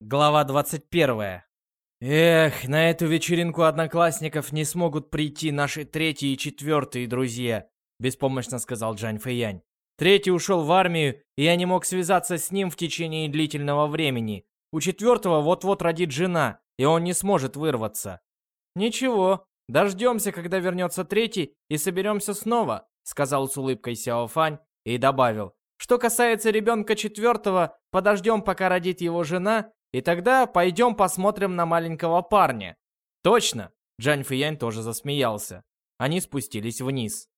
Глава 21. Эх, на эту вечеринку одноклассников не смогут прийти наши третий и четвертые друзья, беспомощно сказал Джань Фэянь. Третий ушел в армию, и я не мог связаться с ним в течение длительного времени. У четвертого вот-вот родит жена, и он не сможет вырваться. Ничего, дождемся, когда вернется третий, и соберемся снова, сказал с улыбкой Сяо Фань и добавил. Что касается ребенка четвертого, подождем, пока родит его жена, и тогда пойдем посмотрим на маленького парня. Точно! Джань Фиянь тоже засмеялся. Они спустились вниз.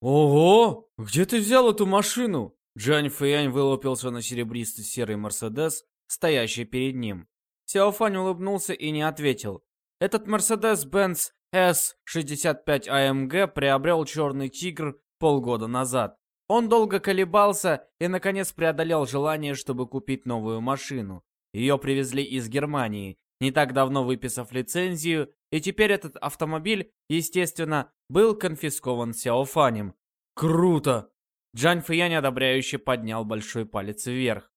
Ого! Где ты взял эту машину? Джань Фэянь вылупился на серебристый серый Мерседес, стоящий перед ним. Сяо Фань улыбнулся и не ответил. Этот Mercedes-Benz S65 AMG приобрел черный тигр полгода назад. Он долго колебался и, наконец, преодолел желание, чтобы купить новую машину. Ее привезли из Германии, не так давно выписав лицензию, и теперь этот автомобиль, естественно, был конфискован Сяофанем. «Круто!» Джань Фэянь одобряюще поднял большой палец вверх.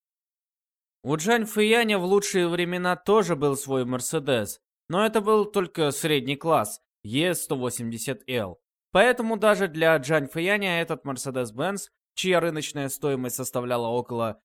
У Джань Фэяня в лучшие времена тоже был свой Мерседес, но это был только средний класс, Е180L. Поэтому даже для Джань Фэяня этот Mercedes-Benz, чья рыночная стоимость составляла около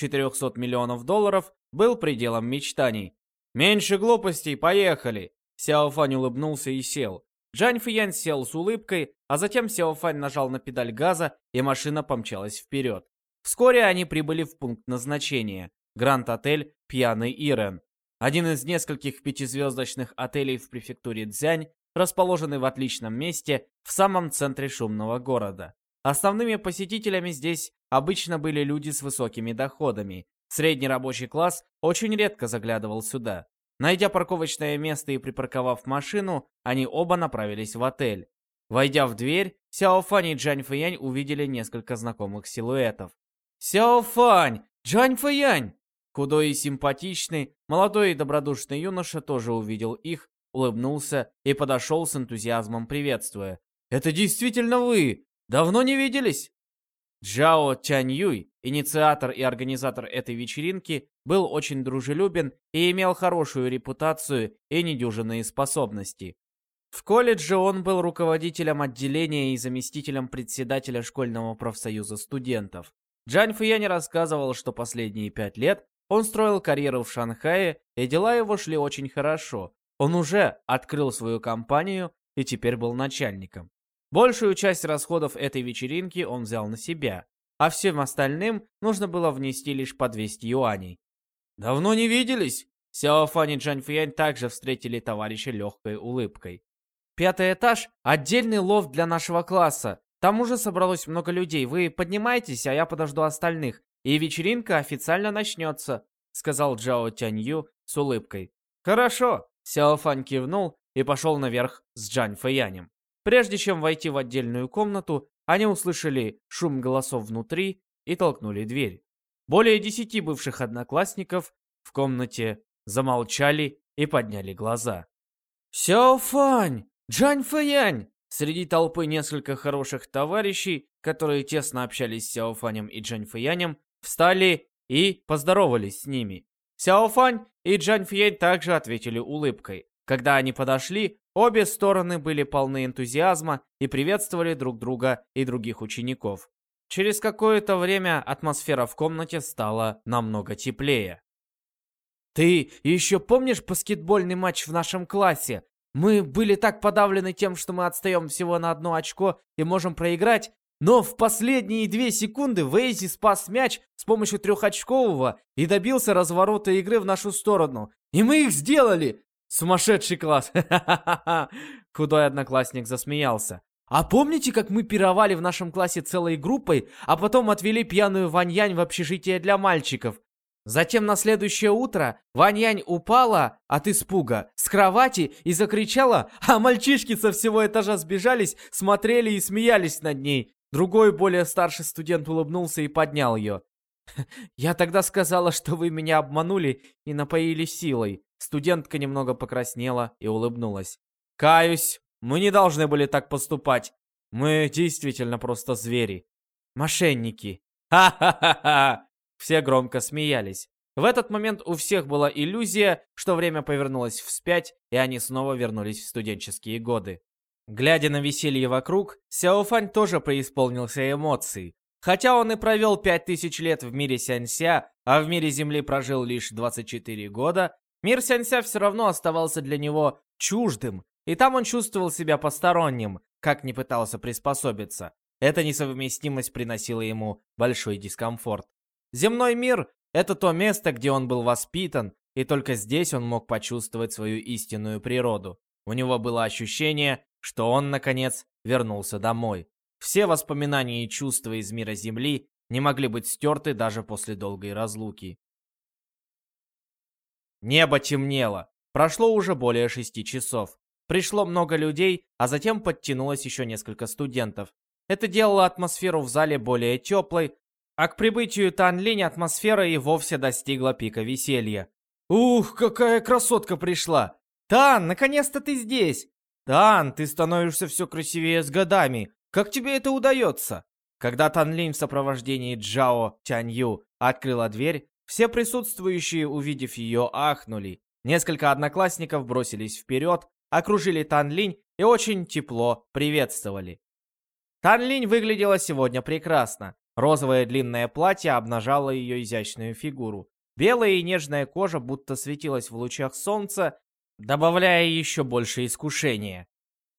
300-400 миллионов долларов, был пределом мечтаний. «Меньше глупостей, поехали!» Сяо Фань улыбнулся и сел. Джань Фэян сел с улыбкой, а затем Сяо Фань нажал на педаль газа, и машина помчалась вперед. Вскоре они прибыли в пункт назначения – Гранд-отель «Пьяный Ирен». Один из нескольких пятизвездочных отелей в префектуре Цзянь, расположенный в отличном месте в самом центре шумного города. Основными посетителями здесь обычно были люди с высокими доходами. Средний рабочий класс очень редко заглядывал сюда. Найдя парковочное место и припарковав машину, они оба направились в отель. Войдя в дверь, Сяо Фань и Джань Фэянь увидели несколько знакомых силуэтов. «Сяо Фань! Джань Фэянь!» Худой и симпатичный, молодой и добродушный юноша тоже увидел их улыбнулся и подошел с энтузиазмом приветствуя. «Это действительно вы! Давно не виделись?» Джао Тянь Юй, инициатор и организатор этой вечеринки, был очень дружелюбен и имел хорошую репутацию и недюжинные способности. В колледже он был руководителем отделения и заместителем председателя школьного профсоюза студентов. Джань Фуяни рассказывал, что последние пять лет он строил карьеру в Шанхае, и дела его шли очень хорошо, он уже открыл свою компанию и теперь был начальником. Большую часть расходов этой вечеринки он взял на себя, а всем остальным нужно было внести лишь по 200 юаней. «Давно не виделись?» Сяо Фан и Джань Фиянь также встретили товарища легкой улыбкой. «Пятый этаж — отдельный лофт для нашего класса. Там уже собралось много людей. Вы поднимайтесь, а я подожду остальных. И вечеринка официально начнется», — сказал Джао Тянью с улыбкой. «Хорошо», Сяофань кивнул и пошел наверх с Джань Фэянем. Прежде чем войти в отдельную комнату, они услышали шум голосов внутри и толкнули дверь. Более десяти бывших одноклассников в комнате замолчали и подняли глаза. «Сяофань! Джань Фэянь!» Среди толпы несколько хороших товарищей, которые тесно общались с Сяофанем и Джань Фэянем, встали и поздоровались с ними. Сяофань и Джань Фьень также ответили улыбкой. Когда они подошли, обе стороны были полны энтузиазма и приветствовали друг друга и других учеников. Через какое-то время атмосфера в комнате стала намного теплее. «Ты еще помнишь баскетбольный матч в нашем классе? Мы были так подавлены тем, что мы отстаем всего на одно очко и можем проиграть, но в последние две секунды Вейзи спас мяч с помощью трехочкового и добился разворота игры в нашу сторону. И мы их сделали! Сумасшедший класс! Худой одноклассник засмеялся. А помните, как мы пировали в нашем классе целой группой, а потом отвели пьяную Ваньянь в общежитие для мальчиков? Затем на следующее утро Ваньянь упала от испуга с кровати и закричала, а мальчишки со всего этажа сбежались, смотрели и смеялись над ней. Другой, более старший студент улыбнулся и поднял ее. «Я тогда сказала, что вы меня обманули и напоили силой». Студентка немного покраснела и улыбнулась. «Каюсь, мы не должны были так поступать. Мы действительно просто звери. Мошенники. Ха-ха-ха-ха!» Все громко смеялись. В этот момент у всех была иллюзия, что время повернулось вспять, и они снова вернулись в студенческие годы. Глядя на веселье вокруг, Сяофань тоже преисполнился эмоций. Хотя он и провел 5000 лет в мире Сянься, а в мире Земли прожил лишь 24 года, мир Сянься все равно оставался для него чуждым, и там он чувствовал себя посторонним, как не пытался приспособиться. Эта несовместимость приносила ему большой дискомфорт. Земной мир — это то место, где он был воспитан, и только здесь он мог почувствовать свою истинную природу. У него было ощущение, что он, наконец, вернулся домой. Все воспоминания и чувства из мира Земли не могли быть стерты даже после долгой разлуки. Небо темнело. Прошло уже более шести часов. Пришло много людей, а затем подтянулось еще несколько студентов. Это делало атмосферу в зале более теплой, а к прибытию Танлинь атмосфера и вовсе достигла пика веселья. «Ух, какая красотка пришла! Тан, наконец-то ты здесь! «Тан, ты становишься все красивее с годами. Как тебе это удается?» Когда Тан Линь в сопровождении Джао Тянью открыла дверь, все присутствующие, увидев ее, ахнули. Несколько одноклассников бросились вперед, окружили Тан Линь и очень тепло приветствовали. Тан Линь выглядела сегодня прекрасно. Розовое длинное платье обнажало ее изящную фигуру. Белая и нежная кожа будто светилась в лучах солнца, добавляя еще больше искушения.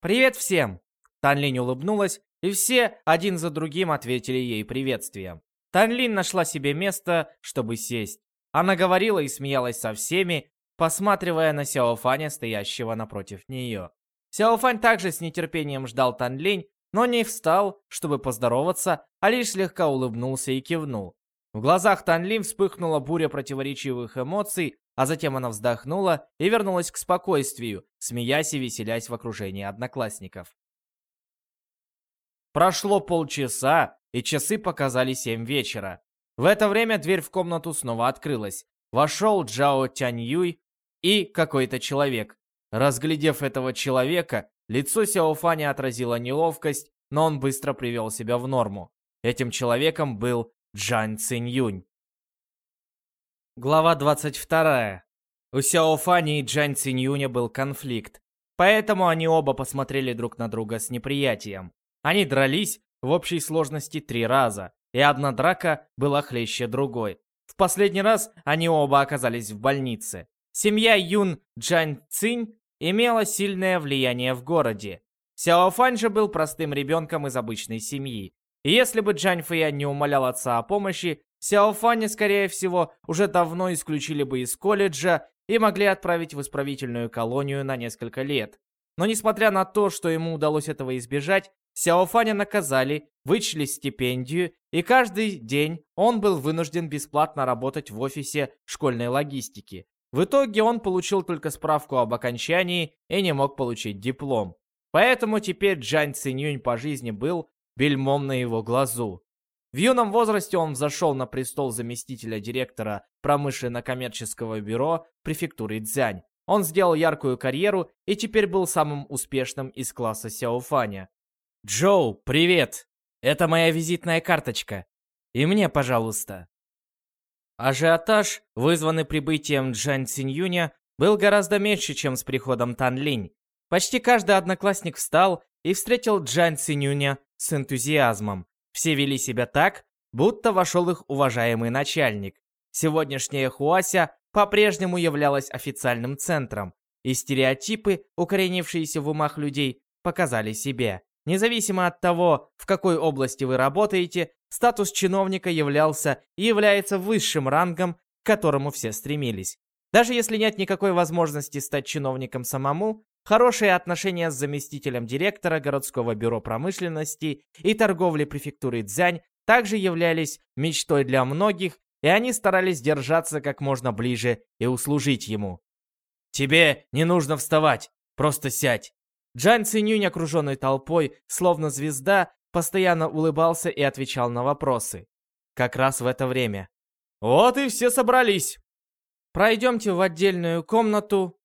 «Привет всем!» Танлинь улыбнулась, и все один за другим ответили ей приветствием. Танлин нашла себе место, чтобы сесть. Она говорила и смеялась со всеми, посматривая на Сяофаня, стоящего напротив нее. Сяофань также с нетерпением ждал Танлинь, но не встал, чтобы поздороваться, а лишь слегка улыбнулся и кивнул. В глазах Танлин вспыхнула буря противоречивых эмоций, а затем она вздохнула и вернулась к спокойствию, смеясь и веселясь в окружении одноклассников. Прошло полчаса, и часы показали семь вечера. В это время дверь в комнату снова открылась. Вошел Джао Тяньюй и какой-то человек. Разглядев этого человека, лицо Сяофаня отразило неловкость, но он быстро привел себя в норму. Этим человеком был Джан Циньюнь. Глава 22. У Сяо Фани и Джан Циньюня был конфликт. Поэтому они оба посмотрели друг на друга с неприятием. Они дрались в общей сложности три раза, и одна драка была хлеще другой. В последний раз они оба оказались в больнице. Семья Юн Джан Цинь имела сильное влияние в городе. Сяо Фань же был простым ребенком из обычной семьи. И если бы Джан Фэян не умолял отца о помощи, Сяофаня, скорее всего, уже давно исключили бы из колледжа и могли отправить в исправительную колонию на несколько лет. Но несмотря на то, что ему удалось этого избежать, Сяофаня наказали, вычли стипендию, и каждый день он был вынужден бесплатно работать в офисе школьной логистики. В итоге он получил только справку об окончании и не мог получить диплом. Поэтому теперь Джань Цинюнь по жизни был бельмом на его глазу. В юном возрасте он взошел на престол заместителя директора промышленно-коммерческого бюро префектуры Цзянь. Он сделал яркую карьеру и теперь был самым успешным из класса Сяофаня. «Джоу, привет! Это моя визитная карточка. И мне, пожалуйста». Ажиотаж, вызванный прибытием Джан Циньюня, был гораздо меньше, чем с приходом Тан Линь. Почти каждый одноклассник встал и встретил Джан Циньюня с энтузиазмом. Все вели себя так, будто вошел их уважаемый начальник. Сегодняшняя Хуася по-прежнему являлась официальным центром, и стереотипы, укоренившиеся в умах людей, показали себя. Независимо от того, в какой области вы работаете, статус чиновника являлся и является высшим рангом, к которому все стремились. Даже если нет никакой возможности стать чиновником самому, Хорошие отношения с заместителем директора городского бюро промышленности и торговли префектуры Цзянь также являлись мечтой для многих, и они старались держаться как можно ближе и услужить ему. «Тебе не нужно вставать, просто сядь!» Джан Цинюнь, окруженный толпой, словно звезда, постоянно улыбался и отвечал на вопросы. Как раз в это время. «Вот и все собрались!» «Пройдемте в отдельную комнату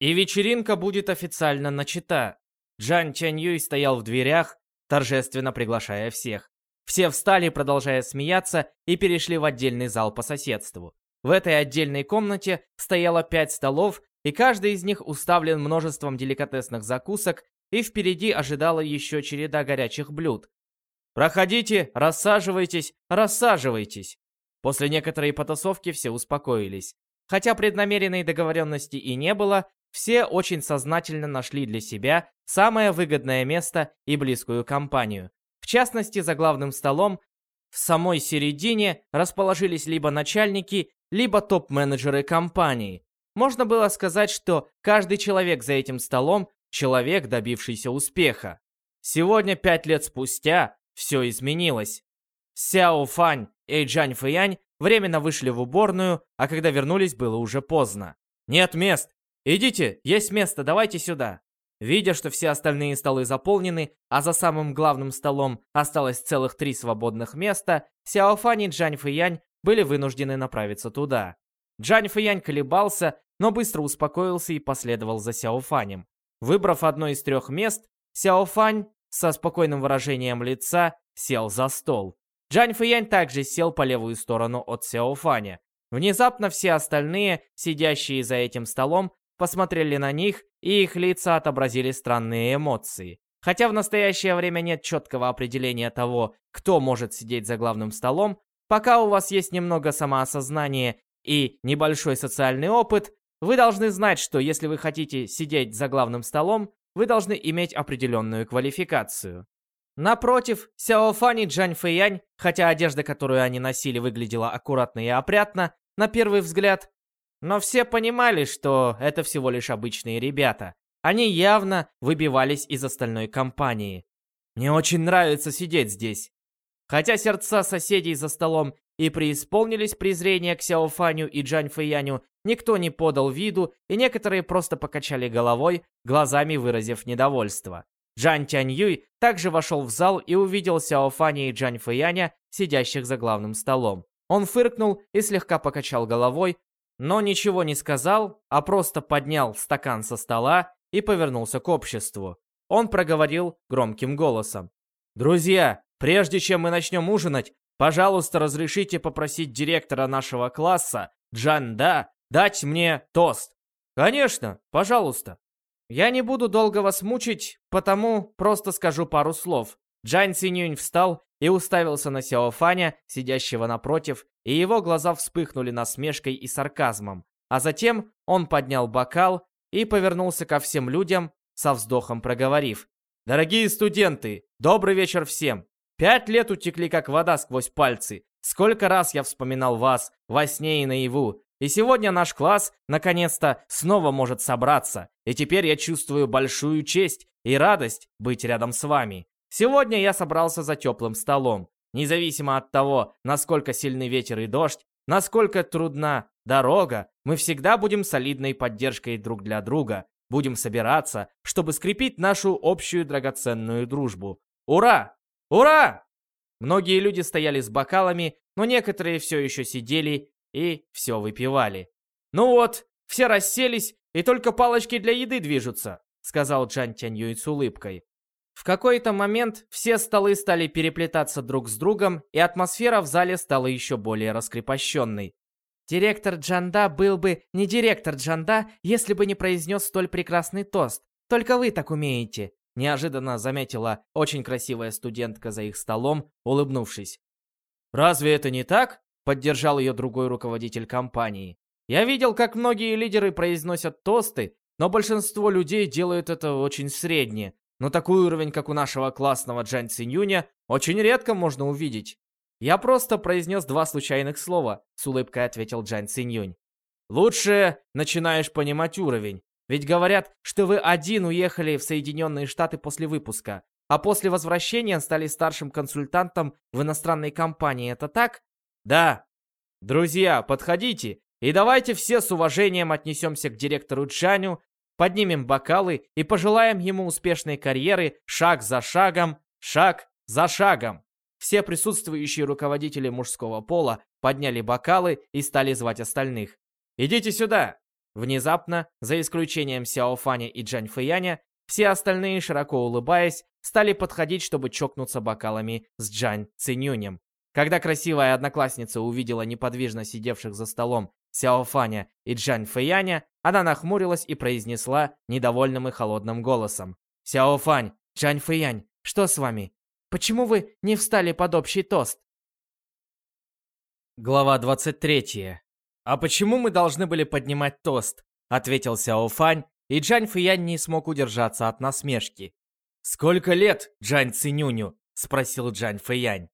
и вечеринка будет официально начата. Джан Тяньюй стоял в дверях, торжественно приглашая всех. Все встали, продолжая смеяться, и перешли в отдельный зал по соседству. В этой отдельной комнате стояло пять столов, и каждый из них уставлен множеством деликатесных закусок, и впереди ожидала еще череда горячих блюд. «Проходите, рассаживайтесь, рассаживайтесь!» После некоторой потасовки все успокоились. Хотя преднамеренной договоренности и не было, все очень сознательно нашли для себя самое выгодное место и близкую компанию. В частности, за главным столом в самой середине расположились либо начальники, либо топ-менеджеры компании. Можно было сказать, что каждый человек за этим столом – человек, добившийся успеха. Сегодня, пять лет спустя, все изменилось. Сяо Фань и Джань Фэянь временно вышли в уборную, а когда вернулись, было уже поздно. «Нет мест! Идите, есть место, давайте сюда!» Видя, что все остальные столы заполнены, а за самым главным столом осталось целых три свободных места, Сяо Фань и Джань Фэянь были вынуждены направиться туда. Джань Фэянь колебался, но быстро успокоился и последовал за Сяо Фанем. Выбрав одно из трех мест, Сяо Фань со спокойным выражением лица сел за стол. Джань Фэянь также сел по левую сторону от Сяо Фаня. Внезапно все остальные, сидящие за этим столом, посмотрели на них, и их лица отобразили странные эмоции. Хотя в настоящее время нет четкого определения того, кто может сидеть за главным столом, пока у вас есть немного самоосознания и небольшой социальный опыт, вы должны знать, что если вы хотите сидеть за главным столом, вы должны иметь определенную квалификацию. Напротив, Сяо Фань и Джань Фэянь, хотя одежда, которую они носили, выглядела аккуратно и опрятно, на первый взгляд, но все понимали, что это всего лишь обычные ребята. Они явно выбивались из остальной компании. Мне очень нравится сидеть здесь. Хотя сердца соседей за столом и преисполнились презрения к Сяофаню и Джань Фэяню, никто не подал виду, и некоторые просто покачали головой, глазами выразив недовольство. Джан Тянь Юй также вошел в зал и увидел Сяофаня и Джань Фэяня, сидящих за главным столом. Он фыркнул и слегка покачал головой, но ничего не сказал, а просто поднял стакан со стола и повернулся к обществу. Он проговорил громким голосом. «Друзья, прежде чем мы начнем ужинать, пожалуйста, разрешите попросить директора нашего класса, Джан Да, дать мне тост». «Конечно, пожалуйста». «Я не буду долго вас мучить, потому просто скажу пару слов». Джан Синюнь встал и уставился на Сяофаня, сидящего напротив, и его глаза вспыхнули насмешкой и сарказмом. А затем он поднял бокал и повернулся ко всем людям, со вздохом проговорив. «Дорогие студенты, добрый вечер всем! Пять лет утекли как вода сквозь пальцы. Сколько раз я вспоминал вас во сне и наяву. И сегодня наш класс, наконец-то, снова может собраться. И теперь я чувствую большую честь и радость быть рядом с вами. Сегодня я собрался за теплым столом. Независимо от того, насколько сильный ветер и дождь, насколько трудна дорога, мы всегда будем солидной поддержкой друг для друга. Будем собираться, чтобы скрепить нашу общую драгоценную дружбу. Ура! Ура! Многие люди стояли с бокалами, но некоторые все еще сидели и все выпивали. «Ну вот, все расселись, и только палочки для еды движутся», сказал Джан Тянь с улыбкой. В какой-то момент все столы стали переплетаться друг с другом, и атмосфера в зале стала еще более раскрепощенной. Директор Джанда был бы не директор Джанда, если бы не произнес столь прекрасный тост. Только вы так умеете. Неожиданно заметила очень красивая студентка за их столом, улыбнувшись. «Разве это не так?» — поддержал ее другой руководитель компании. «Я видел, как многие лидеры произносят тосты, но большинство людей делают это очень средне. Но такой уровень, как у нашего классного Джан Цинюня, очень редко можно увидеть. Я просто произнес два случайных слова, с улыбкой ответил Джан Цинюнь. Лучше начинаешь понимать уровень. Ведь говорят, что вы один уехали в Соединенные Штаты после выпуска, а после возвращения стали старшим консультантом в иностранной компании. Это так? Да. Друзья, подходите и давайте все с уважением отнесемся к директору Джаню поднимем бокалы и пожелаем ему успешной карьеры шаг за шагом, шаг за шагом. Все присутствующие руководители мужского пола подняли бокалы и стали звать остальных. «Идите сюда!» Внезапно, за исключением Сяо Фаня и Джань Фэяня, все остальные, широко улыбаясь, стали подходить, чтобы чокнуться бокалами с Джань Цинюнем. Когда красивая одноклассница увидела неподвижно сидевших за столом Сяо Фаня и Джань Фэяня, она нахмурилась и произнесла недовольным и холодным голосом. «Сяо Фань, Джань Фэянь, что с вами? Почему вы не встали под общий тост?» Глава 23. «А почему мы должны были поднимать тост?» Ответил Сяо Фань, и Джань Фэянь не смог удержаться от насмешки. «Сколько лет Джань Цинюню?» Спросил Джань Фэянь.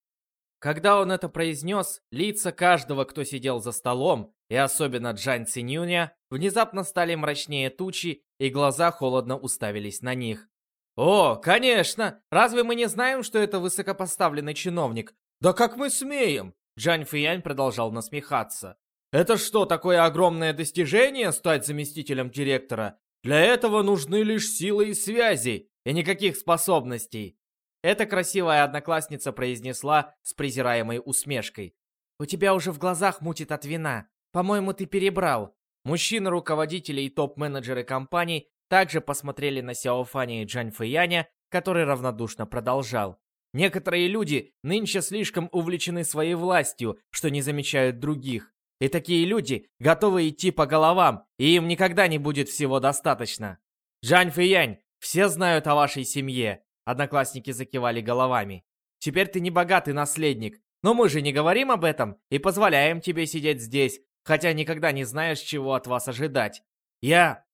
Когда он это произнес, лица каждого, кто сидел за столом, и особенно Джань Цинюня, внезапно стали мрачнее тучи, и глаза холодно уставились на них. «О, конечно! Разве мы не знаем, что это высокопоставленный чиновник? Да как мы смеем?» Джань Фиянь продолжал насмехаться. «Это что, такое огромное достижение стать заместителем директора? Для этого нужны лишь силы и связи, и никаких способностей. Эта красивая одноклассница произнесла с презираемой усмешкой. «У тебя уже в глазах мутит от вина. По-моему, ты перебрал». Мужчины, руководители и топ-менеджеры компаний также посмотрели на Сяофаня и Джань Фэяня, который равнодушно продолжал. Некоторые люди нынче слишком увлечены своей властью, что не замечают других. И такие люди готовы идти по головам, и им никогда не будет всего достаточно. Джань Фэянь, все знают о вашей семье. Одноклассники закивали головами. «Теперь ты не богатый наследник, но мы же не говорим об этом и позволяем тебе сидеть здесь, хотя никогда не знаешь, чего от вас ожидать. Я...»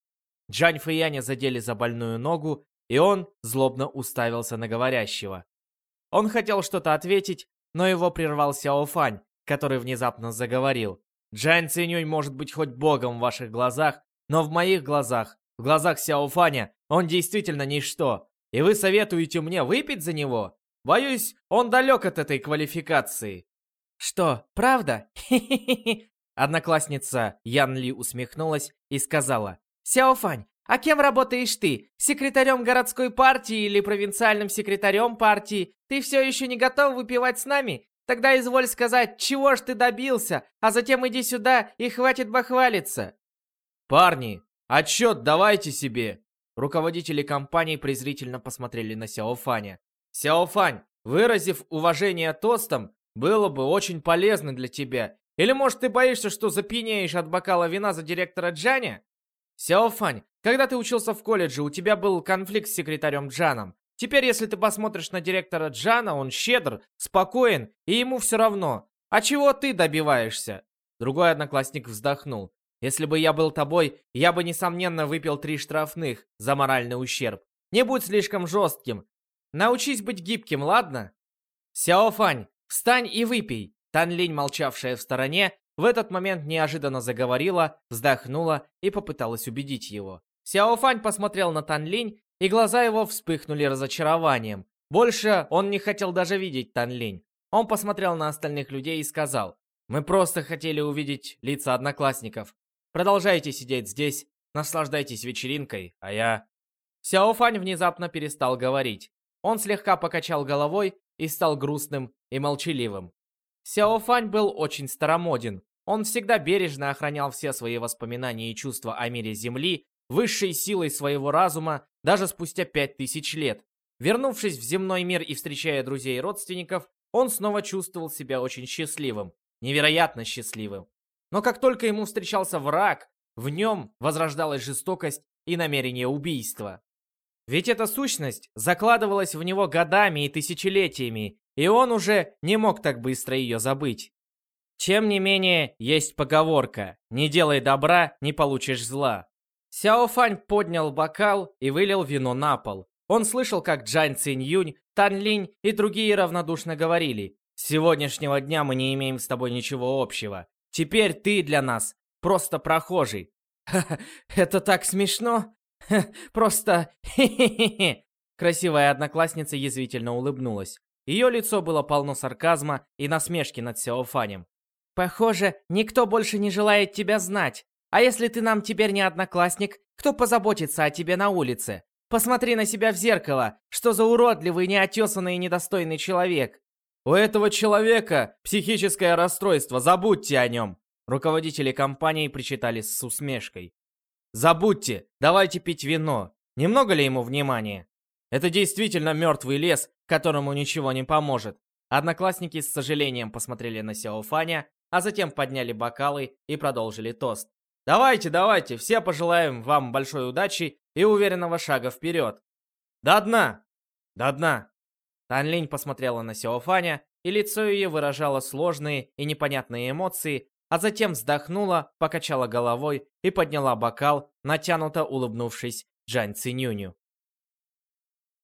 Джань Фэяня задели за больную ногу, и он злобно уставился на говорящего. Он хотел что-то ответить, но его прервал Сяо Фань, который внезапно заговорил. «Джань Цинюнь может быть хоть богом в ваших глазах, но в моих глазах, в глазах Сяо Фаня, он действительно ничто. И вы советуете мне выпить за него? Боюсь, он далек от этой квалификации. Что, правда? Одноклассница Ян Ли усмехнулась и сказала. Сяофань, а кем работаешь ты? Секретарем городской партии или провинциальным секретарем партии? Ты все еще не готов выпивать с нами? Тогда изволь сказать, чего ж ты добился, а затем иди сюда и хватит бахвалиться. Парни, отчет давайте себе. Руководители компании презрительно посмотрели на Сяофаня. «Сяофань, выразив уважение тостом, было бы очень полезно для тебя. Или, может, ты боишься, что запьянеешь от бокала вина за директора Джаня?» «Сяофань, когда ты учился в колледже, у тебя был конфликт с секретарем Джаном. Теперь, если ты посмотришь на директора Джана, он щедр, спокоен, и ему все равно. А чего ты добиваешься?» Другой одноклассник вздохнул. Если бы я был тобой, я бы, несомненно, выпил три штрафных за моральный ущерб. Не будь слишком жестким. Научись быть гибким, ладно? Сяофань, встань и выпей. Тан Линь, молчавшая в стороне, в этот момент неожиданно заговорила, вздохнула и попыталась убедить его. Сяофань посмотрел на Тан Линь, и глаза его вспыхнули разочарованием. Больше он не хотел даже видеть Тан Линь. Он посмотрел на остальных людей и сказал, «Мы просто хотели увидеть лица одноклассников. Продолжайте сидеть здесь, наслаждайтесь вечеринкой, а я...» Сяофань внезапно перестал говорить. Он слегка покачал головой и стал грустным и молчаливым. Сяофань был очень старомоден. Он всегда бережно охранял все свои воспоминания и чувства о мире Земли, высшей силой своего разума, даже спустя пять тысяч лет. Вернувшись в земной мир и встречая друзей и родственников, он снова чувствовал себя очень счастливым, невероятно счастливым. Но как только ему встречался враг, в нем возрождалась жестокость и намерение убийства. Ведь эта сущность закладывалась в него годами и тысячелетиями, и он уже не мог так быстро ее забыть. Тем не менее, есть поговорка «Не делай добра, не получишь зла». Сяо Фань поднял бокал и вылил вино на пол. Он слышал, как Джан Цинь Юнь, Тан Линь и другие равнодушно говорили «С сегодняшнего дня мы не имеем с тобой ничего общего. Теперь ты для нас просто прохожий. это так смешно. просто Красивая одноклассница язвительно улыбнулась. Ее лицо было полно сарказма и насмешки над Сяофанем. «Похоже, никто больше не желает тебя знать. А если ты нам теперь не одноклассник, кто позаботится о тебе на улице? Посмотри на себя в зеркало. Что за уродливый, неотесанный и недостойный человек. У этого человека психическое расстройство, забудьте о нем. Руководители компании причитали с усмешкой. Забудьте, давайте пить вино. Немного ли ему внимания? Это действительно мертвый лес, которому ничего не поможет. Одноклассники с сожалением посмотрели на Сяофаня, а затем подняли бокалы и продолжили тост. «Давайте, давайте, все пожелаем вам большой удачи и уверенного шага вперед!» «До дна! До дна!» Танлинь посмотрела на Сяофаня, и лицо ее выражало сложные и непонятные эмоции, а затем вздохнула, покачала головой и подняла бокал, натянуто улыбнувшись Джань Цинюню.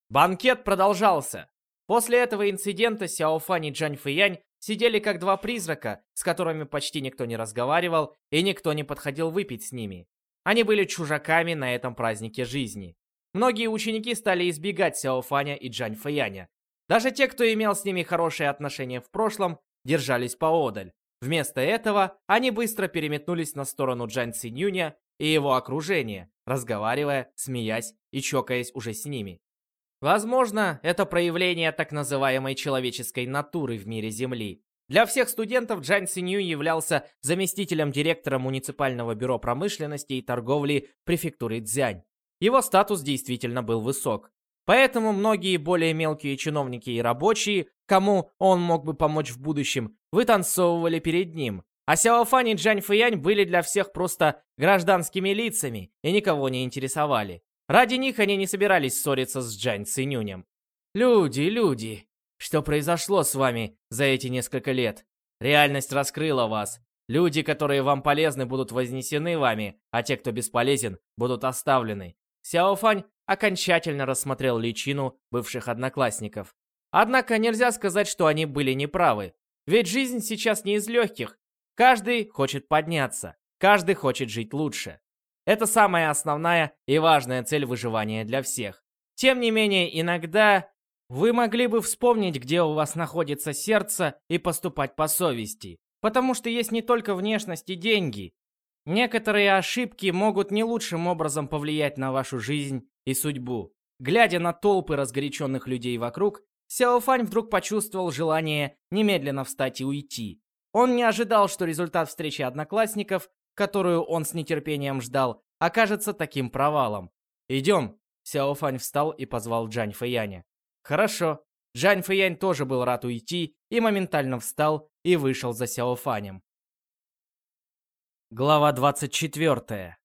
Банкет продолжался. После этого инцидента Сяофань и Джань Фэянь сидели как два призрака, с которыми почти никто не разговаривал и никто не подходил выпить с ними. Они были чужаками на этом празднике жизни. Многие ученики стали избегать Сяофаня и Джань Фэяня. Даже те, кто имел с ними хорошие отношения в прошлом, держались поодаль. Вместо этого они быстро переметнулись на сторону Джан Цинюня и его окружения, разговаривая, смеясь и чокаясь уже с ними. Возможно, это проявление так называемой человеческой натуры в мире Земли. Для всех студентов Джан Цинью являлся заместителем директора муниципального бюро промышленности и торговли префектуры Цзянь. Его статус действительно был высок. Поэтому многие более мелкие чиновники и рабочие, кому он мог бы помочь в будущем, вытанцовывали перед ним. А Сяофань и Джань Фэянь были для всех просто гражданскими лицами и никого не интересовали. Ради них они не собирались ссориться с Джань Цинюнем. «Люди, люди, что произошло с вами за эти несколько лет? Реальность раскрыла вас. Люди, которые вам полезны, будут вознесены вами, а те, кто бесполезен, будут оставлены». Сяофань окончательно рассмотрел личину бывших одноклассников. Однако нельзя сказать, что они были неправы. Ведь жизнь сейчас не из легких. Каждый хочет подняться, каждый хочет жить лучше. Это самая основная и важная цель выживания для всех. Тем не менее, иногда вы могли бы вспомнить, где у вас находится сердце и поступать по совести. Потому что есть не только внешность и деньги. Некоторые ошибки могут не лучшим образом повлиять на вашу жизнь и судьбу. Глядя на толпы разгоряченных людей вокруг, Сяофань вдруг почувствовал желание немедленно встать и уйти. Он не ожидал, что результат встречи одноклассников которую он с нетерпением ждал, окажется таким провалом. «Идем!» Сяофань встал и позвал Джань Фэяня. «Хорошо». Джань Фэянь тоже был рад уйти и моментально встал и вышел за Сяофанем. Глава 24.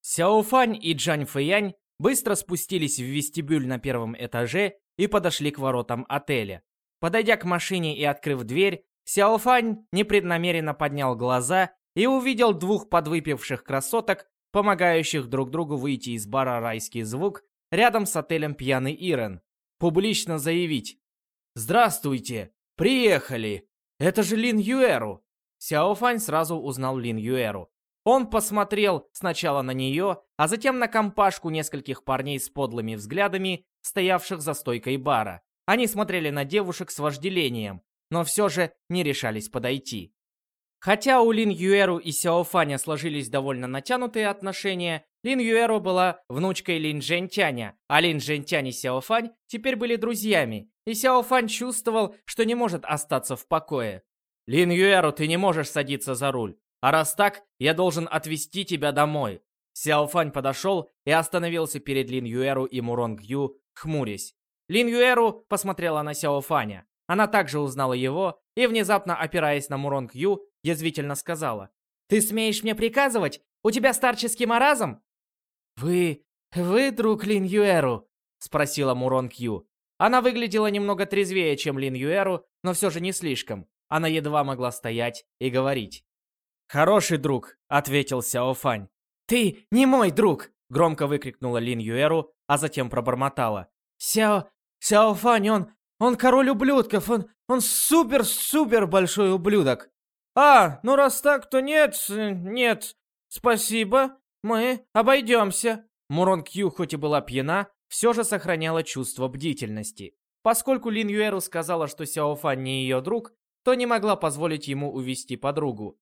Сяофань и Джань Фэянь быстро спустились в вестибюль на первом этаже и подошли к воротам отеля. Подойдя к машине и открыв дверь, Сяофань непреднамеренно поднял глаза и увидел двух подвыпивших красоток, помогающих друг другу выйти из бара «Райский звук» рядом с отелем «Пьяный Ирен», публично заявить «Здравствуйте! Приехали! Это же Лин Юэру!» Сяофань сразу узнал Лин Юэру. Он посмотрел сначала на нее, а затем на компашку нескольких парней с подлыми взглядами, стоявших за стойкой бара. Они смотрели на девушек с вожделением, но все же не решались подойти. Хотя у Лин Юэру и Сяо Фаня сложились довольно натянутые отношения, Лин Юэру была внучкой Лин Жентяня, а Лин Жентянь и Сяо Фань теперь были друзьями, и Сяо Фань чувствовал, что не может остаться в покое. «Лин Юэру, ты не можешь садиться за руль, а раз так, я должен отвезти тебя домой». Сяо Фань подошел и остановился перед Лин Юэру и Муронг Ю, хмурясь. Лин Юэру посмотрела на Сяо Фаня. Она также узнала его и, внезапно опираясь на Муронг Ю, язвительно сказала. «Ты смеешь мне приказывать? У тебя старческий маразм?» «Вы... вы друг Лин Юэру?» — спросила Мурон Кью. Она выглядела немного трезвее, чем Лин Юэру, но все же не слишком. Она едва могла стоять и говорить. «Хороший друг», — ответил Сяо Фань. «Ты не мой друг!» — громко выкрикнула Лин Юэру, а затем пробормотала. «Сяо... Сяо Фань, он... он король ублюдков, он... он супер-супер большой ублюдок!» «А, ну раз так, то нет, нет. Спасибо, мы обойдемся». Мурон Кью, хоть и была пьяна, все же сохраняла чувство бдительности. Поскольку Лин Юэру сказала, что Сяо Фан не ее друг, то не могла позволить ему увести подругу.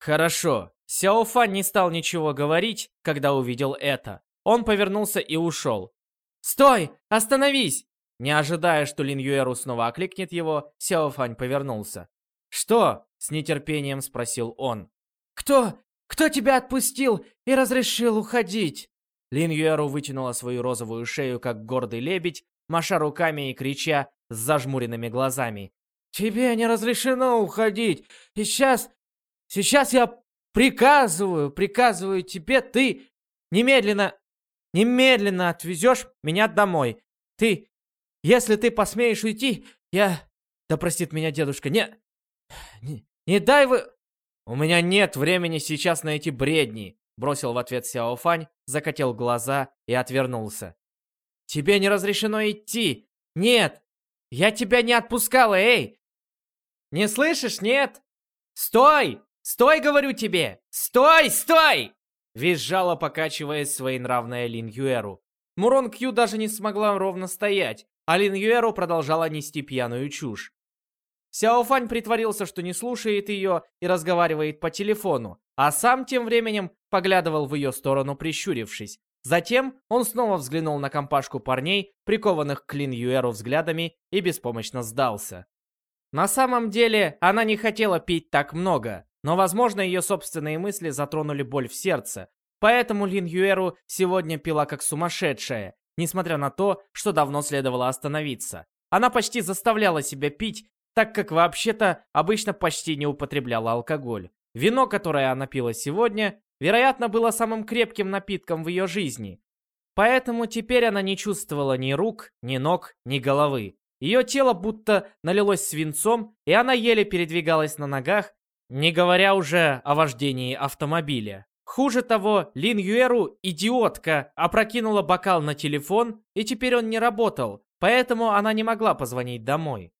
Хорошо. Сяо Фан не стал ничего говорить, когда увидел это. Он повернулся и ушел. «Стой! Остановись!» Не ожидая, что Лин Юэру снова окликнет его, Сяо Фань повернулся. «Что?» — с нетерпением спросил он. «Кто? Кто тебя отпустил и разрешил уходить?» Лин Юэру вытянула свою розовую шею, как гордый лебедь, маша руками и крича с зажмуренными глазами. тебе не разрешено уходить. И сейчас, сейчас я приказываю, приказываю тебе, ты немедленно, немедленно отвезешь меня домой. Ты, если ты посмеешь уйти, я... Да простит меня дедушка, не... Не, не дай вы... У меня нет времени сейчас на эти бредни, бросил в ответ Сяо Фань, закатил глаза и отвернулся. Тебе не разрешено идти. Нет, я тебя не отпускала, эй! Не слышишь, нет? Стой! Стой, говорю тебе! Стой, стой! Визжала, покачиваясь своенравная Лин Юэру. Мурон Кью даже не смогла ровно стоять, а Лин Юэру продолжала нести пьяную чушь. Сяо Фань притворился, что не слушает ее и разговаривает по телефону, а сам тем временем поглядывал в ее сторону, прищурившись. Затем он снова взглянул на компашку парней, прикованных к Лин Юэру взглядами, и беспомощно сдался. На самом деле, она не хотела пить так много, но, возможно, ее собственные мысли затронули боль в сердце, поэтому Лин Юэру сегодня пила как сумасшедшая, несмотря на то, что давно следовало остановиться. Она почти заставляла себя пить, так как вообще-то обычно почти не употребляла алкоголь. Вино, которое она пила сегодня, вероятно, было самым крепким напитком в ее жизни. Поэтому теперь она не чувствовала ни рук, ни ног, ни головы. Ее тело будто налилось свинцом, и она еле передвигалась на ногах, не говоря уже о вождении автомобиля. Хуже того, Лин Юэру, идиотка, опрокинула бокал на телефон, и теперь он не работал, поэтому она не могла позвонить домой.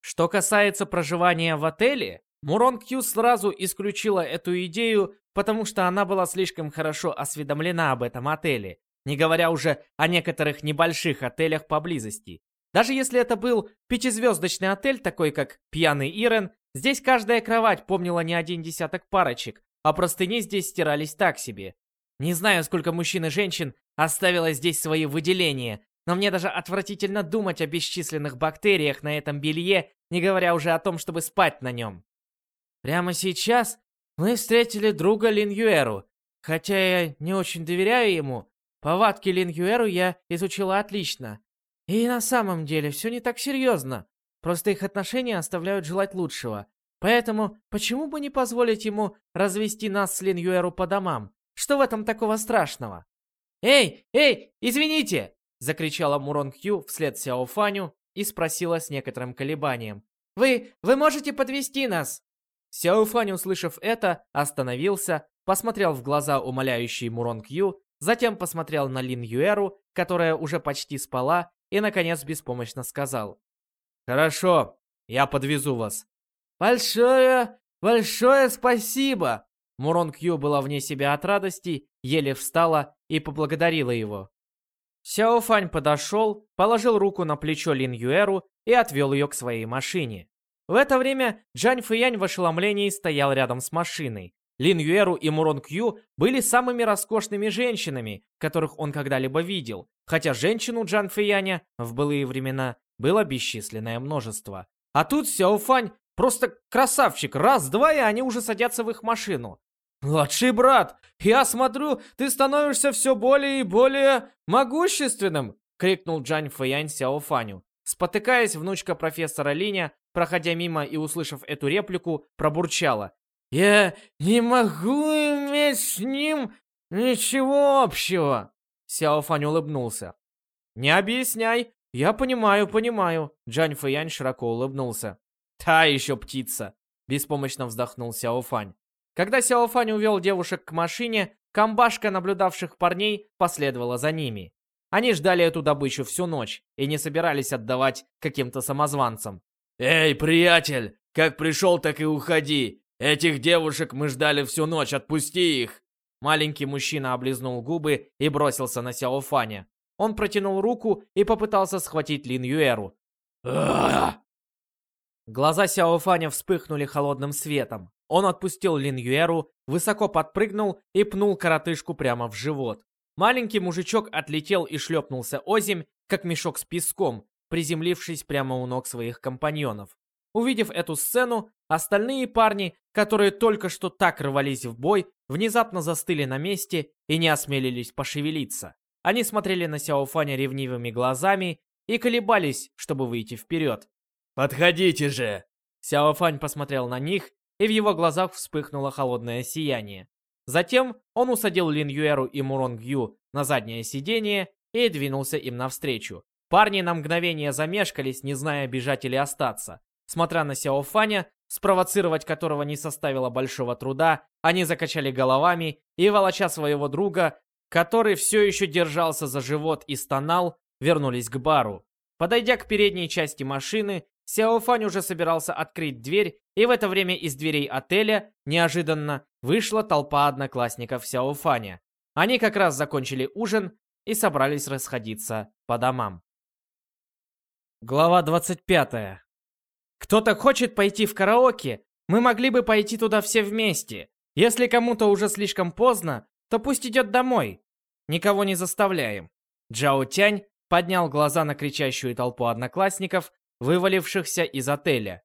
Что касается проживания в отеле, Мурон Кью сразу исключила эту идею, потому что она была слишком хорошо осведомлена об этом отеле, не говоря уже о некоторых небольших отелях поблизости. Даже если это был пятизвездочный отель, такой как «Пьяный Ирен», здесь каждая кровать помнила не один десяток парочек, а простыни здесь стирались так себе. Не знаю, сколько мужчин и женщин оставило здесь свои выделения, но мне даже отвратительно думать о бесчисленных бактериях на этом белье, не говоря уже о том, чтобы спать на нем. Прямо сейчас мы встретили друга Лин Юэру. Хотя я не очень доверяю ему, повадки Лин Юэру я изучила отлично. И на самом деле все не так серьезно. Просто их отношения оставляют желать лучшего. Поэтому почему бы не позволить ему развести нас с Лин Юэру по домам? Что в этом такого страшного? «Эй, эй, извините!» Закричала Мурон Кью вслед Сяо Фаню и спросила с некоторым колебанием. «Вы, вы можете подвести нас?» Сяо Фань, услышав это, остановился, посмотрел в глаза умоляющей Мурон Кью, затем посмотрел на Лин Юэру, которая уже почти спала, и, наконец, беспомощно сказал. «Хорошо, я подвезу вас». «Большое, большое спасибо!» Мурон Кью была вне себя от радости, еле встала и поблагодарила его. Сяо Фань подошел, положил руку на плечо Лин Юэру и отвел ее к своей машине. В это время Джань Фэянь в ошеломлении стоял рядом с машиной. Лин Юэру и Мурон Кью были самыми роскошными женщинами, которых он когда-либо видел, хотя женщин у Джан Фэяня в былые времена было бесчисленное множество. А тут Сяо Фань просто красавчик, раз-два, и они уже садятся в их машину. «Младший брат, я смотрю, ты становишься все более и более могущественным!» — крикнул Джань Фэянь Сяо Фаню. Спотыкаясь, внучка профессора Линя, проходя мимо и услышав эту реплику, пробурчала. «Я не могу иметь с ним ничего общего!» Сяо Фань улыбнулся. «Не объясняй, я понимаю, понимаю!» Джань Фэянь широко улыбнулся. «Та еще птица!» Беспомощно вздохнул Сяо Фань. Когда Сяофань увел девушек к машине, комбашка наблюдавших парней последовала за ними. Они ждали эту добычу всю ночь и не собирались отдавать каким-то самозванцам. «Эй, приятель, как пришел, так и уходи. Этих девушек мы ждали всю ночь, отпусти их!» Маленький мужчина облизнул губы и бросился на Сяофаня. Он протянул руку и попытался схватить Лин Юэру. Глаза Сяофаня вспыхнули холодным светом. Он отпустил Лин Юэру, высоко подпрыгнул и пнул коротышку прямо в живот. Маленький мужичок отлетел и шлепнулся озимь, как мешок с песком, приземлившись прямо у ног своих компаньонов. Увидев эту сцену, остальные парни, которые только что так рвались в бой, внезапно застыли на месте и не осмелились пошевелиться. Они смотрели на Сяофаня ревнивыми глазами и колебались, чтобы выйти вперед. «Подходите же! Сяо Фань посмотрел на них, и в его глазах вспыхнуло холодное сияние. Затем он усадил Лин Юэру и Муронг Ю на заднее сиденье и двинулся им навстречу. Парни на мгновение замешкались, не зная, бежать или остаться. Смотря на Сяо Фаня, спровоцировать которого не составило большого труда, они закачали головами и, волоча своего друга, который все еще держался за живот и стонал, вернулись к бару. Подойдя к передней части машины, Сяо Фань уже собирался открыть дверь, и в это время из дверей отеля, неожиданно, вышла толпа одноклассников Сяо Фаня. Они как раз закончили ужин и собрались расходиться по домам. Глава 25. Кто-то хочет пойти в караоке? Мы могли бы пойти туда все вместе. Если кому-то уже слишком поздно, то пусть идет домой. Никого не заставляем. Джао Тянь поднял глаза на кричащую толпу одноклассников, вывалившихся из отеля.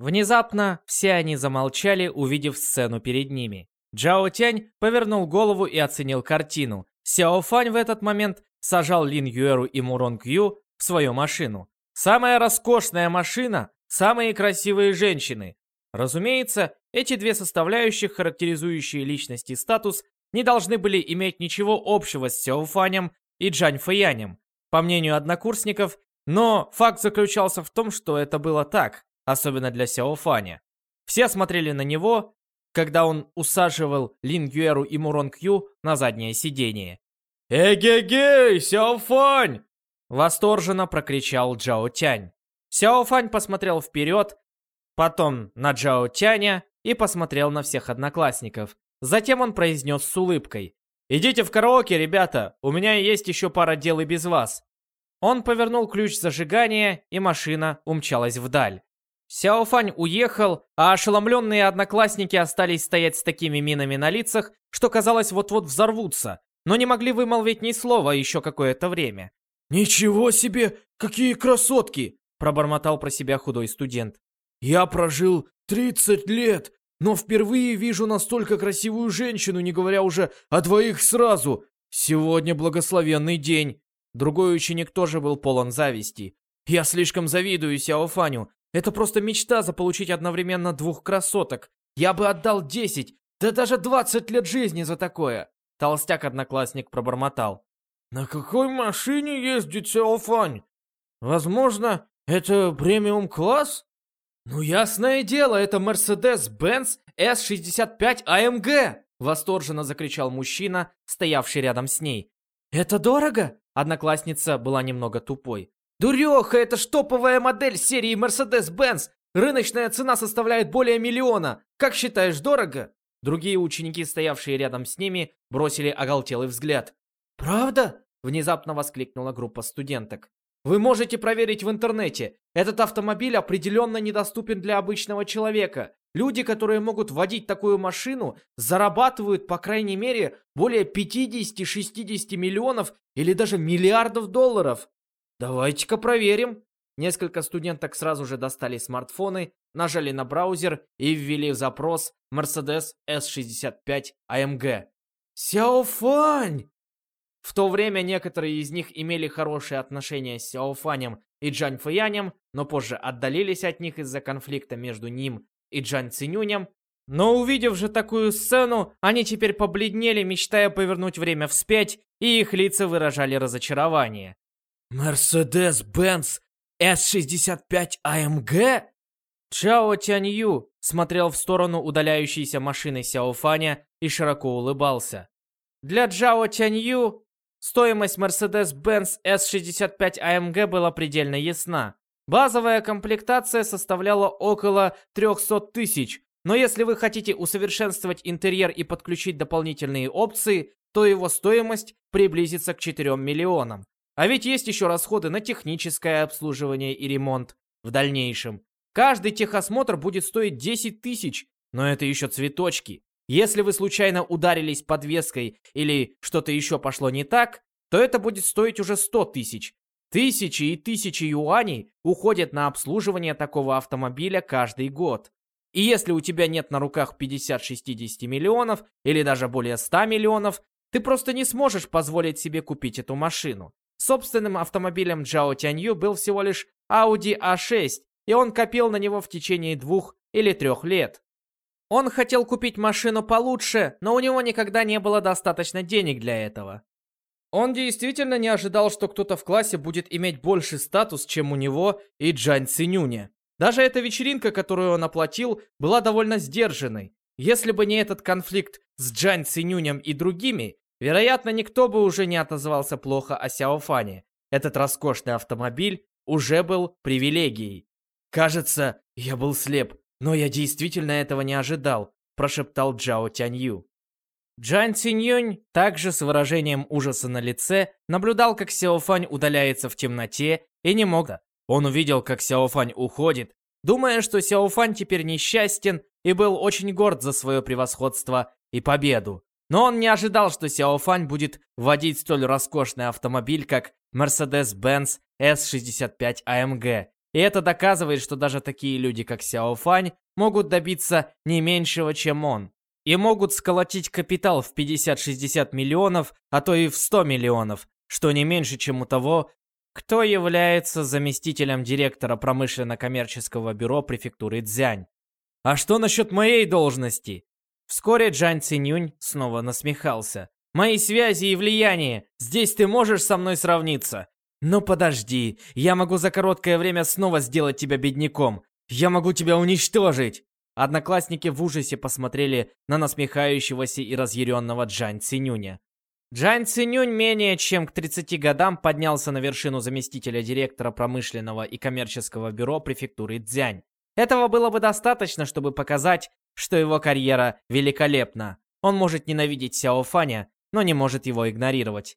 Внезапно все они замолчали, увидев сцену перед ними. Джао Тянь повернул голову и оценил картину. Сяо Фань в этот момент сажал Лин Юэру и Муронг Ю в свою машину. Самая роскошная машина, самые красивые женщины. Разумеется, эти две составляющих, характеризующие личность и статус, не должны были иметь ничего общего с Сяо Фанем и Джань Фэянем, по мнению однокурсников, но факт заключался в том, что это было так, особенно для Сяо Фаня. Все смотрели на него, когда он усаживал Лин Юэру и Мурон Кью на заднее сиденье. «Эгегей, Сяо Фань!» Восторженно прокричал Джао Тянь. Сяо Фань посмотрел вперед, потом на Джао Тяня и посмотрел на всех одноклассников. Затем он произнес с улыбкой. «Идите в караоке, ребята, у меня есть еще пара дел и без вас». Он повернул ключ зажигания, и машина умчалась вдаль. Сяофань уехал, а ошеломленные одноклассники остались стоять с такими минами на лицах, что казалось вот-вот взорвутся, но не могли вымолвить ни слова еще какое-то время. «Ничего себе, какие красотки!» – пробормотал про себя худой студент. «Я прожил 30 лет, но впервые вижу настолько красивую женщину, не говоря уже о двоих сразу. Сегодня благословенный день». Другой ученик тоже был полон зависти. «Я слишком завидую Сяофаню. Это просто мечта заполучить одновременно двух красоток. Я бы отдал 10, да даже 20 лет жизни за такое!» Толстяк-одноклассник пробормотал. «На какой машине ездит Сяофань? Возможно, это премиум-класс?» «Ну, ясное дело, это Mercedes-Benz S65 AMG!» Восторженно закричал мужчина, стоявший рядом с ней. «Это дорого?» Одноклассница была немного тупой. «Дуреха, это штоповая модель серии Mercedes-Benz! Рыночная цена составляет более миллиона! Как считаешь, дорого?» Другие ученики, стоявшие рядом с ними, бросили оголтелый взгляд. «Правда?» — внезапно воскликнула группа студенток. «Вы можете проверить в интернете. Этот автомобиль определенно недоступен для обычного человека. Люди, которые могут водить такую машину, зарабатывают, по крайней мере, более 50-60 миллионов или даже миллиардов долларов. Давайте-ка проверим. Несколько студенток сразу же достали смартфоны, нажали на браузер и ввели в запрос Mercedes S65 AMG. Сяофань! В то время некоторые из них имели хорошие отношения с Сяофанем и Джань Фэянем, но позже отдалились от них из-за конфликта между ним и Джан Цинюнем. Но увидев же такую сцену, они теперь побледнели, мечтая повернуть время вспять, и их лица выражали разочарование. «Мерседес-Бенц S65 AMG?» Чао Тянью смотрел в сторону удаляющейся машины Сяофаня и широко улыбался. Для Джао Тянью стоимость Mercedes-Benz S65 AMG была предельно ясна. Базовая комплектация составляла около 300 тысяч, но если вы хотите усовершенствовать интерьер и подключить дополнительные опции, то его стоимость приблизится к 4 миллионам. А ведь есть еще расходы на техническое обслуживание и ремонт в дальнейшем. Каждый техосмотр будет стоить 10 тысяч, но это еще цветочки. Если вы случайно ударились подвеской или что-то еще пошло не так, то это будет стоить уже 100 тысяч. Тысячи и тысячи юаней уходят на обслуживание такого автомобиля каждый год. И если у тебя нет на руках 50-60 миллионов или даже более 100 миллионов, ты просто не сможешь позволить себе купить эту машину. Собственным автомобилем Джао Тянью был всего лишь Audi A6, и он копил на него в течение двух или трех лет. Он хотел купить машину получше, но у него никогда не было достаточно денег для этого. Он действительно не ожидал, что кто-то в классе будет иметь больший статус, чем у него и Джань Цинюня. Даже эта вечеринка, которую он оплатил, была довольно сдержанной. Если бы не этот конфликт с Джань Цинюнем и другими, вероятно, никто бы уже не отозвался плохо о Сяофане. Этот роскошный автомобиль уже был привилегией. «Кажется, я был слеп, но я действительно этого не ожидал», прошептал Джао Тянью. Джан Циньюнь также с выражением ужаса на лице наблюдал, как Сяофань удаляется в темноте и не мог. Он увидел, как Сяофань уходит, думая, что Сяофань теперь несчастен и был очень горд за свое превосходство и победу. Но он не ожидал, что Сяофань будет водить столь роскошный автомобиль, как Mercedes-Benz S65 AMG. И это доказывает, что даже такие люди, как Сяофань, могут добиться не меньшего, чем он. И могут сколотить капитал в 50-60 миллионов, а то и в 100 миллионов, что не меньше, чем у того, кто является заместителем директора промышленно-коммерческого бюро префектуры Цзянь. А что насчет моей должности? Вскоре Джан Цинюнь снова насмехался. Мои связи и влияние. Здесь ты можешь со мной сравниться. Но подожди, я могу за короткое время снова сделать тебя бедняком. Я могу тебя уничтожить. Одноклассники в ужасе посмотрели на насмехающегося и разъяренного Джан Цинюня. Джан Цинюнь менее чем к 30 годам поднялся на вершину заместителя директора промышленного и коммерческого бюро префектуры Цзянь. Этого было бы достаточно, чтобы показать, что его карьера великолепна. Он может ненавидеть Сяо Фаня, но не может его игнорировать.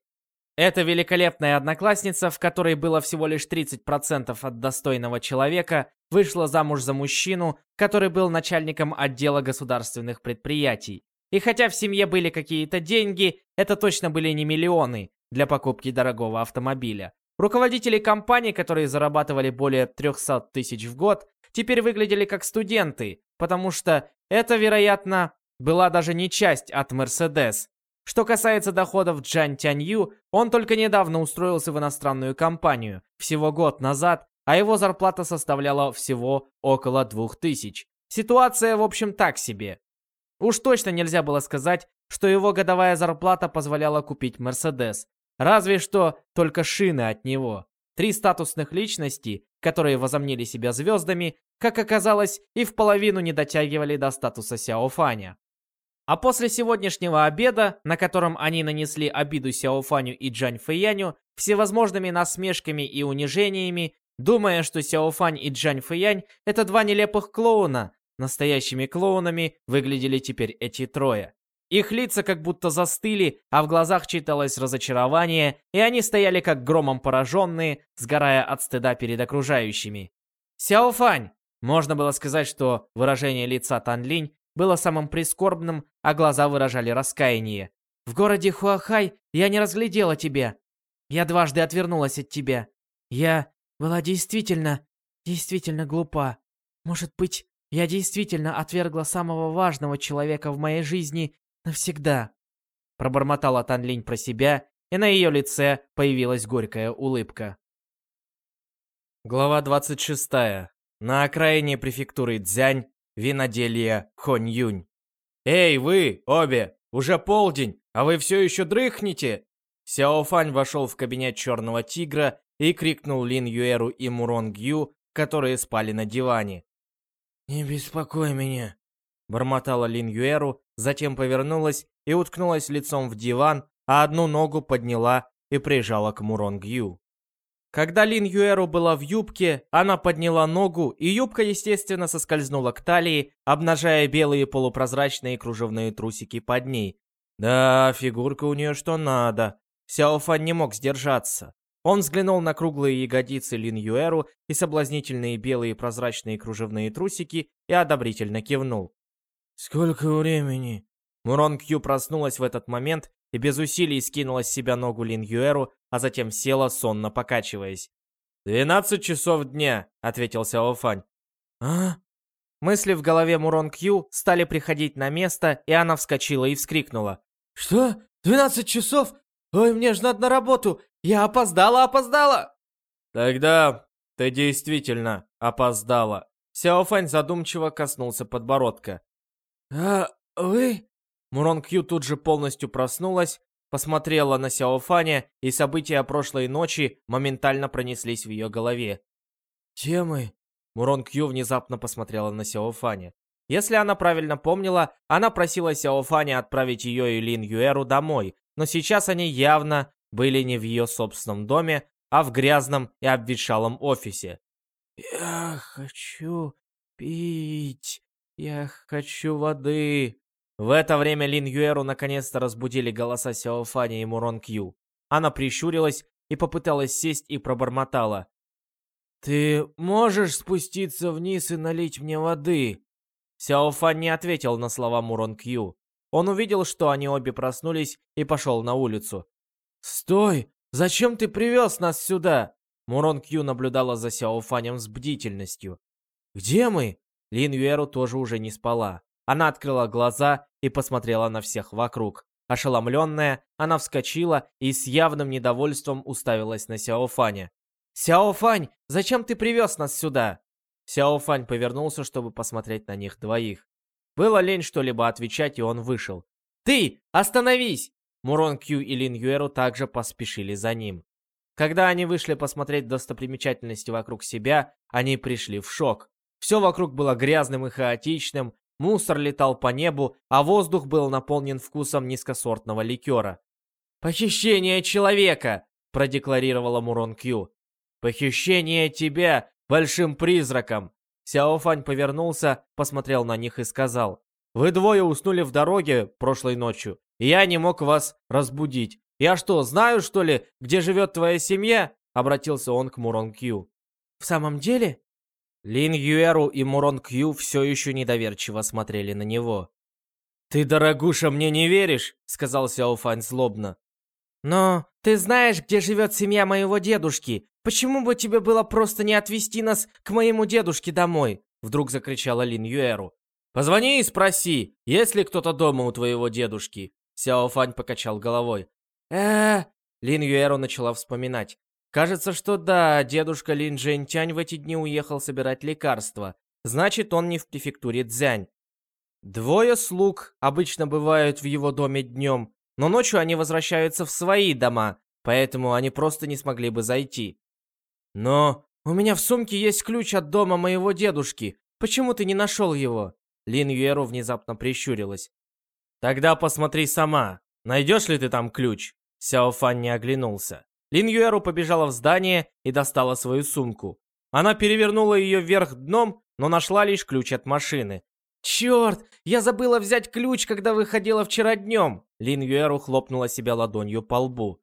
Эта великолепная одноклассница, в которой было всего лишь 30% от достойного человека, вышла замуж за мужчину, который был начальником отдела государственных предприятий. И хотя в семье были какие-то деньги, это точно были не миллионы для покупки дорогого автомобиля. Руководители компаний, которые зарабатывали более 300 тысяч в год, теперь выглядели как студенты, потому что это, вероятно, была даже не часть от Мерседес. Что касается доходов Джан Тянью, он только недавно устроился в иностранную компанию, всего год назад, а его зарплата составляла всего около 2000. Ситуация, в общем, так себе. Уж точно нельзя было сказать, что его годовая зарплата позволяла купить Мерседес. Разве что только шины от него. Три статусных личности, которые возомнили себя звездами, как оказалось, и в половину не дотягивали до статуса Сяофаня. А после сегодняшнего обеда, на котором они нанесли обиду Сяофаню и Джань Фэяню всевозможными насмешками и унижениями, думая, что Сяофань и Джань Фэянь — это два нелепых клоуна, настоящими клоунами выглядели теперь эти трое. Их лица как будто застыли, а в глазах читалось разочарование, и они стояли как громом пораженные, сгорая от стыда перед окружающими. «Сяофань!» Можно было сказать, что выражение лица Танлинь было самым прискорбным, а глаза выражали раскаяние. «В городе Хуахай я не разглядела тебя. Я дважды отвернулась от тебя. Я была действительно, действительно глупа. Может быть, я действительно отвергла самого важного человека в моей жизни навсегда. Пробормотала Танлинь про себя, и на ее лице появилась горькая улыбка. Глава 26. На окраине префектуры Цзянь, виноделье Хонь-Юнь. «Эй, вы, обе! Уже полдень, а вы все еще дрыхнете!» Сяо Фань вошел в кабинет Черного Тигра и крикнул Лин Юэру и Мурон Гью, которые спали на диване. «Не беспокой меня!» Бормотала Лин Юэру, затем повернулась и уткнулась лицом в диван, а одну ногу подняла и прижала к Муронгью. Когда Лин Юэру была в юбке, она подняла ногу, и юбка, естественно, соскользнула к талии, обнажая белые полупрозрачные кружевные трусики под ней. Да, фигурка у нее что надо. Сяофан не мог сдержаться. Он взглянул на круглые ягодицы Лин Юэру и соблазнительные белые прозрачные кружевные трусики и одобрительно кивнул. «Сколько времени?» Мурон Кью проснулась в этот момент и без усилий скинула с себя ногу Лин Юэру, а затем села, сонно покачиваясь. «Двенадцать часов дня», — ответил Сяо Фань. «А?» Мысли в голове Мурон Кью стали приходить на место, и она вскочила и вскрикнула. «Что? Двенадцать часов? Ой, мне ж надо на работу! Я опоздала, опоздала!» «Тогда ты действительно Опоздала. Сяофань задумчиво коснулся подбородка. «А вы?» Мурон Кью тут же полностью проснулась, посмотрела на Сяофаня, и события прошлой ночи моментально пронеслись в ее голове. «Где мы?» Мурон Кью внезапно посмотрела на Сяофаня. Если она правильно помнила, она просила Сяофаня отправить ее и Лин Юэру домой, но сейчас они явно были не в ее собственном доме, а в грязном и обветшалом офисе. «Я хочу пить, я хочу воды». В это время Лин Юэру наконец-то разбудили голоса Сяофаня и Мурон Кью. Она прищурилась и попыталась сесть и пробормотала. «Ты можешь спуститься вниз и налить мне воды?» Сяофан не ответил на слова Мурон Кью. Он увидел, что они обе проснулись и пошел на улицу. «Стой! Зачем ты привез нас сюда?» Мурон Кью наблюдала за Сяофанем с бдительностью. «Где мы?» Лин Юэру тоже уже не спала. Она открыла глаза и посмотрела на всех вокруг. Ошеломленная, она вскочила и с явным недовольством уставилась на Сяофаня. «Сяофань, зачем ты привез нас сюда?» Сяофань повернулся, чтобы посмотреть на них двоих. Было лень что-либо отвечать, и он вышел. «Ты! Остановись!» Мурон Кью и Лин Юэру также поспешили за ним. Когда они вышли посмотреть достопримечательности вокруг себя, они пришли в шок. Все вокруг было грязным и хаотичным, мусор летал по небу, а воздух был наполнен вкусом низкосортного ликера. «Похищение человека!» — продекларировала Мурон Кью. «Похищение тебя большим призраком!» Сяофань повернулся, посмотрел на них и сказал. «Вы двое уснули в дороге прошлой ночью, я не мог вас разбудить. Я что, знаю, что ли, где живет твоя семья?» Обратился он к Мурон Кью. «В самом деле?» Лин Юэру и Мурон Кью все еще недоверчиво смотрели на него. «Ты, дорогуша, мне не веришь?» — сказал Сяофань злобно. «Но ты знаешь, где живет семья моего дедушки. Почему бы тебе было просто не отвезти нас к моему дедушке домой?» Вдруг закричала Лин Юэру. «Позвони и спроси, есть ли кто-то дома у твоего дедушки?» Сяо Фань покачал головой. э Лин Юэру начала вспоминать. Кажется, что да, дедушка Лин Джентянь в эти дни уехал собирать лекарства. Значит, он не в префектуре Цзянь. Двое слуг обычно бывают в его доме днем, но ночью они возвращаются в свои дома, поэтому они просто не смогли бы зайти. «Но у меня в сумке есть ключ от дома моего дедушки. Почему ты не нашел его?» Лин Юэру внезапно прищурилась. «Тогда посмотри сама. Найдешь ли ты там ключ?» Сяо Фан не оглянулся. Лин Юэру побежала в здание и достала свою сумку. Она перевернула ее вверх дном, но нашла лишь ключ от машины. «Черт! Я забыла взять ключ, когда выходила вчера днем!» Лин Юэру хлопнула себя ладонью по лбу.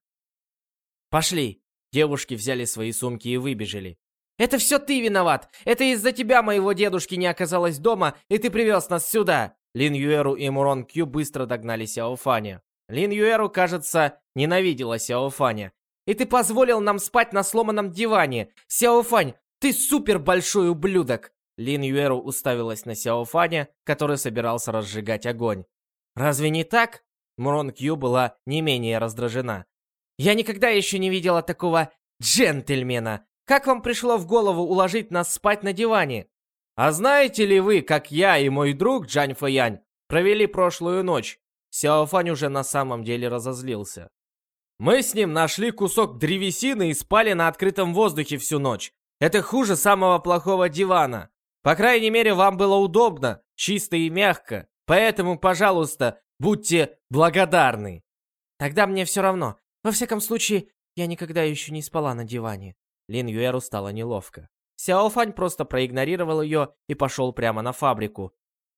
«Пошли!» Девушки взяли свои сумки и выбежали. «Это все ты виноват! Это из-за тебя моего дедушки не оказалось дома, и ты привез нас сюда!» Лин Юэру и Мурон Кью быстро догнали Сяо Фаня. Лин Юэру, кажется, ненавидела Сяо Фаня. «И ты позволил нам спать на сломанном диване! Сяо Фань, ты супер большой ублюдок!» Лин Юэру уставилась на Сяо Фаня, который собирался разжигать огонь. «Разве не так?» Мурон Кью была не менее раздражена. Я никогда еще не видела такого джентльмена. Как вам пришло в голову уложить нас спать на диване? А знаете ли вы, как я и мой друг Джань Фэянь провели прошлую ночь? Сяо Фань уже на самом деле разозлился. Мы с ним нашли кусок древесины и спали на открытом воздухе всю ночь. Это хуже самого плохого дивана. По крайней мере, вам было удобно, чисто и мягко. Поэтому, пожалуйста, будьте благодарны. Тогда мне все равно. Во всяком случае, я никогда еще не спала на диване. Лин Юэру стало неловко. Сяо Фань просто проигнорировал ее и пошел прямо на фабрику.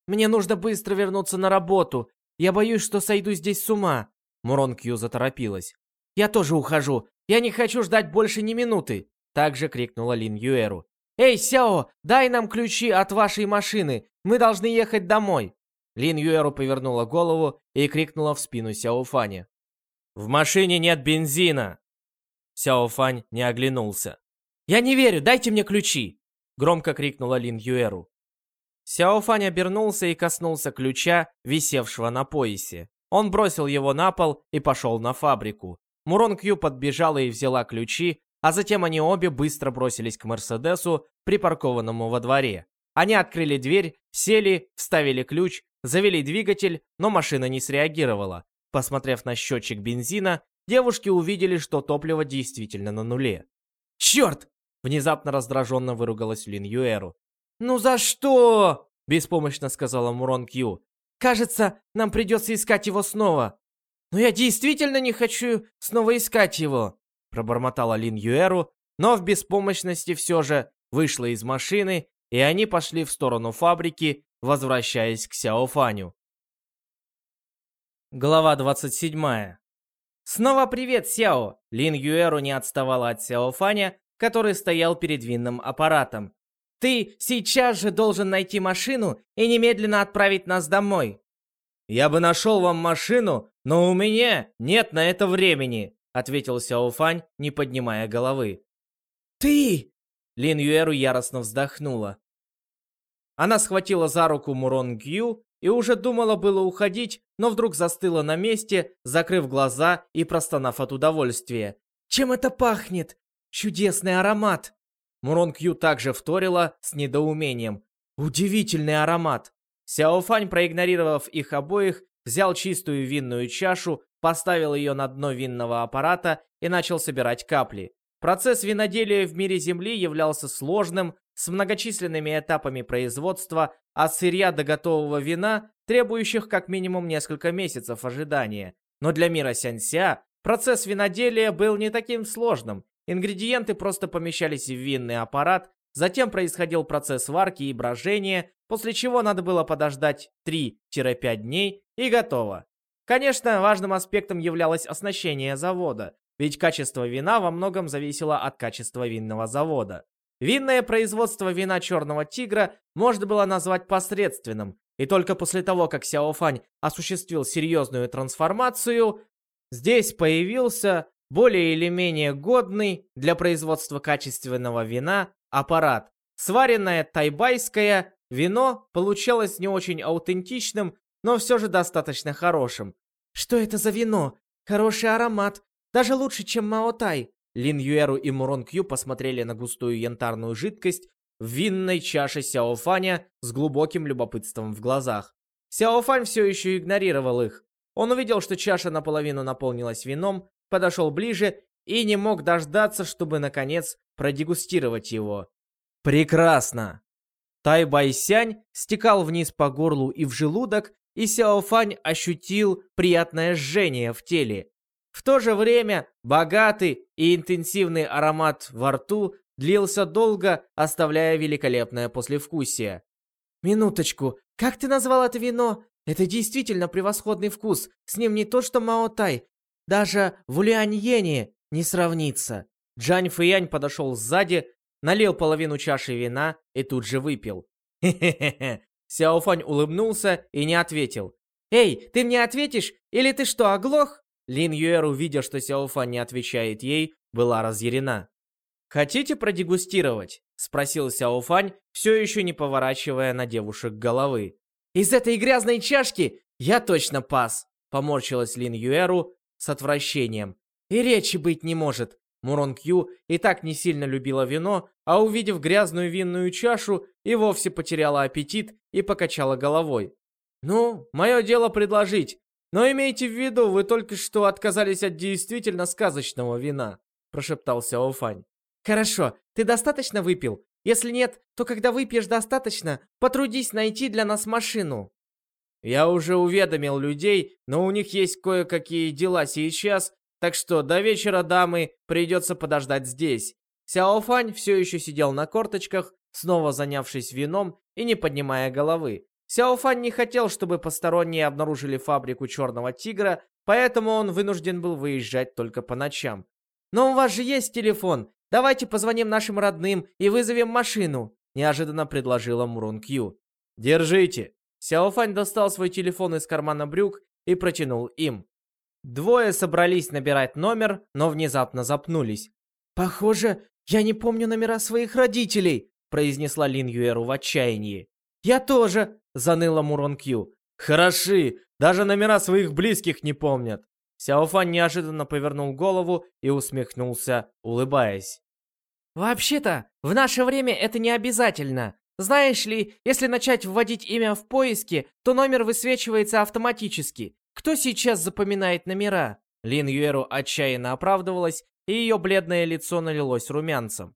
«Мне нужно быстро вернуться на работу. Я боюсь, что сойду здесь с ума». Мурон Кью заторопилась. «Я тоже ухожу. Я не хочу ждать больше ни минуты!» Также крикнула Лин Юэру. «Эй, Сяо, дай нам ключи от вашей машины. Мы должны ехать домой!» Лин Юэру повернула голову и крикнула в спину Сяо Фаня. «В машине нет бензина!» Сяо Фань не оглянулся. «Я не верю, дайте мне ключи!» Громко крикнула Лин Юэру. Сяо Фань обернулся и коснулся ключа, висевшего на поясе. Он бросил его на пол и пошел на фабрику. Мурон Кью подбежала и взяла ключи, а затем они обе быстро бросились к Мерседесу, припаркованному во дворе. Они открыли дверь, сели, вставили ключ, завели двигатель, но машина не среагировала. Посмотрев на счетчик бензина, девушки увидели, что топливо действительно на нуле. «Черт!» — внезапно раздраженно выругалась Лин Юэру. «Ну за что?» — беспомощно сказала Мурон Кью. «Кажется, нам придется искать его снова». «Но я действительно не хочу снова искать его», — пробормотала Лин Юэру, но в беспомощности все же вышла из машины, и они пошли в сторону фабрики, возвращаясь к Сяофаню. Глава 27. Снова привет, Сяо! Лин Юэру не отставала от Сяофаня, который стоял перед винным аппаратом. Ты сейчас же должен найти машину и немедленно отправить нас домой. Я бы нашел вам машину, но у меня нет на это времени, ответил Сяофань, не поднимая головы. Ты! Лин Юэру яростно вздохнула. Она схватила за руку Мурон Гью и уже думала было уходить, но вдруг застыла на месте, закрыв глаза и простонав от удовольствия. «Чем это пахнет? Чудесный аромат!» Мурон Кью также вторила с недоумением. «Удивительный аромат!» Сяофань, проигнорировав их обоих, взял чистую винную чашу, поставил ее на дно винного аппарата и начал собирать капли. Процесс виноделия в мире Земли являлся сложным, с многочисленными этапами производства, от сырья до готового вина, требующих как минимум несколько месяцев ожидания. Но для мира Сянься процесс виноделия был не таким сложным. Ингредиенты просто помещались в винный аппарат, затем происходил процесс варки и брожения, после чего надо было подождать 3-5 дней и готово. Конечно, важным аспектом являлось оснащение завода, ведь качество вина во многом зависело от качества винного завода. Винное производство вина Черного Тигра можно было назвать посредственным, и только после того, как Сяофань осуществил серьезную трансформацию, здесь появился более или менее годный для производства качественного вина аппарат. Сваренное тайбайское вино получалось не очень аутентичным, но все же достаточно хорошим. Что это за вино? Хороший аромат, даже лучше, чем Маотай. Лин Юэру и Мурон Кью посмотрели на густую янтарную жидкость в винной чаше Сяофаня с глубоким любопытством в глазах. Сяофань все еще игнорировал их. Он увидел, что чаша наполовину наполнилась вином, подошел ближе и не мог дождаться, чтобы, наконец, продегустировать его. Прекрасно! Тай Байсянь стекал вниз по горлу и в желудок, и Сяофань ощутил приятное жжение в теле. В то же время богатый и интенсивный аромат во рту длился долго, оставляя великолепное послевкусие. «Минуточку, как ты назвал это вино? Это действительно превосходный вкус, с ним не то что Маотай, даже в Уляньене не сравнится». Джань Фэянь подошел сзади, налил половину чаши вина и тут же выпил. «Хе-хе-хе». Сяофань улыбнулся и не ответил. «Эй, ты мне ответишь? Или ты что, оглох?» Лин Юэр, увидя, что Сяофан не отвечает ей, была разъярена. «Хотите продегустировать?» — спросил Сяофань, все еще не поворачивая на девушек головы. «Из этой грязной чашки я точно пас!» — поморщилась Лин Юэру с отвращением. «И речи быть не может!» Мурон Кью и так не сильно любила вино, а увидев грязную винную чашу, и вовсе потеряла аппетит и покачала головой. «Ну, мое дело предложить. Но имейте в виду, вы только что отказались от действительно сказочного вина», прошептал Сяофань. «Хорошо, ты достаточно выпил? Если нет, то когда выпьешь достаточно, потрудись найти для нас машину». «Я уже уведомил людей, но у них есть кое-какие дела сейчас, так что до вечера, дамы, придется подождать здесь». Сяофань все еще сидел на корточках, снова занявшись вином и не поднимая головы. Сяофан не хотел, чтобы посторонние обнаружили фабрику Черного Тигра, поэтому он вынужден был выезжать только по ночам. «Но у вас же есть телефон. Давайте позвоним нашим родным и вызовем машину», неожиданно предложила Мурун Кью. «Держите». Сяофань достал свой телефон из кармана брюк и протянул им. Двое собрались набирать номер, но внезапно запнулись. «Похоже, я не помню номера своих родителей», произнесла Лин Юэру в отчаянии. «Я тоже!» — заныла Мурон Кью. «Хороши! Даже номера своих близких не помнят!» Сяофан неожиданно повернул голову и усмехнулся, улыбаясь. «Вообще-то, в наше время это не обязательно. Знаешь ли, если начать вводить имя в поиске, то номер высвечивается автоматически. Кто сейчас запоминает номера?» Лин Юэру отчаянно оправдывалась, и ее бледное лицо налилось румянцем.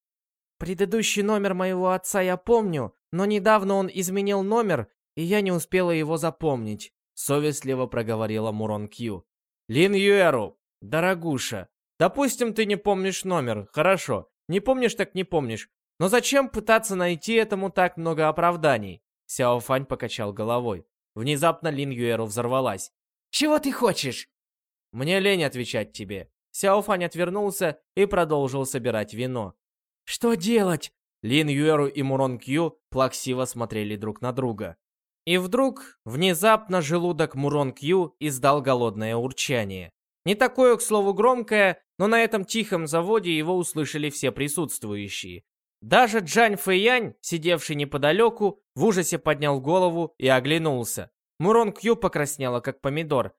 «Предыдущий номер моего отца я помню, но недавно он изменил номер, и я не успела его запомнить», — совестливо проговорила Мурон Кью. «Лин Юэру, дорогуша, допустим, ты не помнишь номер, хорошо. Не помнишь, так не помнишь. Но зачем пытаться найти этому так много оправданий?» Сяо Фань покачал головой. Внезапно Лин Юэру взорвалась. «Чего ты хочешь?» «Мне лень отвечать тебе». Сяо Фань отвернулся и продолжил собирать вино. «Что делать?» Лин Юэру и Мурон Кью плаксиво смотрели друг на друга. И вдруг, внезапно, желудок Мурон Кью издал голодное урчание. Не такое, к слову, громкое, но на этом тихом заводе его услышали все присутствующие. Даже Джань Фэянь, сидевший неподалеку, в ужасе поднял голову и оглянулся. Мурон Кью покраснела, как помидор.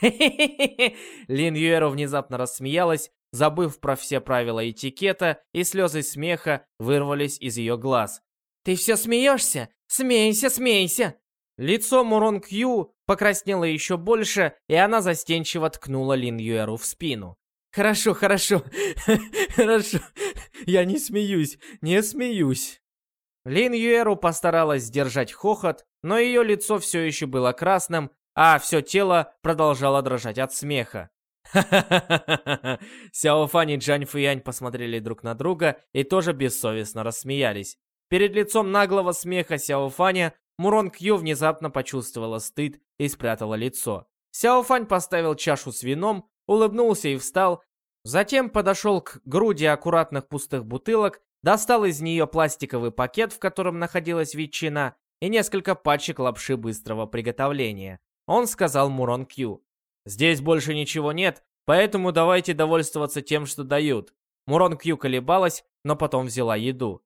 «Хе-хе-хе-хе!» Лин Юэро внезапно рассмеялась, забыв про все правила этикета, и слезы смеха вырвались из ее глаз. «Ты все смеешься? Смейся, смейся!» Лицо Мурон Кью покраснело еще больше, и она застенчиво ткнула Лин Юэру в спину. «Хорошо, хорошо, хорошо, я не смеюсь, не смеюсь». Лин Юэру постаралась сдержать хохот, но ее лицо все еще было красным, а все тело продолжало дрожать от смеха. Ха-ха-ха-ха-ха. Сяо Фань и Джань Фуянь посмотрели друг на друга и тоже бессовестно рассмеялись. Перед лицом наглого смеха Сяо Фаня Мурон Кью внезапно почувствовала стыд и спрятала лицо. Сяо Фань поставил чашу с вином, улыбнулся и встал. Затем подошел к груди аккуратных пустых бутылок, достал из нее пластиковый пакет, в котором находилась ветчина, и несколько пачек лапши быстрого приготовления. Он сказал Мурон Кью. «Здесь больше ничего нет, поэтому давайте довольствоваться тем, что дают». Мурон Кью колебалась, но потом взяла еду.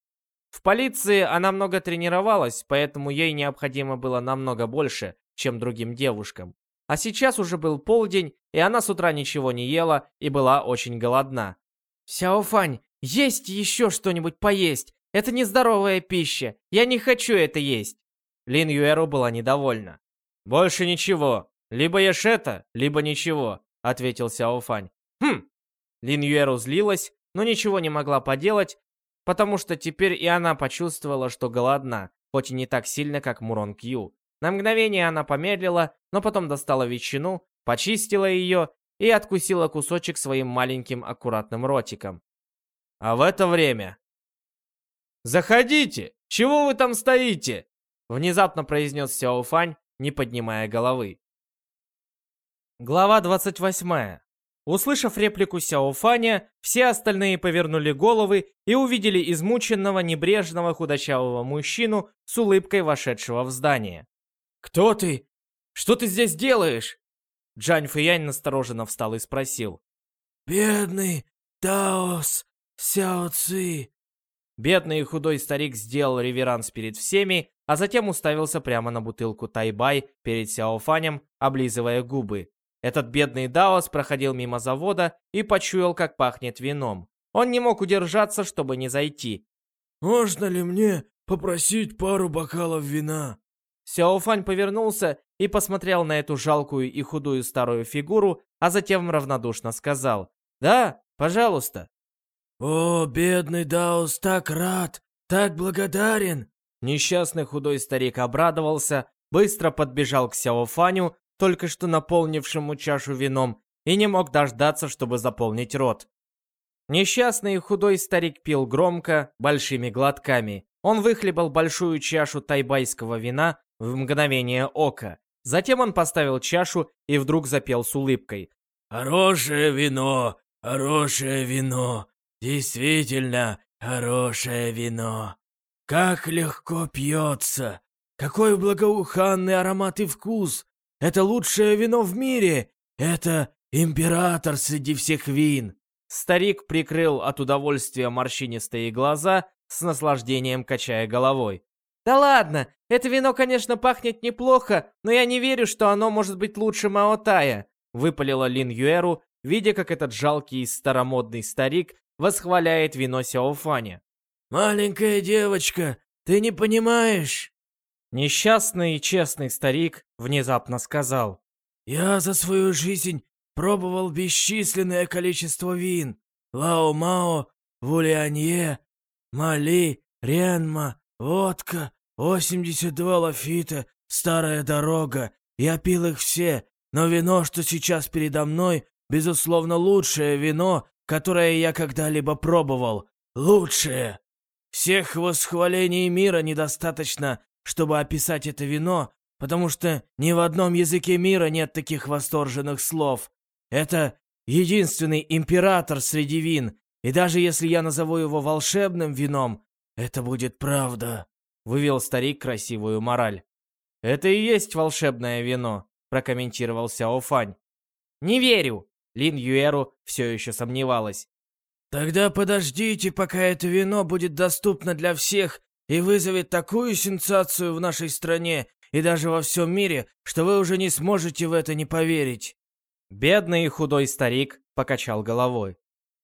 В полиции она много тренировалась, поэтому ей необходимо было намного больше, чем другим девушкам. А сейчас уже был полдень, и она с утра ничего не ела и была очень голодна. «Сяофань, есть еще что-нибудь поесть? Это нездоровая пища, я не хочу это есть!» Лин Юэру была недовольна. «Больше ничего. Либо ешь это, либо ничего», — ответил Сяофань. «Хм!» Лин Юэру злилась, но ничего не могла поделать, потому что теперь и она почувствовала, что голодна, хоть и не так сильно, как Мурон Кью. На мгновение она помедлила, но потом достала ветчину, почистила ее и откусила кусочек своим маленьким аккуратным ротиком. А в это время... «Заходите! Чего вы там стоите?» Внезапно произнес Сяо Фань, не поднимая головы. Глава 28. Услышав реплику Сяо Фаня, все остальные повернули головы и увидели измученного, небрежного, худощавого мужчину с улыбкой вошедшего в здание. «Кто ты? Что ты здесь делаешь?» Джань Фэянь настороженно встал и спросил. «Бедный Таос Сяо Ци». Бедный и худой старик сделал реверанс перед всеми, а затем уставился прямо на бутылку Тайбай перед Сяо Фанем, облизывая губы. Этот бедный Даос проходил мимо завода и почуял, как пахнет вином. Он не мог удержаться, чтобы не зайти. «Можно ли мне попросить пару бокалов вина?» Сяофань повернулся и посмотрел на эту жалкую и худую старую фигуру, а затем равнодушно сказал «Да, пожалуйста». «О, бедный Даос, так рад, так благодарен!» Несчастный худой старик обрадовался, быстро подбежал к Сяофаню только что наполнившему чашу вином, и не мог дождаться, чтобы заполнить рот. Несчастный худой старик пил громко, большими глотками. Он выхлебал большую чашу тайбайского вина в мгновение ока. Затем он поставил чашу и вдруг запел с улыбкой. «Хорошее вино, хорошее вино, действительно хорошее вино. Как легко пьется, какой благоуханный аромат и вкус. Это лучшее вино в мире! Это император среди всех вин!» Старик прикрыл от удовольствия морщинистые глаза, с наслаждением качая головой. «Да ладно, это вино, конечно, пахнет неплохо, но я не верю, что оно может быть лучше Маотая. выпалила Лин Юэру, видя, как этот жалкий старомодный старик восхваляет вино Сяофаня. «Маленькая девочка, ты не понимаешь?» Несчастный и честный старик внезапно сказал. «Я за свою жизнь пробовал бесчисленное количество вин. Лао-Мао, Вулианье, Мали, Ренма, водка, 82 лафита, старая дорога. Я пил их все, но вино, что сейчас передо мной, безусловно, лучшее вино, которое я когда-либо пробовал. Лучшее. Всех восхвалений мира недостаточно, чтобы описать это вино, потому что ни в одном языке мира нет таких восторженных слов. Это единственный император среди вин, и даже если я назову его волшебным вином, это будет правда», — вывел старик красивую мораль. «Это и есть волшебное вино», — прокомментировал Сяо Фань. «Не верю!» — Лин Юэру все еще сомневалась. «Тогда подождите, пока это вино будет доступно для всех и вызовет такую сенсацию в нашей стране и даже во всем мире, что вы уже не сможете в это не поверить». Бедный и худой старик покачал головой.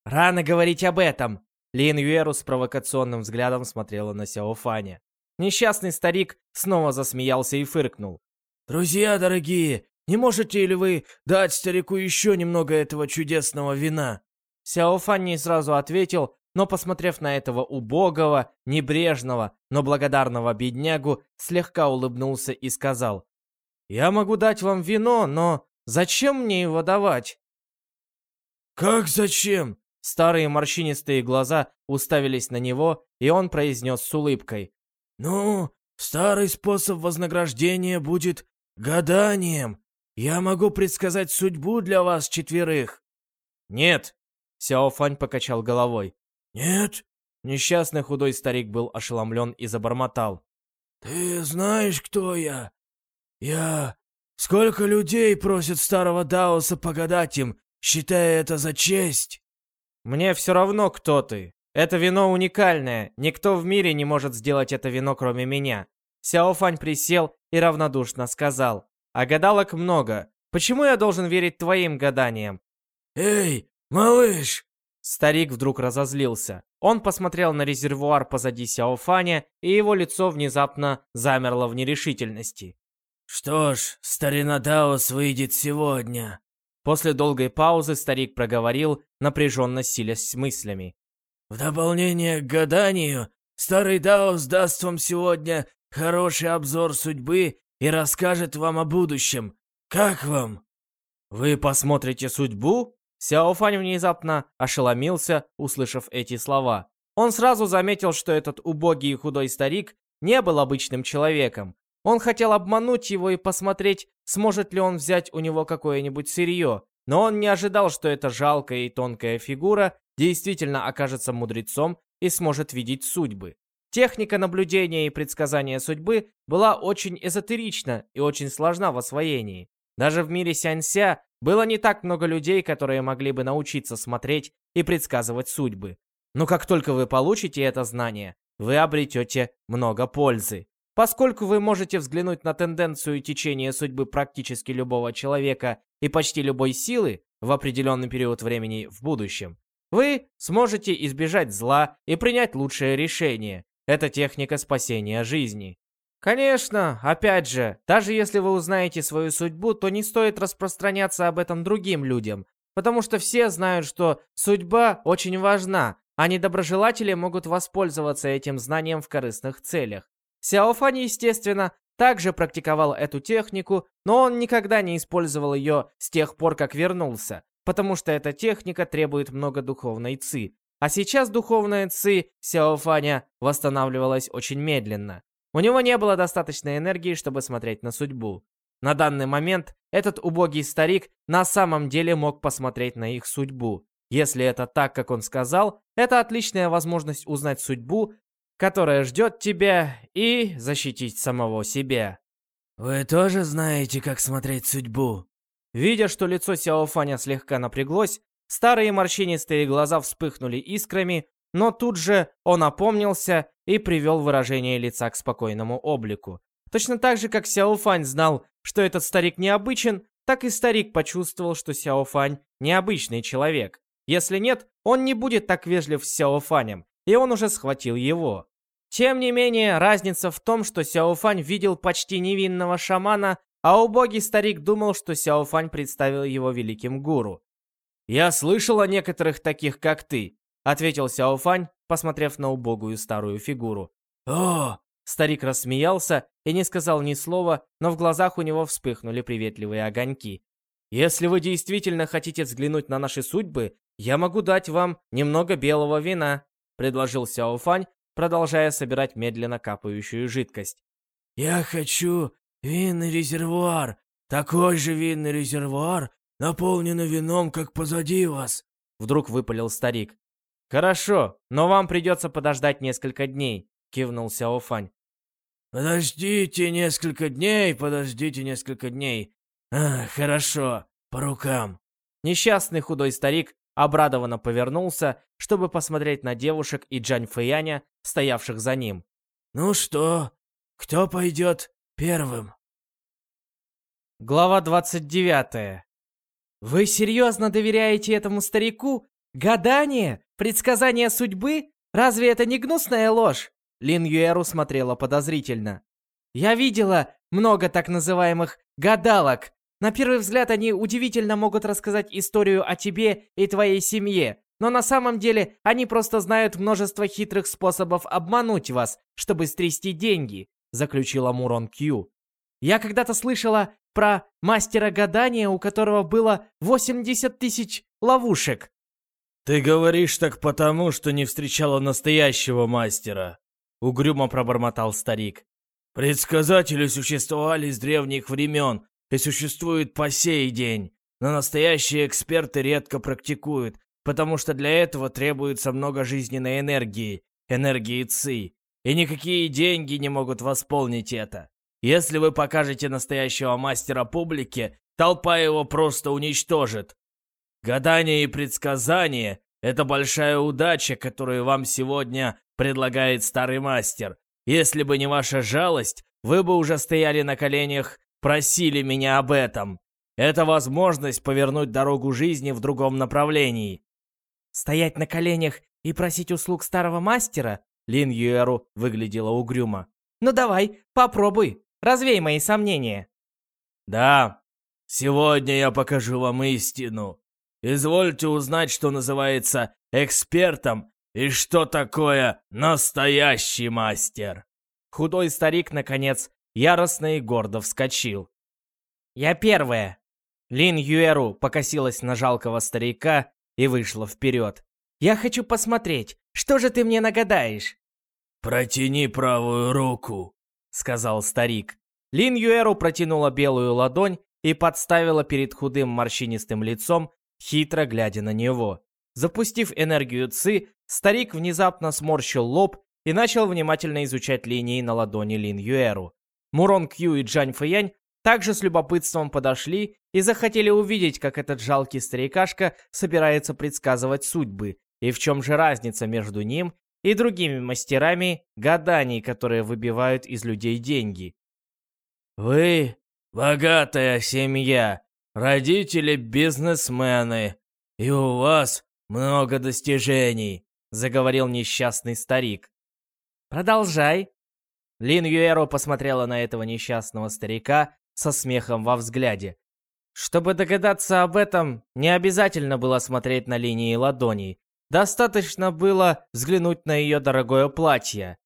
«Рано говорить об этом!» Лин Юэру с провокационным взглядом смотрела на Сяо Фаня. Несчастный старик снова засмеялся и фыркнул. «Друзья дорогие, не можете ли вы дать старику еще немного этого чудесного вина?» Сяо Фань не сразу ответил, но, посмотрев на этого убогого, небрежного, но благодарного беднягу, слегка улыбнулся и сказал, «Я могу дать вам вино, но зачем мне его давать?» «Как зачем?» Старые морщинистые глаза уставились на него, и он произнес с улыбкой. «Ну, старый способ вознаграждения будет гаданием. Я могу предсказать судьбу для вас четверых». «Нет», — Сяо Фань покачал головой. «Нет?» Несчастный худой старик был ошеломлен и забормотал. «Ты знаешь, кто я? Я... Сколько людей просят старого Даоса погадать им, считая это за честь?» «Мне все равно, кто ты. Это вино уникальное. Никто в мире не может сделать это вино, кроме меня». Сяо Фань присел и равнодушно сказал. «А гадалок много. Почему я должен верить твоим гаданиям?» «Эй, малыш!» Старик вдруг разозлился. Он посмотрел на резервуар позади Сяофаня, и его лицо внезапно замерло в нерешительности. «Что ж, старина Даос выйдет сегодня». После долгой паузы старик проговорил, напряженно силясь с мыслями. «В дополнение к гаданию, старый Даос даст вам сегодня хороший обзор судьбы и расскажет вам о будущем. Как вам?» «Вы посмотрите судьбу?» Сяофань внезапно ошеломился, услышав эти слова. Он сразу заметил, что этот убогий и худой старик не был обычным человеком. Он хотел обмануть его и посмотреть, сможет ли он взять у него какое-нибудь сырье, но он не ожидал, что эта жалкая и тонкая фигура действительно окажется мудрецом и сможет видеть судьбы. Техника наблюдения и предсказания судьбы была очень эзотерична и очень сложна в освоении. Даже в мире Сянься было не так много людей, которые могли бы научиться смотреть и предсказывать судьбы. Но как только вы получите это знание, вы обретете много пользы. Поскольку вы можете взглянуть на тенденцию и течение судьбы практически любого человека и почти любой силы в определенный период времени в будущем, вы сможете избежать зла и принять лучшее решение. Это техника спасения жизни. Конечно, опять же, даже если вы узнаете свою судьбу, то не стоит распространяться об этом другим людям, потому что все знают, что судьба очень важна, а недоброжелатели могут воспользоваться этим знанием в корыстных целях. Сяофань, естественно, также практиковал эту технику, но он никогда не использовал ее с тех пор, как вернулся, потому что эта техника требует много духовной ци. А сейчас духовная ци Сяофаня восстанавливалась очень медленно. У него не было достаточной энергии, чтобы смотреть на судьбу. На данный момент этот убогий старик на самом деле мог посмотреть на их судьбу. Если это так, как он сказал, это отличная возможность узнать судьбу, которая ждет тебя, и защитить самого себя. «Вы тоже знаете, как смотреть судьбу?» Видя, что лицо Сяофаня слегка напряглось, старые морщинистые глаза вспыхнули искрами, но тут же он опомнился и привел выражение лица к спокойному облику. Точно так же, как Сяофань знал, что этот старик необычен, так и старик почувствовал, что Сяо Фань необычный человек. Если нет, он не будет так вежлив с Сяо Фанем, и он уже схватил его. Тем не менее, разница в том, что Сяо Фань видел почти невинного шамана, а убогий старик думал, что Сяо Фань представил его великим гуру. «Я слышал о некоторых таких, как ты», — ответил Сяо Фань, посмотрев на убогую старую фигуру. «О, Старик рассмеялся и не сказал ни слова, но в глазах у него вспыхнули приветливые огоньки. «Если вы действительно хотите взглянуть на наши судьбы, я могу дать вам немного белого вина», предложил Сяо Фань, продолжая собирать медленно капающую жидкость. я хочу винный резервуар, такой же винный резервуар, наполненный вином, как позади вас». Вдруг выпалил старик. «Хорошо, но вам придется подождать несколько дней», кивнул Сяо Фань. «Подождите несколько дней, подождите несколько дней. А, хорошо, по рукам». Несчастный худой старик обрадованно повернулся, чтобы посмотреть на девушек и Джань Фэяня, стоявших за ним. «Ну что, кто пойдет первым?» Глава 29. Вы серьезно доверяете этому старику? Гадание? Предсказание судьбы? Разве это не гнусная ложь? Лин Юэру смотрела подозрительно. «Я видела много так называемых «гадалок». На первый взгляд они удивительно могут рассказать историю о тебе и твоей семье, но на самом деле они просто знают множество хитрых способов обмануть вас, чтобы стрясти деньги», заключила Мурон Кью. «Я когда-то слышала про мастера гадания, у которого было 80 тысяч ловушек». «Ты говоришь так потому, что не встречала настоящего мастера», Угрюмо пробормотал старик. Предсказатели существовали с древних времен и существуют по сей день, но настоящие эксперты редко практикуют, потому что для этого требуется много жизненной энергии, энергии ЦИ, и никакие деньги не могут восполнить это. Если вы покажете настоящего мастера публике, толпа его просто уничтожит. Гадание и предсказание — это большая удача, которую вам сегодня предлагает старый мастер. Если бы не ваша жалость, вы бы уже стояли на коленях, просили меня об этом. Это возможность повернуть дорогу жизни в другом направлении. Стоять на коленях и просить услуг старого мастера? Лин Юэру выглядела угрюмо. Ну давай, попробуй, развей мои сомнения. Да, сегодня я покажу вам истину. Извольте узнать, что называется экспертом и что такое настоящий мастер? Худой старик, наконец, яростно и гордо вскочил. «Я первая!» Лин Юэру покосилась на жалкого старика и вышла вперед. «Я хочу посмотреть, что же ты мне нагадаешь?» «Протяни правую руку», — сказал старик. Лин Юэру протянула белую ладонь и подставила перед худым морщинистым лицом, хитро глядя на него. Запустив энергию Ци, старик внезапно сморщил лоб и начал внимательно изучать линии на ладони Лин Юэру. Мурон Кью и Джань Фэянь также с любопытством подошли и захотели увидеть, как этот жалкий старикашка собирается предсказывать судьбы, и в чем же разница между ним и другими мастерами гаданий, которые выбивают из людей деньги. «Вы богатая семья, родители бизнесмены, и у вас много достижений», — заговорил несчастный старик. «Продолжай». Лин Юэро посмотрела на этого несчастного старика со смехом во взгляде. Чтобы догадаться об этом, не обязательно было смотреть на линии ладоней. Достаточно было взглянуть на ее дорогое платье.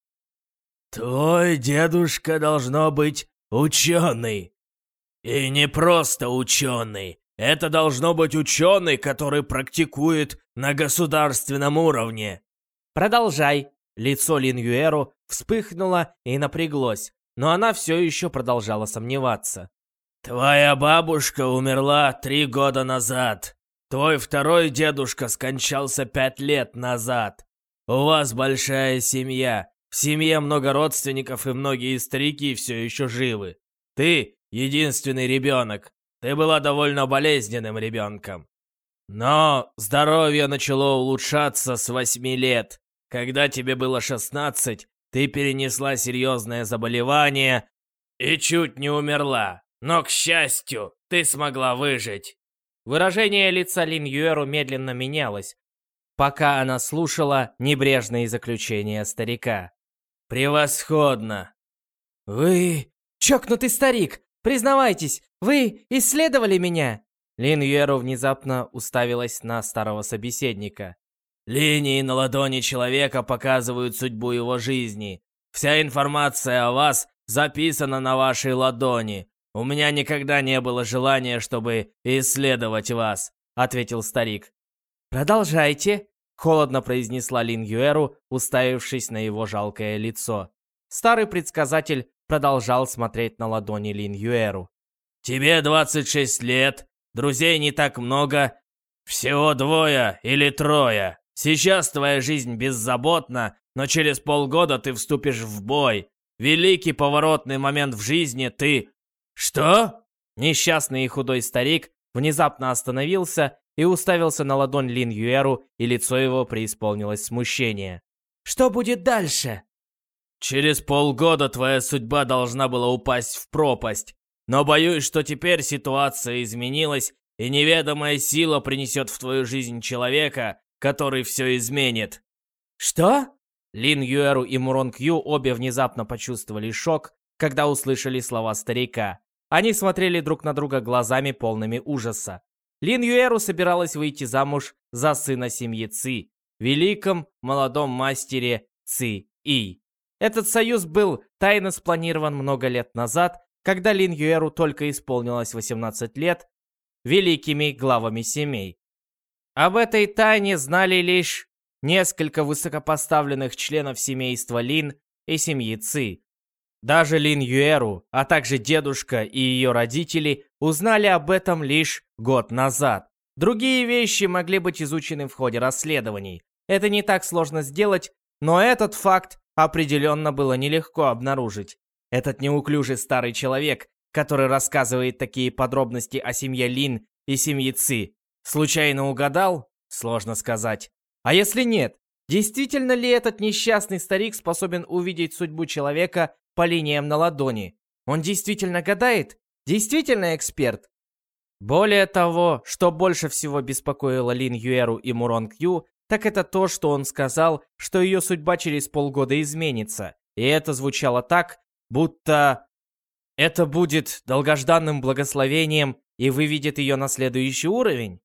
«Твой дедушка должно быть ученый. И не просто ученый, это должно быть ученый, который практикует на государственном уровне. Продолжай. Лицо Лин Юэру вспыхнуло и напряглось, но она все еще продолжала сомневаться. Твоя бабушка умерла три года назад. Твой второй дедушка скончался пять лет назад. У вас большая семья. В семье много родственников, и многие старики все еще живы. Ты единственный ребенок. Ты была довольно болезненным ребенком. Но здоровье начало улучшаться с восьми лет. Когда тебе было шестнадцать, ты перенесла серьезное заболевание и чуть не умерла. Но, к счастью, ты смогла выжить. Выражение лица Лин Юэру медленно менялось, пока она слушала небрежные заключения старика. Превосходно. «Вы... чокнутый старик! Признавайтесь, вы исследовали меня?» Лин Юэру внезапно уставилась на старого собеседника. Линии на ладони человека показывают судьбу его жизни. Вся информация о вас записана на вашей ладони. У меня никогда не было желания, чтобы исследовать вас», — ответил старик. «Продолжайте», — холодно произнесла Лин Юэру, уставившись на его жалкое лицо. Старый предсказатель продолжал смотреть на ладони Лин Юэру. «Тебе 26 лет, друзей не так много, всего двое или трое. Сейчас твоя жизнь беззаботна, но через полгода ты вступишь в бой. Великий поворотный момент в жизни ты... Что? Несчастный и худой старик внезапно остановился и уставился на ладонь Лин Юэру, и лицо его преисполнилось смущение. «Что будет дальше?» «Через полгода твоя судьба должна была упасть в пропасть. Но боюсь, что теперь ситуация изменилась, и неведомая сила принесет в твою жизнь человека, который все изменит». «Что?» Лин Юэру и Мурон Кью обе внезапно почувствовали шок, когда услышали слова старика. Они смотрели друг на друга глазами полными ужаса. Лин Юэру собиралась выйти замуж за сына семьи Ци, великом молодом мастере Ци И. Этот союз был тайно спланирован много лет назад, когда Лин Юэру только исполнилось 18 лет, великими главами семей. Об этой тайне знали лишь несколько высокопоставленных членов семейства Лин и семьи Ци. Даже Лин Юэру, а также дедушка и ее родители узнали об этом лишь год назад. Другие вещи могли быть изучены в ходе расследований. Это не так сложно сделать, но этот факт определенно было нелегко обнаружить. Этот неуклюжий старый человек, который рассказывает такие подробности о семье Лин и семье Ци, Случайно угадал? Сложно сказать. А если нет? Действительно ли этот несчастный старик способен увидеть судьбу человека по линиям на ладони? Он действительно гадает? Действительно эксперт? Более того, что больше всего беспокоило Лин Юэру и Мурон Кью, так это то, что он сказал, что ее судьба через полгода изменится. И это звучало так, будто это будет долгожданным благословением и выведет ее на следующий уровень.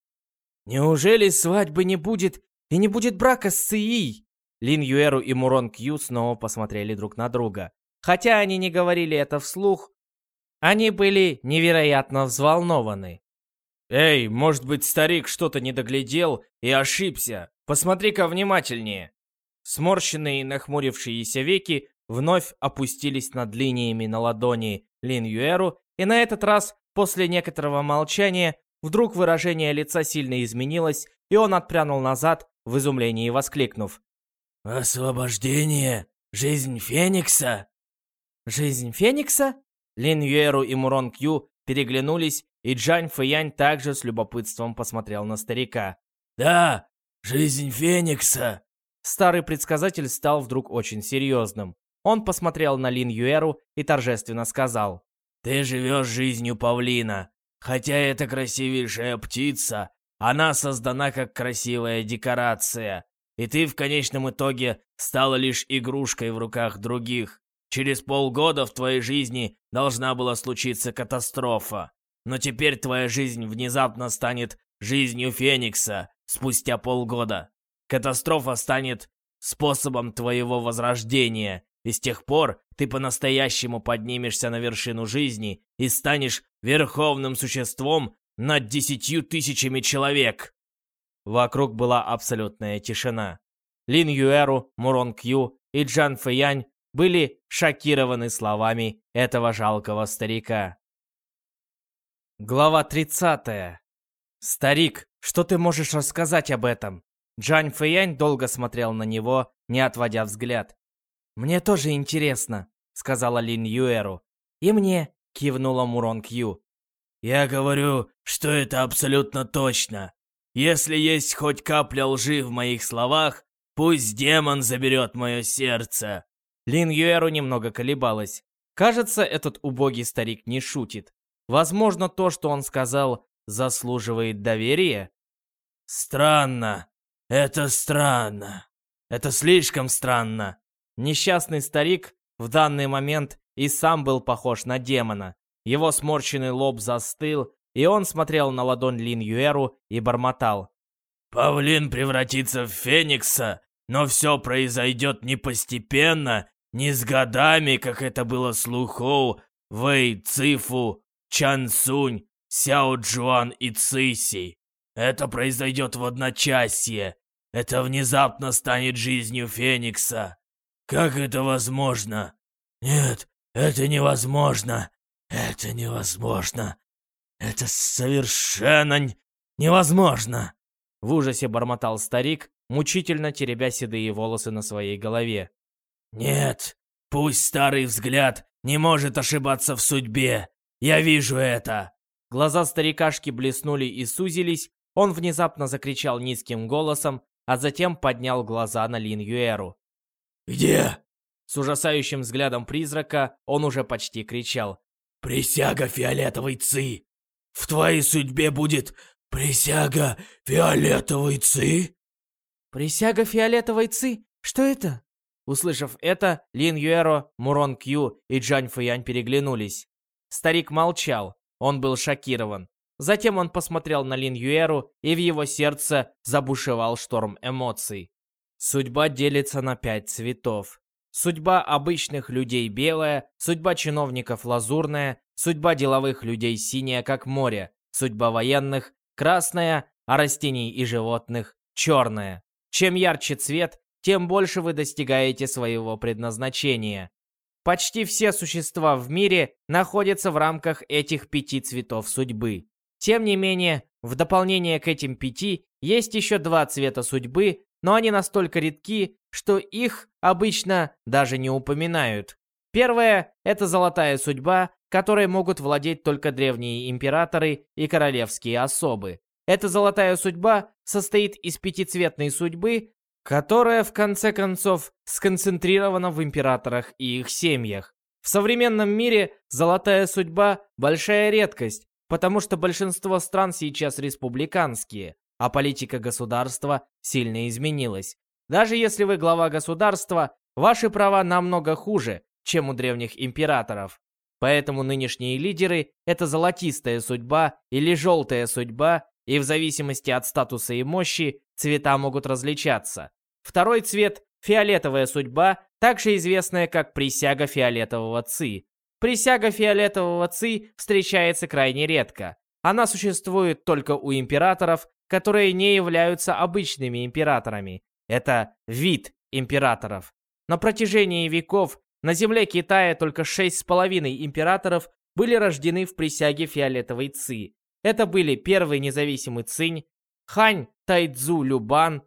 Неужели свадьбы не будет и не будет брака с Цией? Лин Юэру и Мурон Кью снова посмотрели друг на друга. Хотя они не говорили это вслух, они были невероятно взволнованы. «Эй, может быть, старик что-то не доглядел и ошибся? Посмотри-ка внимательнее!» Сморщенные и нахмурившиеся веки вновь опустились над линиями на ладони Лин Юэру, и на этот раз, после некоторого молчания, Вдруг выражение лица сильно изменилось, и он отпрянул назад, в изумлении воскликнув. «Освобождение! Жизнь Феникса!» «Жизнь Феникса?» Лин Юэру и Мурон Кью переглянулись, и Джань Фэянь также с любопытством посмотрел на старика. «Да, жизнь Феникса!» Старый предсказатель стал вдруг очень серьезным. Он посмотрел на Лин Юэру и торжественно сказал. «Ты живешь жизнью павлина. Хотя это красивейшая птица, она создана как красивая декорация. И ты в конечном итоге стала лишь игрушкой в руках других. Через полгода в твоей жизни должна была случиться катастрофа. Но теперь твоя жизнь внезапно станет жизнью Феникса спустя полгода. Катастрофа станет способом твоего возрождения, и с тех пор ты по-настоящему поднимешься на вершину жизни и станешь верховным существом над десятью тысячами человек. Вокруг была абсолютная тишина. Лин Юэру, Мурон Кью и Джан Фэянь были шокированы словами этого жалкого старика. Глава 30. «Старик, что ты можешь рассказать об этом?» Джан Фэянь долго смотрел на него, не отводя взгляд. «Мне тоже интересно», — сказала Лин Юэру. «И мне», — кивнула Мурон Кью. «Я говорю, что это абсолютно точно. Если есть хоть капля лжи в моих словах, пусть демон заберет мое сердце». Лин Юэру немного колебалась. Кажется, этот убогий старик не шутит. Возможно, то, что он сказал, заслуживает доверия? Странно. Это странно. Это слишком странно. Несчастный старик в данный момент и сам был похож на демона. Его сморщенный лоб застыл, и он смотрел на ладонь Лин Юэру и бормотал. Павлин превратится в Феникса, но все произойдет не постепенно, не с годами, как это было с Лухоу, Вэй, Цифу, Чан Сунь, Сяо Джуан и Циси. Это произойдет в одночасье. Это внезапно станет жизнью Феникса. Как это возможно? Нет, это невозможно. Это невозможно. Это совершенно невозможно. В ужасе бормотал старик, мучительно теребя седые волосы на своей голове. «Нет, пусть старый взгляд не может ошибаться в судьбе. Я вижу это!» Глаза старикашки блеснули и сузились, он внезапно закричал низким голосом, а затем поднял глаза на Лин Юэру. «Где?» С ужасающим взглядом призрака он уже почти кричал. «Присяга фиолетовой ци! В твоей судьбе будет «Присяга фиолетовой ци?» «Присяга фиолетовой ци? Что это?» Услышав это, Лин Юэро, Мурон Кью и Джань Фэянь переглянулись. Старик молчал, он был шокирован. Затем он посмотрел на Лин Юэру, и в его сердце забушевал шторм эмоций. Судьба делится на пять цветов. Судьба обычных людей белая, судьба чиновников лазурная, судьба деловых людей синяя, как море, судьба военных красная, а растений и животных черная. Чем ярче цвет, тем больше вы достигаете своего предназначения. Почти все существа в мире находятся в рамках этих пяти цветов судьбы. Тем не менее, в дополнение к этим пяти есть еще два цвета судьбы, но они настолько редки, что их обычно даже не упоминают. Первое – это золотая судьба, которой могут владеть только древние императоры и королевские особы. Эта золотая судьба состоит из пятицветной судьбы, которая, в конце концов, сконцентрирована в императорах и их семьях. В современном мире золотая судьба – большая редкость, потому что большинство стран сейчас республиканские, а политика государства сильно изменилась. Даже если вы глава государства, ваши права намного хуже, чем у древних императоров. Поэтому нынешние лидеры — это золотистая судьба или желтая судьба, и в зависимости от статуса и мощи цвета могут различаться. Второй цвет — фиолетовая судьба, также известная как присяга фиолетового ци. Присяга фиолетового ци встречается крайне редко. Она существует только у императоров, которые не являются обычными императорами. Это вид императоров. На протяжении веков на земле Китая только шесть с половиной императоров были рождены в присяге фиолетовой Ци. Это были первый независимый Цинь, Хань Тайцзу Любан,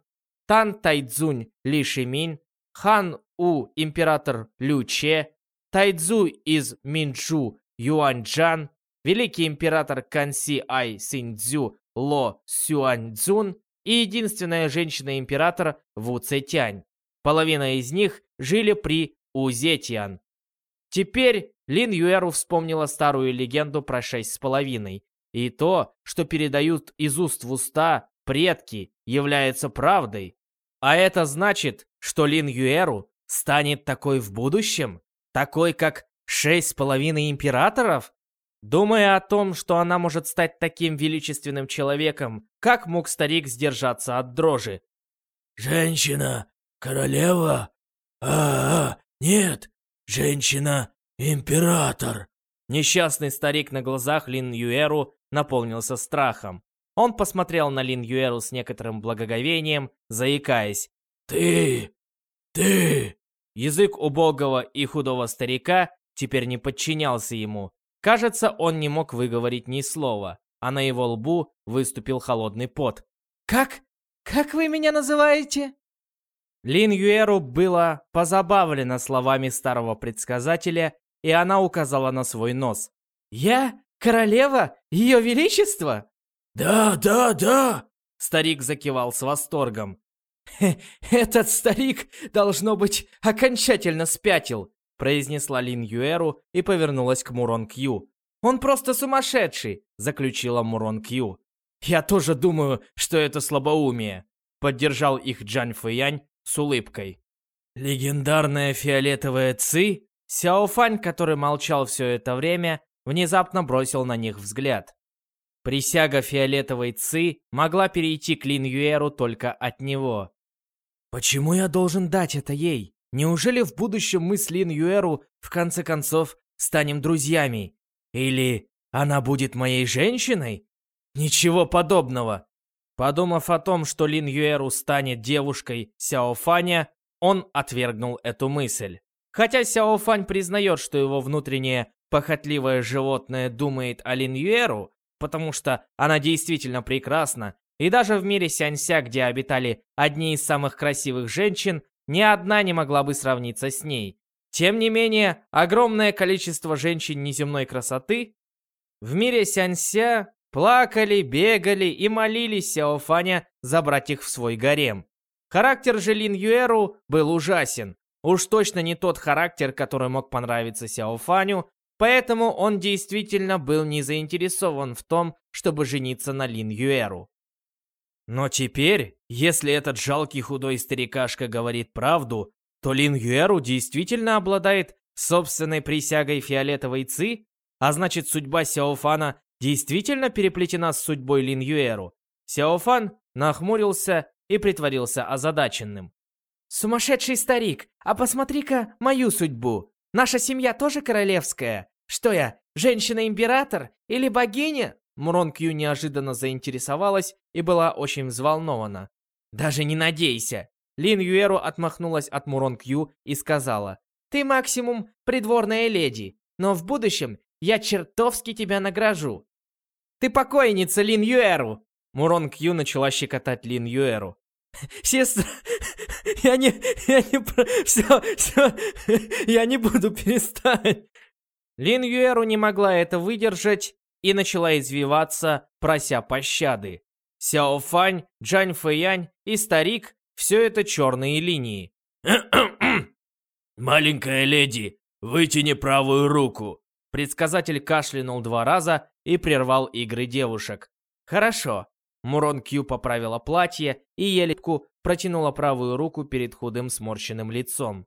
Тан Тайцзунь Ли Шимин, Хан У император Лю Че, Тайцзу из Минчжу Юаньчжан, великий император Канси Ай Синьцзю Ло Сюаньцзун и единственная женщина-император Ву Цетянь. Половина из них жили при Узетиан. Теперь Лин Юэру вспомнила старую легенду про шесть с половиной. И то, что передают из уст в уста предки, является правдой. А это значит, что Лин Юэру станет такой в будущем? Такой, как шесть с половиной императоров? Думая о том, что она может стать таким величественным человеком, как мог старик сдержаться от дрожи? «Женщина, королева? А, -а, «Нет, женщина — император!» Несчастный старик на глазах Лин Юэру наполнился страхом. Он посмотрел на Лин Юэру с некоторым благоговением, заикаясь. «Ты! Ты!» Язык убогого и худого старика теперь не подчинялся ему. Кажется, он не мог выговорить ни слова, а на его лбу выступил холодный пот. «Как? Как вы меня называете?» Лин Юэру было позабавлено словами старого предсказателя, и она указала на свой нос. «Я? Королева? Ее Величество?» «Да, да, да!» Старик закивал с восторгом. «Этот старик, должно быть, окончательно спятил», произнесла Лин Юэру и повернулась к Мурон Кью. Он просто сумасшедший, заключила Мурон Кью. Я тоже думаю, что это слабоумие, поддержал их Джан Фэянь с улыбкой. Легендарная фиолетовая Ци? Сяофань, который молчал все это время, внезапно бросил на них взгляд. Присяга фиолетовой Ци могла перейти к Лин Юэру только от него. Почему я должен дать это ей? Неужели в будущем мы с Лин Юэру в конце концов станем друзьями? Или она будет моей женщиной? Ничего подобного. Подумав о том, что Лин Юэру станет девушкой Сяо Фаня, он отвергнул эту мысль. Хотя Сяо Фань признает, что его внутреннее похотливое животное думает о Лин Юэру, потому что она действительно прекрасна, и даже в мире Сянься, где обитали одни из самых красивых женщин, ни одна не могла бы сравниться с ней. Тем не менее, огромное количество женщин неземной красоты в мире Сянься плакали, бегали и молились Сяофаня забрать их в свой гарем. Характер же Лин Юэру был ужасен. Уж точно не тот характер, который мог понравиться Сяофаню, поэтому он действительно был не заинтересован в том, чтобы жениться на Лин Юэру. Но теперь, если этот жалкий худой старикашка говорит правду, то Лин Юэру действительно обладает собственной присягой фиолетовой ци, а значит судьба Сяофана действительно переплетена с судьбой Лин Юэру. Сяофан нахмурился и притворился озадаченным. «Сумасшедший старик, а посмотри-ка мою судьбу. Наша семья тоже королевская. Что я, женщина-император или богиня?» Мурон Кью неожиданно заинтересовалась и была очень взволнована. «Даже не надейся!» Лин Юэру отмахнулась от Мурон Кью и сказала, «Ты максимум придворная леди, но в будущем я чертовски тебя награжу». «Ты покойница, Лин Юэру!» Мурон Кью начала щекотать Лин Юэру. «Сестра, я не... я не... все, все, я не буду перестать!» Лин Юэру не могла это выдержать и начала извиваться, прося пощады. Сяо Фань, Джань Фэянь и старик — все это черные линии. «Маленькая леди, вытяни правую руку!» Предсказатель кашлянул два раза и прервал игры девушек. «Хорошо». Мурон Кью поправила платье и елепку протянула правую руку перед худым сморщенным лицом.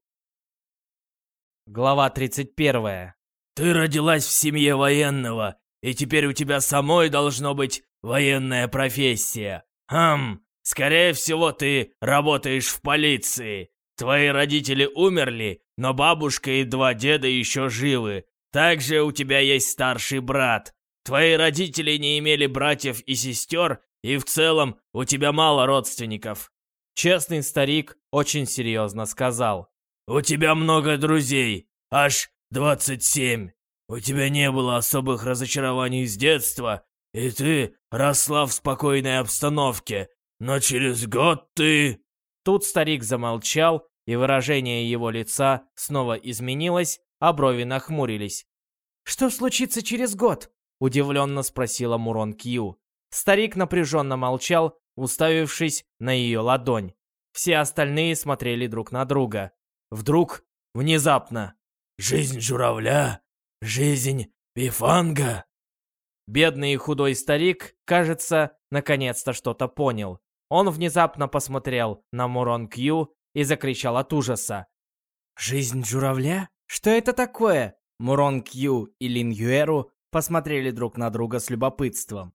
Глава 31. «Ты родилась в семье военного и теперь у тебя самой должно быть военная профессия. Хм, скорее всего, ты работаешь в полиции. Твои родители умерли, но бабушка и два деда еще живы. Также у тебя есть старший брат. Твои родители не имели братьев и сестер, и в целом у тебя мало родственников. Честный старик очень серьезно сказал. У тебя много друзей, аж двадцать семь. У тебя не было особых разочарований с детства, и ты росла в спокойной обстановке, но через год ты...» Тут старик замолчал, и выражение его лица снова изменилось, а брови нахмурились. «Что случится через год?» — удивленно спросила Мурон Кью. Старик напряженно молчал, уставившись на ее ладонь. Все остальные смотрели друг на друга. Вдруг, внезапно, «Жизнь журавля Жизнь Пифанга!» Бедный и худой старик, кажется, наконец-то что-то понял. Он внезапно посмотрел на Мурон Кью и закричал от ужаса. «Жизнь журавля? Что это такое?» Мурон Кью и Лин Юэру посмотрели друг на друга с любопытством.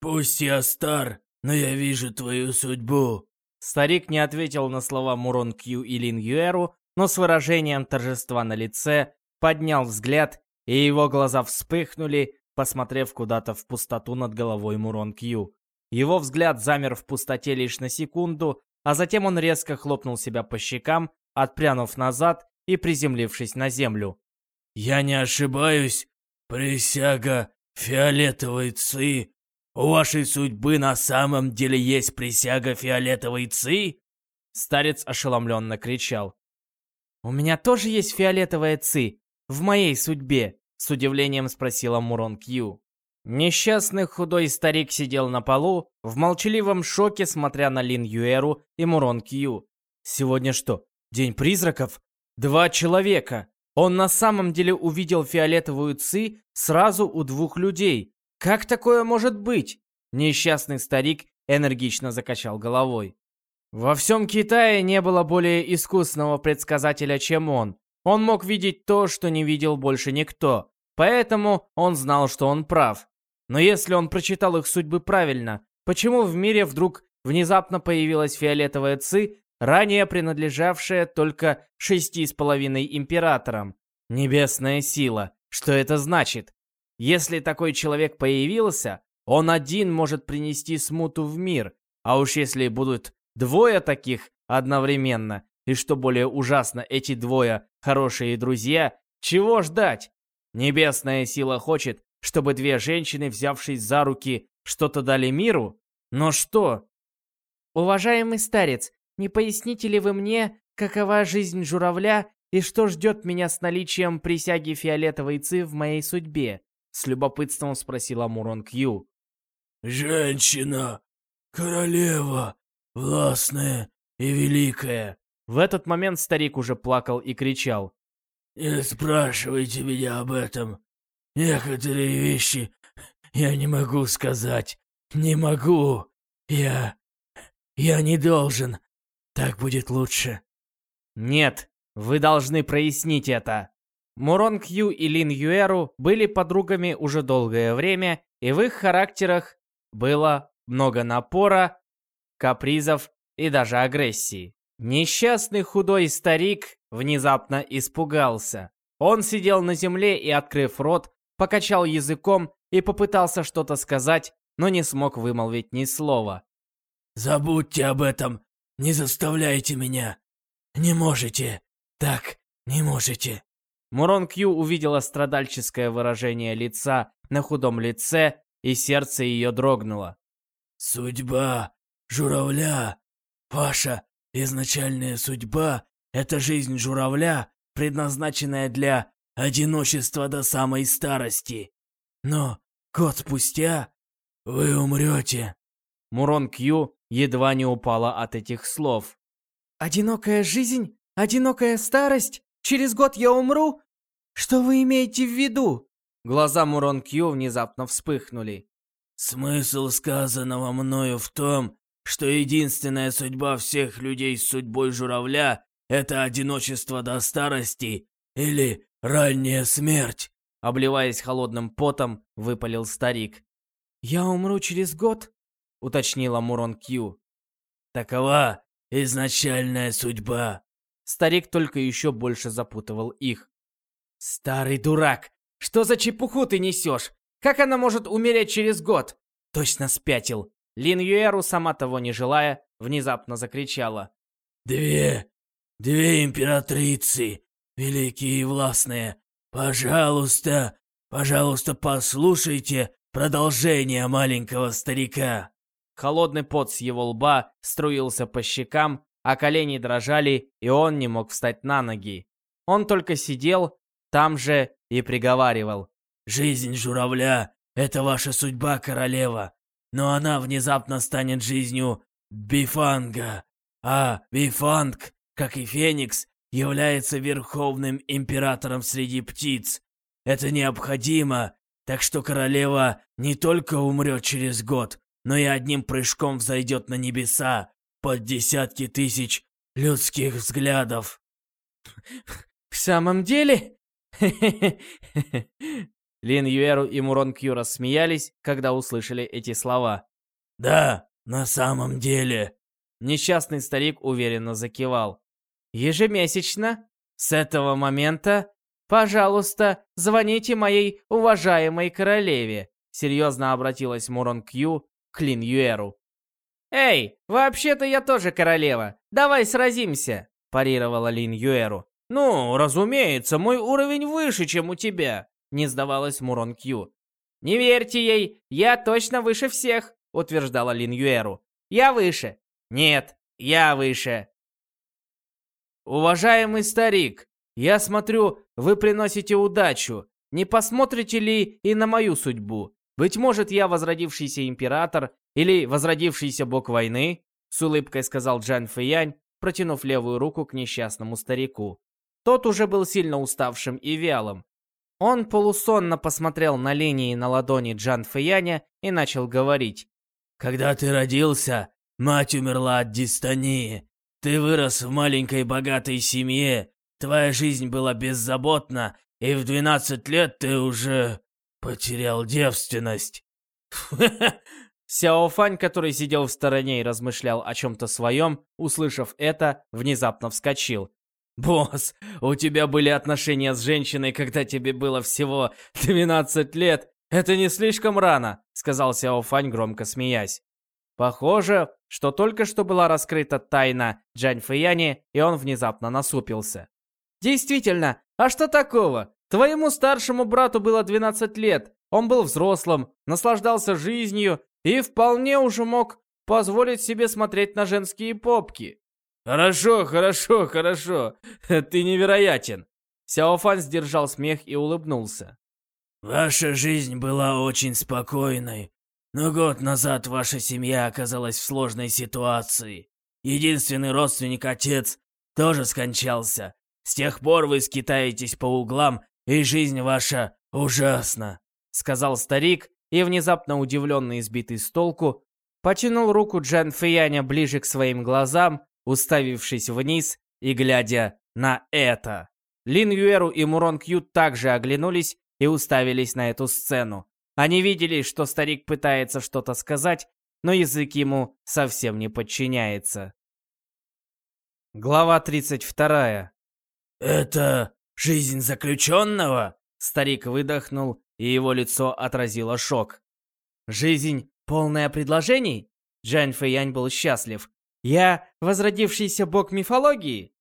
«Пусть я стар, но я вижу твою судьбу». Старик не ответил на слова Мурон Кью и Лин Юэру, но с выражением торжества на лице поднял взгляд, и его глаза вспыхнули, посмотрев куда-то в пустоту над головой Мурон Кью. Его взгляд замер в пустоте лишь на секунду, а затем он резко хлопнул себя по щекам, отпрянув назад и приземлившись на землю. «Я не ошибаюсь, присяга фиолетовой ци. У вашей судьбы на самом деле есть присяга фиолетовой ци?» Старец ошеломленно кричал. «У меня тоже есть фиолетовая ци, в моей судьбе?» — с удивлением спросила Мурон Кью. Несчастный худой старик сидел на полу, в молчаливом шоке смотря на Лин Юэру и Мурон Кью. «Сегодня что, день призраков? Два человека! Он на самом деле увидел фиолетовую ци сразу у двух людей. Как такое может быть? Несчастный старик энергично закачал головой. Во всем Китае не было более искусного предсказателя, чем он. Он мог видеть то, что не видел больше никто. Поэтому он знал, что он прав. Но если он прочитал их судьбы правильно, почему в мире вдруг внезапно появилась фиолетовая ци, ранее принадлежавшая только шести с половиной императорам? Небесная сила. Что это значит? Если такой человек появился, он один может принести смуту в мир. А уж если будут двое таких одновременно, и что более ужасно, эти двое хорошие друзья, чего ждать? Небесная сила хочет, чтобы две женщины, взявшись за руки, что-то дали миру? Но что? Уважаемый старец, не поясните ли вы мне, какова жизнь журавля и что ждет меня с наличием присяги фиолетовой ци в моей судьбе? С любопытством спросила Мурон Кью. «Женщина, королева, властная и великая». В этот момент старик уже плакал и кричал. «Не спрашивайте меня об этом. Некоторые вещи я не могу сказать. Не могу. Я... я не должен. Так будет лучше». «Нет, вы должны прояснить это». Мурон Кью и Лин Юэру были подругами уже долгое время, и в их характерах было много напора, капризов и даже агрессии. Несчастный худой старик внезапно испугался. Он сидел на земле и, открыв рот, покачал языком и попытался что-то сказать, но не смог вымолвить ни слова. «Забудьте об этом! Не заставляйте меня! Не можете! Так, не можете!» Мурон Кью увидела страдальческое выражение лица на худом лице, и сердце ее дрогнуло. «Судьба журавля! Ваша изначальная судьба — это жизнь журавля, предназначенная для одиночества до самой старости. Но год спустя вы умрете». Мурон Кью едва не упала от этих слов. «Одинокая жизнь? Одинокая старость? Через год я умру? Что вы имеете в виду?» Глаза Мурон Кью внезапно вспыхнули. «Смысл сказанного мною в том, что единственная судьба всех людей с судьбой журавля — это одиночество до старости или ранняя смерть», — обливаясь холодным потом, выпалил старик. «Я умру через год?» — уточнила Мурон Кью. «Такова изначальная судьба». Старик только еще больше запутывал их. «Старый дурак! Что за чепуху ты несешь? Как она может умереть через год?» Точно спятил. Лин Юэру, сама того не желая, внезапно закричала. «Две, две императрицы, великие и властные, пожалуйста, пожалуйста, послушайте продолжение маленького старика». Холодный пот с его лба струился по щекам, а колени дрожали, и он не мог встать на ноги. Он только сидел там же и приговаривал. «Жизнь журавля — это ваша судьба, королева, но она внезапно станет жизнью Бифанга, а Бифанг, как и Феникс, является верховным императором среди птиц. Это необходимо, так что королева не только умрет через год, но и одним прыжком взойдет на небеса под десятки тысяч людских взглядов. «В самом деле?» Лин Юэру и Мурон Кью рассмеялись, когда услышали эти слова. «Да, на самом деле». Несчастный старик уверенно закивал. «Ежемесячно? С этого момента? Пожалуйста, звоните моей уважаемой королеве», серьезно обратилась Мурон Кью к Лин Юэру. «Эй, вообще-то я тоже королева. Давай сразимся», парировала Лин Юэру. «Ну, разумеется, мой уровень выше, чем у тебя», не сдавалась Мурон Кью. «Не верьте ей, я точно выше всех», утверждала Лин Юэру. «Я выше». «Нет, я выше». «Уважаемый старик, я смотрю, вы приносите удачу. Не посмотрите ли и на мою судьбу? Быть может, я возродившийся император или возродившийся бог войны?» С улыбкой сказал Джан Фэянь, протянув левую руку к несчастному старику. Тот уже был сильно уставшим и вялым. Он полусонно посмотрел на линии на ладони Джан Фэяня и начал говорить. «Когда ты родился, мать умерла от дистонии. Ты вырос в маленькой богатой семье. Твоя жизнь была беззаботна, и в 12 лет ты уже потерял девственность». Сяофань, который сидел в стороне и размышлял о чем-то своем, услышав это, внезапно вскочил. «Босс, у тебя были отношения с женщиной, когда тебе было всего 12 лет. Это не слишком рано», — сказал Сяо Фань, громко смеясь. Похоже, что только что была раскрыта тайна Джань Фэяни, и он внезапно насупился. «Действительно, а что такого? Твоему старшему брату было 12 лет, он был взрослым, наслаждался жизнью и вполне уже мог позволить себе смотреть на женские попки. «Хорошо, хорошо, хорошо. Ты невероятен!» Сяофан сдержал смех и улыбнулся. «Ваша жизнь была очень спокойной, но год назад ваша семья оказалась в сложной ситуации. Единственный родственник, отец, тоже скончался. С тех пор вы скитаетесь по углам, и жизнь ваша ужасна», — сказал старик, и внезапно удивленный и сбитый с толку, потянул руку Джан Фэяня ближе к своим глазам уставившись вниз и глядя на это. Лин Юэру и Мурон Кью также оглянулись и уставились на эту сцену. Они видели, что старик пытается что-то сказать, но язык ему совсем не подчиняется. Глава 32. «Это жизнь заключенного?» Старик выдохнул, и его лицо отразило шок. «Жизнь, полная предложений?» Джан Фэянь был счастлив. Я возродившийся бог мифологии?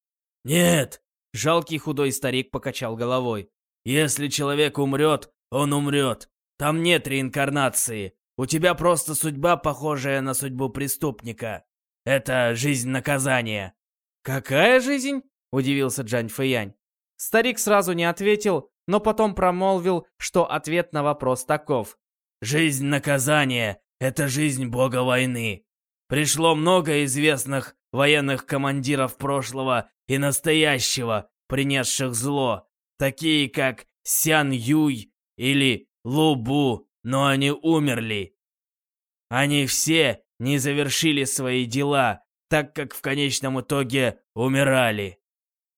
Нет, жалкий худой старик покачал головой. Если человек умрет, он умрет. Там нет реинкарнации. У тебя просто судьба, похожая на судьбу преступника. Это жизнь наказания. Какая жизнь? Удивился Джань Фэянь. Старик сразу не ответил, но потом промолвил, что ответ на вопрос таков. Жизнь наказания — это жизнь бога войны. Пришло много известных военных командиров прошлого и настоящего, принесших зло, такие как Сян Юй или Лу Бу, но они умерли. Они все не завершили свои дела, так как в конечном итоге умирали.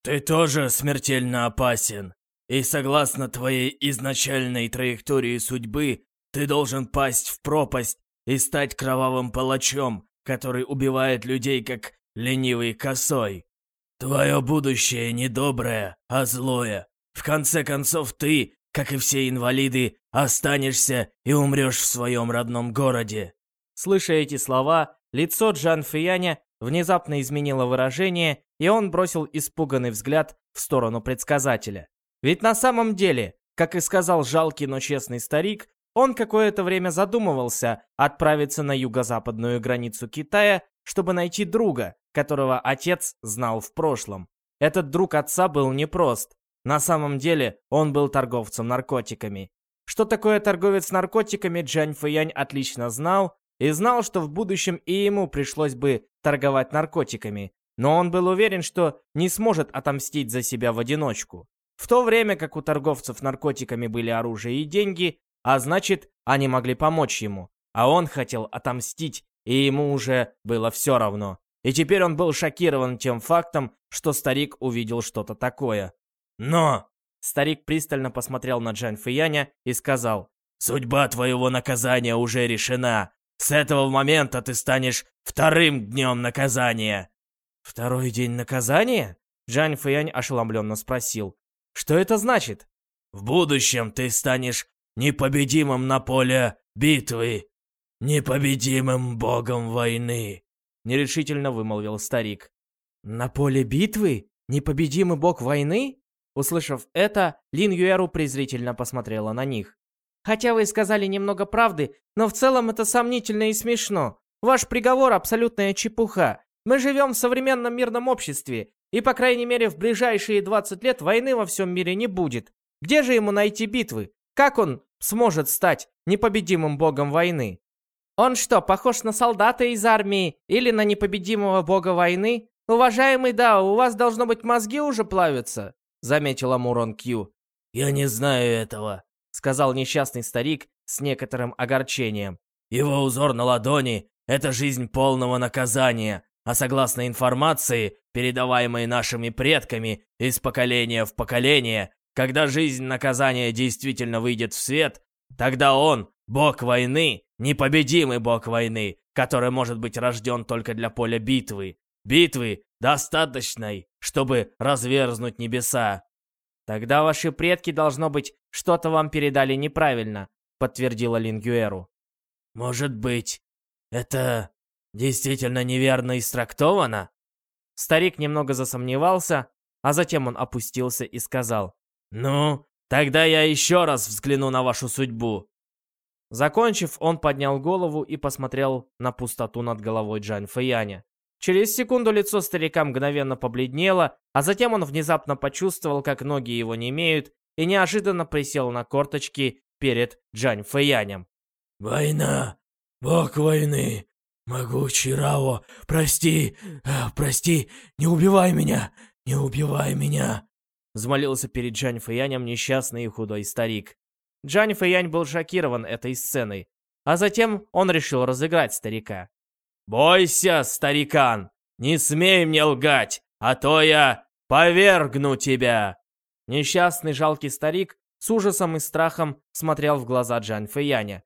Ты тоже смертельно опасен. И согласно твоей изначальной траектории судьбы, ты должен пасть в пропасть и стать кровавым палачом, который убивает людей как ленивый косой. Твое будущее не доброе, а злое. В конце концов, ты, как и все инвалиды, останешься и умрешь в своем родном городе. Слыша эти слова, лицо Джан Фияня внезапно изменило выражение, и он бросил испуганный взгляд в сторону предсказателя. Ведь на самом деле, как и сказал жалкий, но честный старик, он какое-то время задумывался отправиться на юго-западную границу Китая, чтобы найти друга, которого отец знал в прошлом. Этот друг отца был непрост. На самом деле, он был торговцем наркотиками. Что такое торговец наркотиками, Джань Фэянь отлично знал, и знал, что в будущем и ему пришлось бы торговать наркотиками, но он был уверен, что не сможет отомстить за себя в одиночку. В то время как у торговцев наркотиками были оружие и деньги, а значит, они могли помочь ему. А он хотел отомстить, и ему уже было все равно. И теперь он был шокирован тем фактом, что старик увидел что-то такое. «Но!» Старик пристально посмотрел на Джан Фияня и сказал, «Судьба твоего наказания уже решена. С этого момента ты станешь вторым днем наказания». «Второй день наказания?» Джан Фиянь ошеломленно спросил. «Что это значит?» «В будущем ты станешь непобедимым на поле битвы, непобедимым богом войны», — нерешительно вымолвил старик. «На поле битвы? Непобедимый бог войны?» Услышав это, Лин Юэру презрительно посмотрела на них. «Хотя вы сказали немного правды, но в целом это сомнительно и смешно. Ваш приговор — абсолютная чепуха. Мы живем в современном мирном обществе, и, по крайней мере, в ближайшие 20 лет войны во всем мире не будет. Где же ему найти битвы? Как он сможет стать непобедимым богом войны? Он что, похож на солдата из армии или на непобедимого бога войны? Уважаемый да, у вас должно быть мозги уже плавятся. заметила Мурон Кью. «Я не знаю этого», — сказал несчастный старик с некоторым огорчением. «Его узор на ладони — это жизнь полного наказания, а согласно информации, передаваемой нашими предками из поколения в поколение, когда жизнь наказания действительно выйдет в свет, тогда он, бог войны, непобедимый бог войны, который может быть рожден только для поля битвы. Битвы, достаточной, чтобы разверзнуть небеса. Тогда ваши предки, должно быть, что-то вам передали неправильно, подтвердила Лингюэру. Может быть, это действительно неверно истрактовано? Старик немного засомневался, а затем он опустился и сказал. «Ну, тогда я еще раз взгляну на вашу судьбу». Закончив, он поднял голову и посмотрел на пустоту над головой Джан Фэяня. Через секунду лицо старика мгновенно побледнело, а затем он внезапно почувствовал, как ноги его не имеют, и неожиданно присел на корточки перед Джань Фэянем. «Война! Бог войны! Могучий Рао! Прости! Прости! Не убивай меня! Не убивай меня!» Взмолился перед Джань Фэянем несчастный и худой старик. Джань Фэянь был шокирован этой сценой, а затем он решил разыграть старика. «Бойся, старикан! Не смей мне лгать, а то я повергну тебя!» Несчастный жалкий старик с ужасом и страхом смотрел в глаза Джан Фэяня.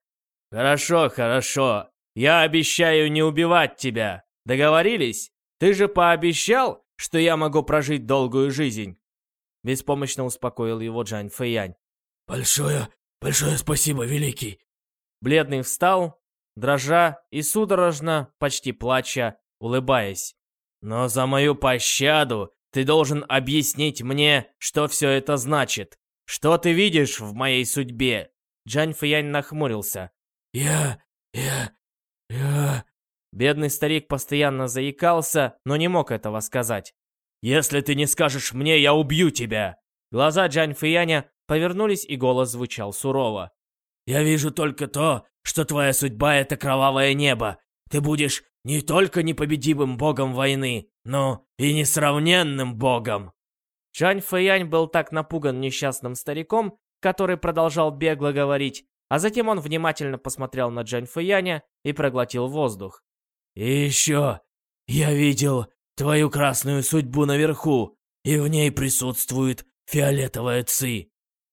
«Хорошо, хорошо. Я обещаю не убивать тебя. Договорились? Ты же пообещал, что я могу прожить долгую жизнь?» Беспомощно успокоил его Джан Фэянь. «Большое, большое спасибо, Великий!» Бледный встал, дрожа и судорожно, почти плача, улыбаясь. «Но за мою пощаду ты должен объяснить мне, что все это значит. Что ты видишь в моей судьбе?» Джань Фэянь нахмурился. «Я... я... я...» Бедный старик постоянно заикался, но не мог этого сказать. «Если ты не скажешь мне, я убью тебя!» Глаза Джань Фэяня повернулись, и голос звучал сурово. «Я вижу только то, что твоя судьба — это кровавое небо. Ты будешь не только непобедимым богом войны, но и несравненным богом!» Чань Фэянь был так напуган несчастным стариком, который продолжал бегло говорить, а затем он внимательно посмотрел на Джань Фэяня и проглотил воздух. «И еще, я видел твою красную судьбу наверху, и в ней присутствует фиолетовая ци.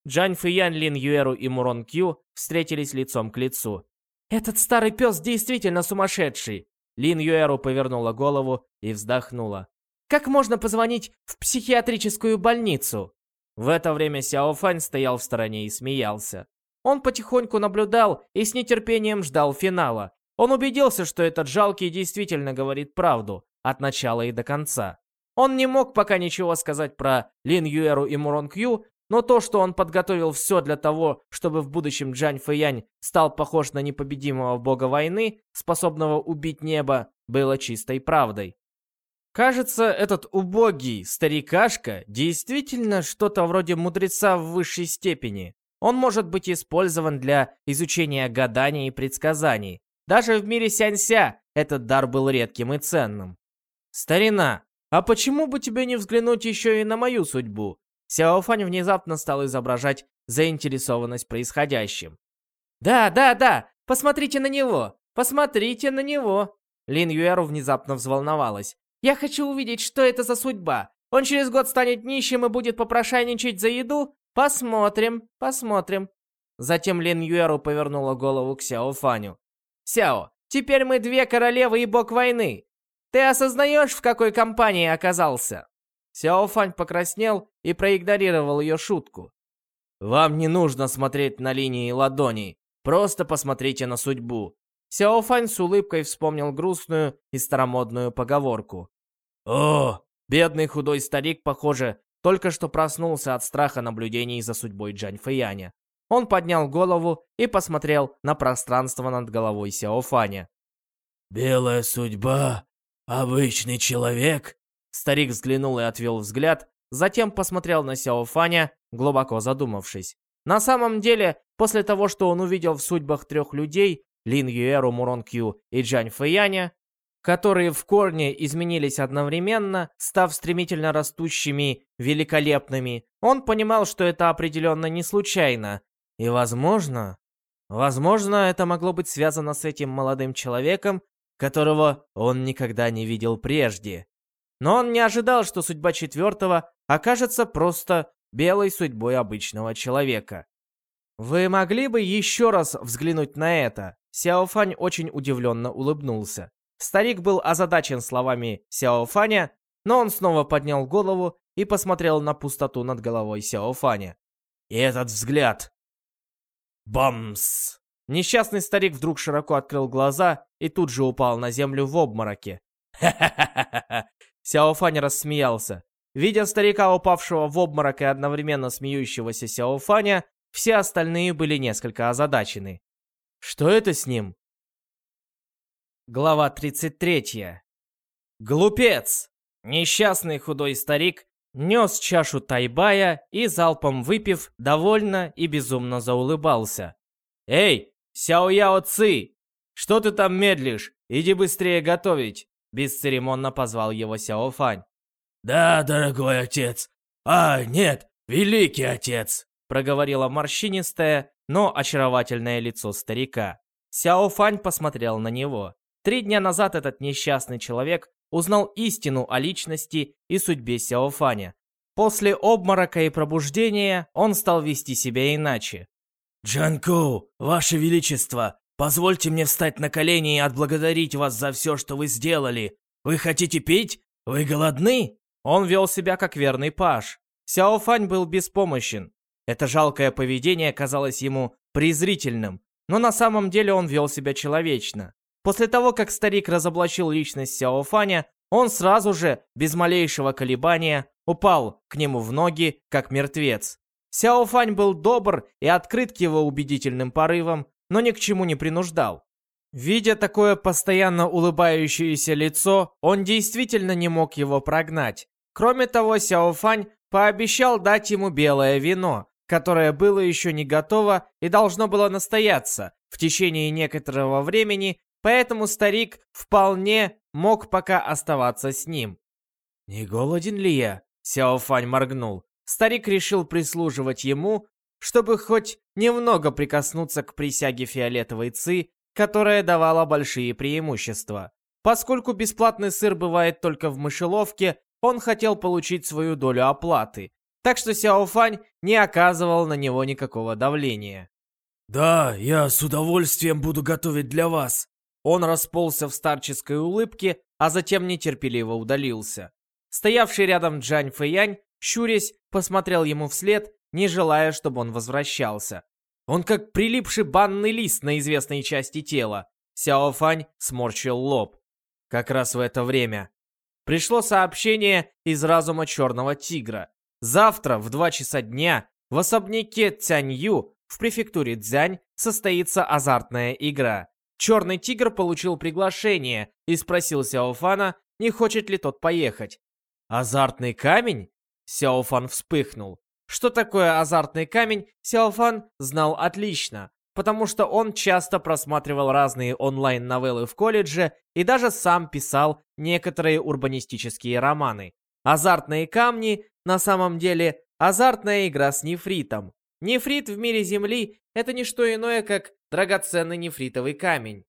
Джань Фэян, Лин Юэру и Мурон Кью встретились лицом к лицу. «Этот старый пес действительно сумасшедший!» Лин Юэру повернула голову и вздохнула. «Как можно позвонить в психиатрическую больницу?» В это время Сяо Фань стоял в стороне и смеялся. Он потихоньку наблюдал и с нетерпением ждал финала. Он убедился, что этот жалкий действительно говорит правду, от начала и до конца. Он не мог пока ничего сказать про Лин Юэру и Мурон Кью, но то, что он подготовил все для того, чтобы в будущем Джань Фэянь стал похож на непобедимого бога войны, способного убить небо, было чистой правдой. Кажется, этот убогий старикашка действительно что-то вроде мудреца в высшей степени. Он может быть использован для изучения гаданий и предсказаний. Даже в мире Сянься этот дар был редким и ценным. «Старина, а почему бы тебе не взглянуть еще и на мою судьбу?» Сяофань внезапно стал изображать заинтересованность происходящим. «Да, да, да! Посмотрите на него! Посмотрите на него!» Лин Юэру внезапно взволновалась. «Я хочу увидеть, что это за судьба! Он через год станет нищим и будет попрошайничать за еду? Посмотрим, посмотрим!» Затем Лин Юэру повернула голову к Сяо Фаню. «Сяо, теперь мы две королевы и бог войны! Ты осознаешь, в какой компании оказался?» Сяофань покраснел и проигнорировал ее шутку. «Вам не нужно смотреть на линии ладоней, просто посмотрите на судьбу». Сяофань с улыбкой вспомнил грустную и старомодную поговорку. «О, бедный худой старик, похоже, только что проснулся от страха наблюдений за судьбой Джань Фэяня. Он поднял голову и посмотрел на пространство над головой Сяофаня. «Белая судьба? Обычный человек?» Старик взглянул и отвел взгляд, затем посмотрел на Сяо Фаня, глубоко задумавшись. На самом деле, после того, что он увидел в судьбах трех людей, Лин Юэру, Мурон Кью и Джань Фэяня, которые в корне изменились одновременно, став стремительно растущими, великолепными, он понимал, что это определенно не случайно. И, возможно, возможно, это могло быть связано с этим молодым человеком, которого он никогда не видел прежде. Но он не ожидал, что судьба четвертого окажется просто белой судьбой обычного человека. «Вы могли бы еще раз взглянуть на это?» Сяофань очень удивленно улыбнулся. Старик был озадачен словами Сяофаня, но он снова поднял голову и посмотрел на пустоту над головой Сяофаня. И этот взгляд... Бамс! Несчастный старик вдруг широко открыл глаза и тут же упал на землю в обмороке. «Ха-ха-ха-ха!» Сяофань рассмеялся. Видя старика, упавшего в обморок и одновременно смеющегося Сяофаня, все остальные были несколько озадачены. Что это с ним? Глава 33. Глупец! Несчастный худой старик нес чашу тайбая и, залпом выпив, довольно и безумно заулыбался. «Эй, Сяо-Яо Ци! Что ты там медлишь? Иди быстрее готовить!» Бесцеремонно позвал его Сяо Фань. «Да, дорогой отец. А, нет, великий отец!» Проговорило морщинистое, но очаровательное лицо старика. Сяо Фань посмотрел на него. Три дня назад этот несчастный человек узнал истину о личности и судьбе Сяо Фаня. После обморока и пробуждения он стал вести себя иначе. «Джанку, Ваше Величество, позвольте мне встать на колени и отблагодарить вас за все, что вы сделали. Вы хотите пить? Вы голодны?» Он вел себя как верный паж. Сяо Фань был беспомощен. Это жалкое поведение казалось ему презрительным, но на самом деле он вел себя человечно. После того, как старик разоблачил личность Сяо Фаня, он сразу же, без малейшего колебания, упал к нему в ноги, как мертвец. Сяо Фань был добр и открыт к его убедительным порывам, но ни к чему не принуждал. Видя такое постоянно улыбающееся лицо, он действительно не мог его прогнать. Кроме того, Сяо Фань пообещал дать ему белое вино, которое было еще не готово и должно было настояться в течение некоторого времени, поэтому старик вполне мог пока оставаться с ним. «Не голоден ли я?» Сяо Фань моргнул. Старик решил прислуживать ему, чтобы хоть немного прикоснуться к присяге фиолетовой ци, которая давала большие преимущества. Поскольку бесплатный сыр бывает только в мышеловке, он хотел получить свою долю оплаты. Так что Сяо Фань не оказывал на него никакого давления. «Да, я с удовольствием буду готовить для вас», он расползся в старческой улыбке, а затем нетерпеливо удалился. Стоявший рядом Джань Фэянь, щурясь, посмотрел ему вслед, не желая, чтобы он возвращался. Он как прилипший банный лист на известной части тела. Сяо Фань сморщил лоб. Как раз в это время. Пришло сообщение из разума Черного Тигра. Завтра в 2 часа дня в особняке Цянью в префектуре Цзянь состоится азартная игра. Черный тигр получил приглашение и спросил Сяофана, не хочет ли тот поехать. «Азартный камень?» Сяофан вспыхнул. Что такое азартный камень, Сяофан знал отлично, потому что он часто просматривал разные онлайн-новеллы в колледже и даже сам писал некоторые урбанистические романы. Азартные камни на самом деле азартная игра с нефритом. Нефрит в мире Земли — это не что иное, как драгоценный нефритовый камень.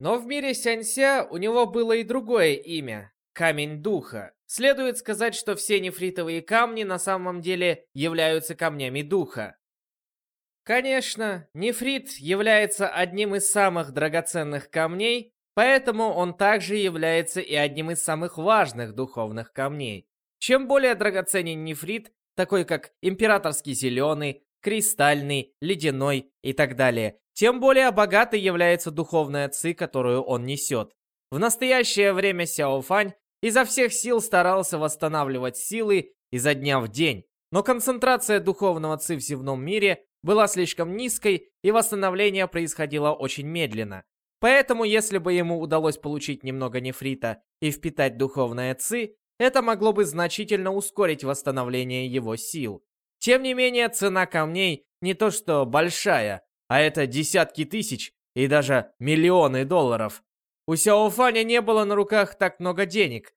Но в мире Сянься у него было и другое имя – Камень Духа. Следует сказать, что все нефритовые камни на самом деле являются камнями Духа. Конечно, нефрит является одним из самых драгоценных камней, поэтому он также является и одним из самых важных духовных камней. Чем более драгоценен нефрит, такой как императорский зеленый, кристальный, ледяной и так далее, тем более богатой является духовная ци, которую он несет. В настоящее время Сяо Фань изо всех сил старался восстанавливать силы изо дня в день, но концентрация духовного ци в земном мире была слишком низкой, и восстановление происходило очень медленно. Поэтому, если бы ему удалось получить немного нефрита и впитать духовное ци, это могло бы значительно ускорить восстановление его сил. Тем не менее, цена камней не то что большая, а это десятки тысяч и даже миллионы долларов. У Сяофаня не было на руках так много денег.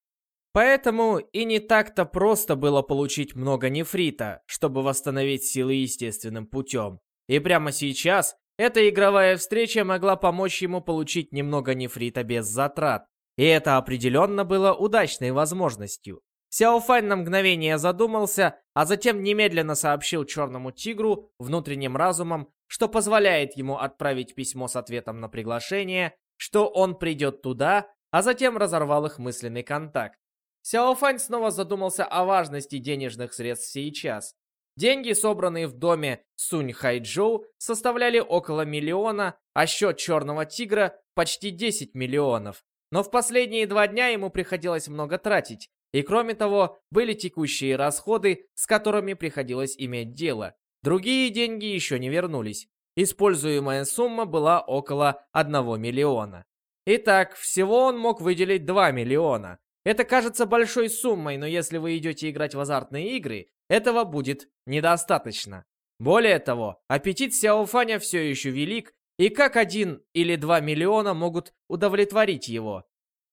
Поэтому и не так-то просто было получить много нефрита, чтобы восстановить силы естественным путем. И прямо сейчас эта игровая встреча могла помочь ему получить немного нефрита без затрат. И это определенно было удачной возможностью. Сяофань на мгновение задумался, а затем немедленно сообщил Черному Тигру внутренним разумом, что позволяет ему отправить письмо с ответом на приглашение, что он придет туда, а затем разорвал их мысленный контакт. Сяофань снова задумался о важности денежных средств сейчас. Деньги, собранные в доме Сунь Хайчжоу, составляли около миллиона, а счет Черного Тигра почти 10 миллионов. Но в последние два дня ему приходилось много тратить, и кроме того, были текущие расходы, с которыми приходилось иметь дело. Другие деньги еще не вернулись. Используемая сумма была около 1 миллиона. Итак, всего он мог выделить 2 миллиона. Это кажется большой суммой, но если вы идете играть в азартные игры, этого будет недостаточно. Более того, аппетит Сяофаня все еще велик, и как один или два миллиона могут удовлетворить его?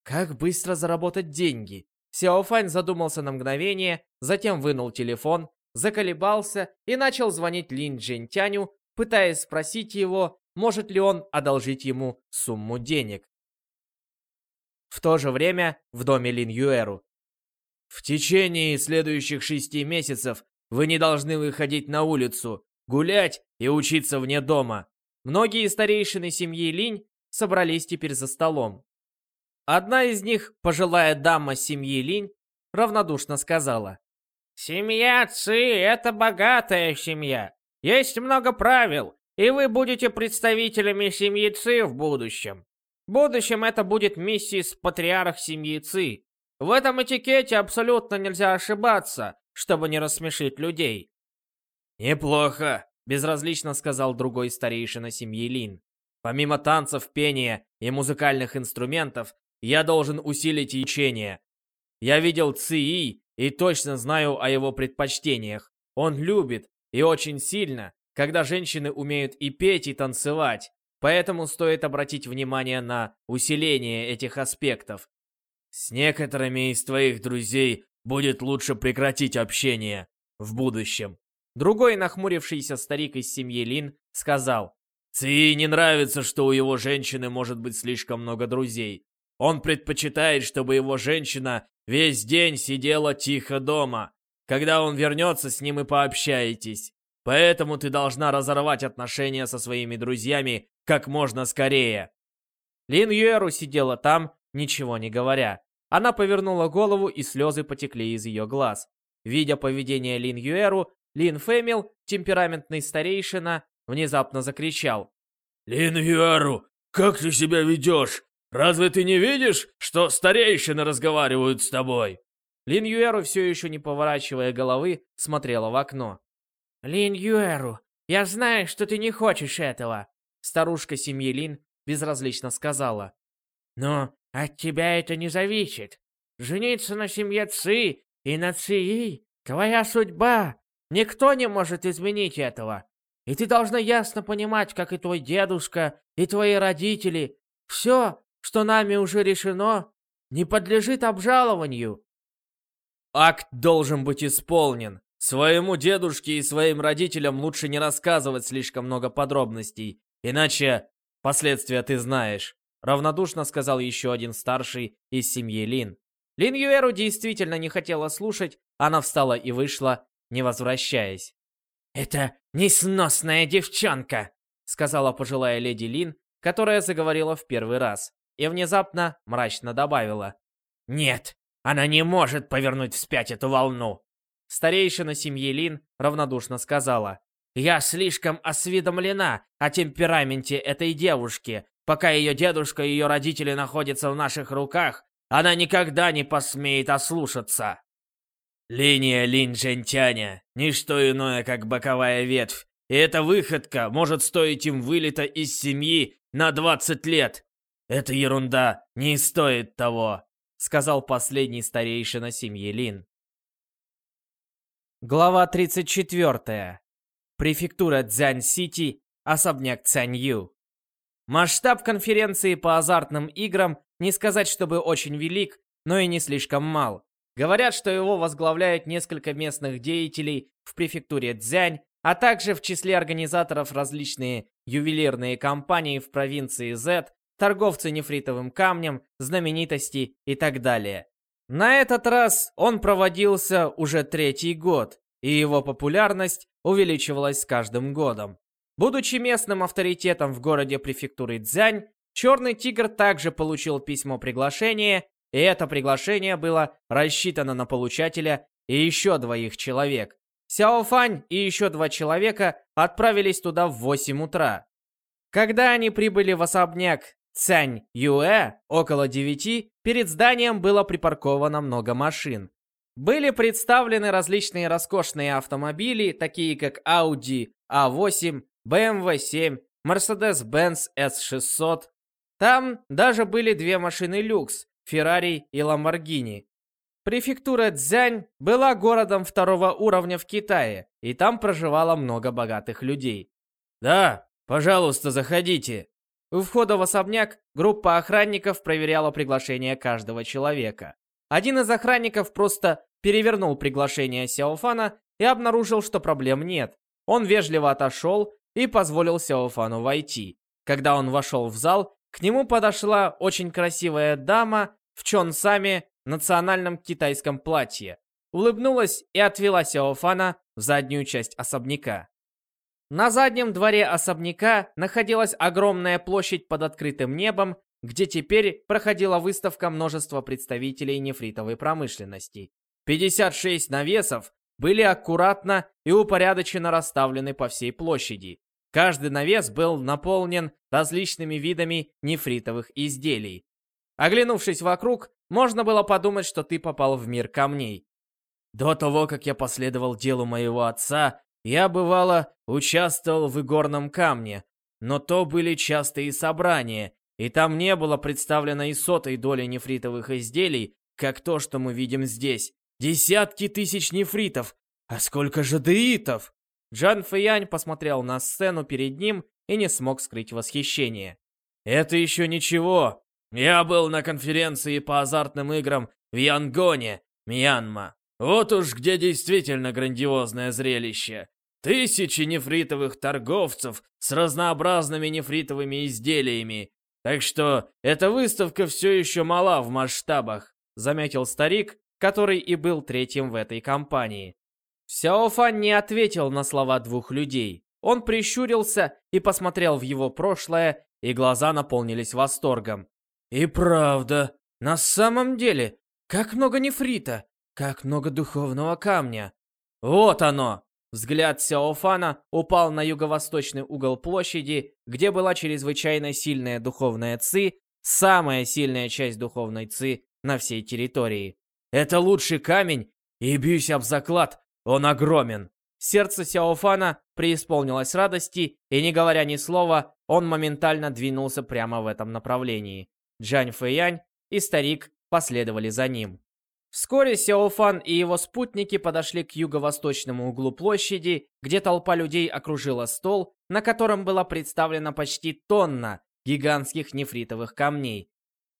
Как быстро заработать деньги? Сяофань задумался на мгновение, затем вынул телефон, заколебался и начал звонить Лин Джентяню, пытаясь спросить его, может ли он одолжить ему сумму денег. В то же время в доме Лин Юэру. В течение следующих шести месяцев вы не должны выходить на улицу, гулять и учиться вне дома. Многие старейшины семьи Линь собрались теперь за столом. Одна из них, пожилая дама семьи Линь, равнодушно сказала. «Семья Ци — это богатая семья. Есть много правил, и вы будете представителями семьи Ци в будущем. В будущем это будет миссис патриарх семьи Ци. В этом этикете абсолютно нельзя ошибаться, чтобы не рассмешить людей». «Неплохо», — безразлично сказал другой старейшина семьи Лин. «Помимо танцев, пения и музыкальных инструментов, я должен усилить ячение. Я видел Ци и точно знаю о его предпочтениях. Он любит, и очень сильно, когда женщины умеют и петь, и танцевать. Поэтому стоит обратить внимание на усиление этих аспектов. С некоторыми из твоих друзей будет лучше прекратить общение в будущем. Другой нахмурившийся старик из семьи Лин сказал, «Ци не нравится, что у его женщины может быть слишком много друзей. Он предпочитает, чтобы его женщина весь день сидела тихо дома. Когда он вернется, с ним и пообщаетесь. Поэтому ты должна разорвать отношения со своими друзьями как можно скорее». Лин Юэру сидела там, ничего не говоря. Она повернула голову, и слезы потекли из ее глаз. Видя поведение Лин Юэру, Лин Фэмил, темпераментный старейшина, внезапно закричал. «Лин Юэру, как ты себя ведешь? Разве ты не видишь, что старейшины разговаривают с тобой?» Лин Юэру, все еще не поворачивая головы, смотрела в окно. «Лин Юэру, я знаю, что ты не хочешь этого», старушка семьи Лин безразлично сказала. «Но от тебя это не зависит. Жениться на семье Ци и на Ци — твоя судьба. Никто не может изменить этого. И ты должна ясно понимать, как и твой дедушка, и твои родители. Все, что нами уже решено, не подлежит обжалованию. Акт должен быть исполнен. Своему дедушке и своим родителям лучше не рассказывать слишком много подробностей, иначе последствия ты знаешь. Равнодушно сказал еще один старший из семьи Лин. Лин Юэру действительно не хотела слушать, она встала и вышла, не возвращаясь. «Это несносная девчонка!» сказала пожилая леди Лин, которая заговорила в первый раз и внезапно мрачно добавила. «Нет, она не может повернуть вспять эту волну!» Старейшина семьи Лин равнодушно сказала. «Я слишком осведомлена о темпераменте этой девушки. Пока ее дедушка и ее родители находятся в наших руках, она никогда не посмеет ослушаться!» Линия Лин Джентяня — ничто иное, как боковая ветвь. И эта выходка может стоить им вылета из семьи на 20 лет. «Это ерунда, не стоит того», — сказал последний старейшина семьи Лин. Глава 34. Префектура Цзянь-Сити, особняк Цянью. Масштаб конференции по азартным играм не сказать, чтобы очень велик, но и не слишком мал. Говорят, что его возглавляют несколько местных деятелей в префектуре Цзянь, а также в числе организаторов различные ювелирные компании в провинции Z, торговцы нефритовым камнем, знаменитости и так далее. На этот раз он проводился уже третий год, и его популярность увеличивалась с каждым годом. Будучи местным авторитетом в городе префектуры Цзянь, Черный Тигр также получил письмо приглашения, и это приглашение было рассчитано на получателя и еще двоих человек. Сяо Фань и еще два человека отправились туда в 8 утра. Когда они прибыли в особняк Цянь Юэ около 9, перед зданием было припарковано много машин. Были представлены различные роскошные автомобили, такие как Audi A8, BMW 7, Mercedes-Benz S600. Там даже были две машины люкс, Ferrari и Lamborghini. Префектура Цзянь была городом второго уровня в Китае, и там проживало много богатых людей. «Да, пожалуйста, заходите». У входа в особняк группа охранников проверяла приглашение каждого человека. Один из охранников просто перевернул приглашение Сяофана и обнаружил, что проблем нет. Он вежливо отошел и позволил Сяофану войти. Когда он вошел в зал, к нему подошла очень красивая дама в чонсаме национальном китайском платье, улыбнулась и отвела Сяофана в заднюю часть особняка. На заднем дворе особняка находилась огромная площадь под открытым небом, где теперь проходила выставка множества представителей нефритовой промышленности. 56 навесов были аккуратно и упорядоченно расставлены по всей площади. Каждый навес был наполнен различными видами нефритовых изделий. Оглянувшись вокруг, можно было подумать, что ты попал в мир камней. До того, как я последовал делу моего отца, я, бывало, участвовал в игорном камне, но то были частые собрания, и там не было представлено и сотой доли нефритовых изделий, как то, что мы видим здесь. Десятки тысяч нефритов! А сколько же деитов? Джан Фэянь посмотрел на сцену перед ним и не смог скрыть восхищение. «Это еще ничего. Я был на конференции по азартным играм в Янгоне, Мьянма. Вот уж где действительно грандиозное зрелище. Тысячи нефритовых торговцев с разнообразными нефритовыми изделиями. Так что эта выставка все еще мала в масштабах, заметил старик, который и был третьим в этой компании. Сяофан не ответил на слова двух людей. Он прищурился и посмотрел в его прошлое, и глаза наполнились восторгом. И правда, на самом деле, как много нефрита, как много духовного камня. Вот оно! Взгляд Сяофана упал на юго-восточный угол площади, где была чрезвычайно сильная духовная ци, самая сильная часть духовной ци на всей территории. Это лучший камень, и бьюсь об заклад, он огромен. Сердце Сяофана преисполнилось радости, и не говоря ни слова, он моментально двинулся прямо в этом направлении. Джань Фэянь и старик последовали за ним. Вскоре Сяофан и его спутники подошли к юго-восточному углу площади, где толпа людей окружила стол, на котором была представлена почти тонна гигантских нефритовых камней.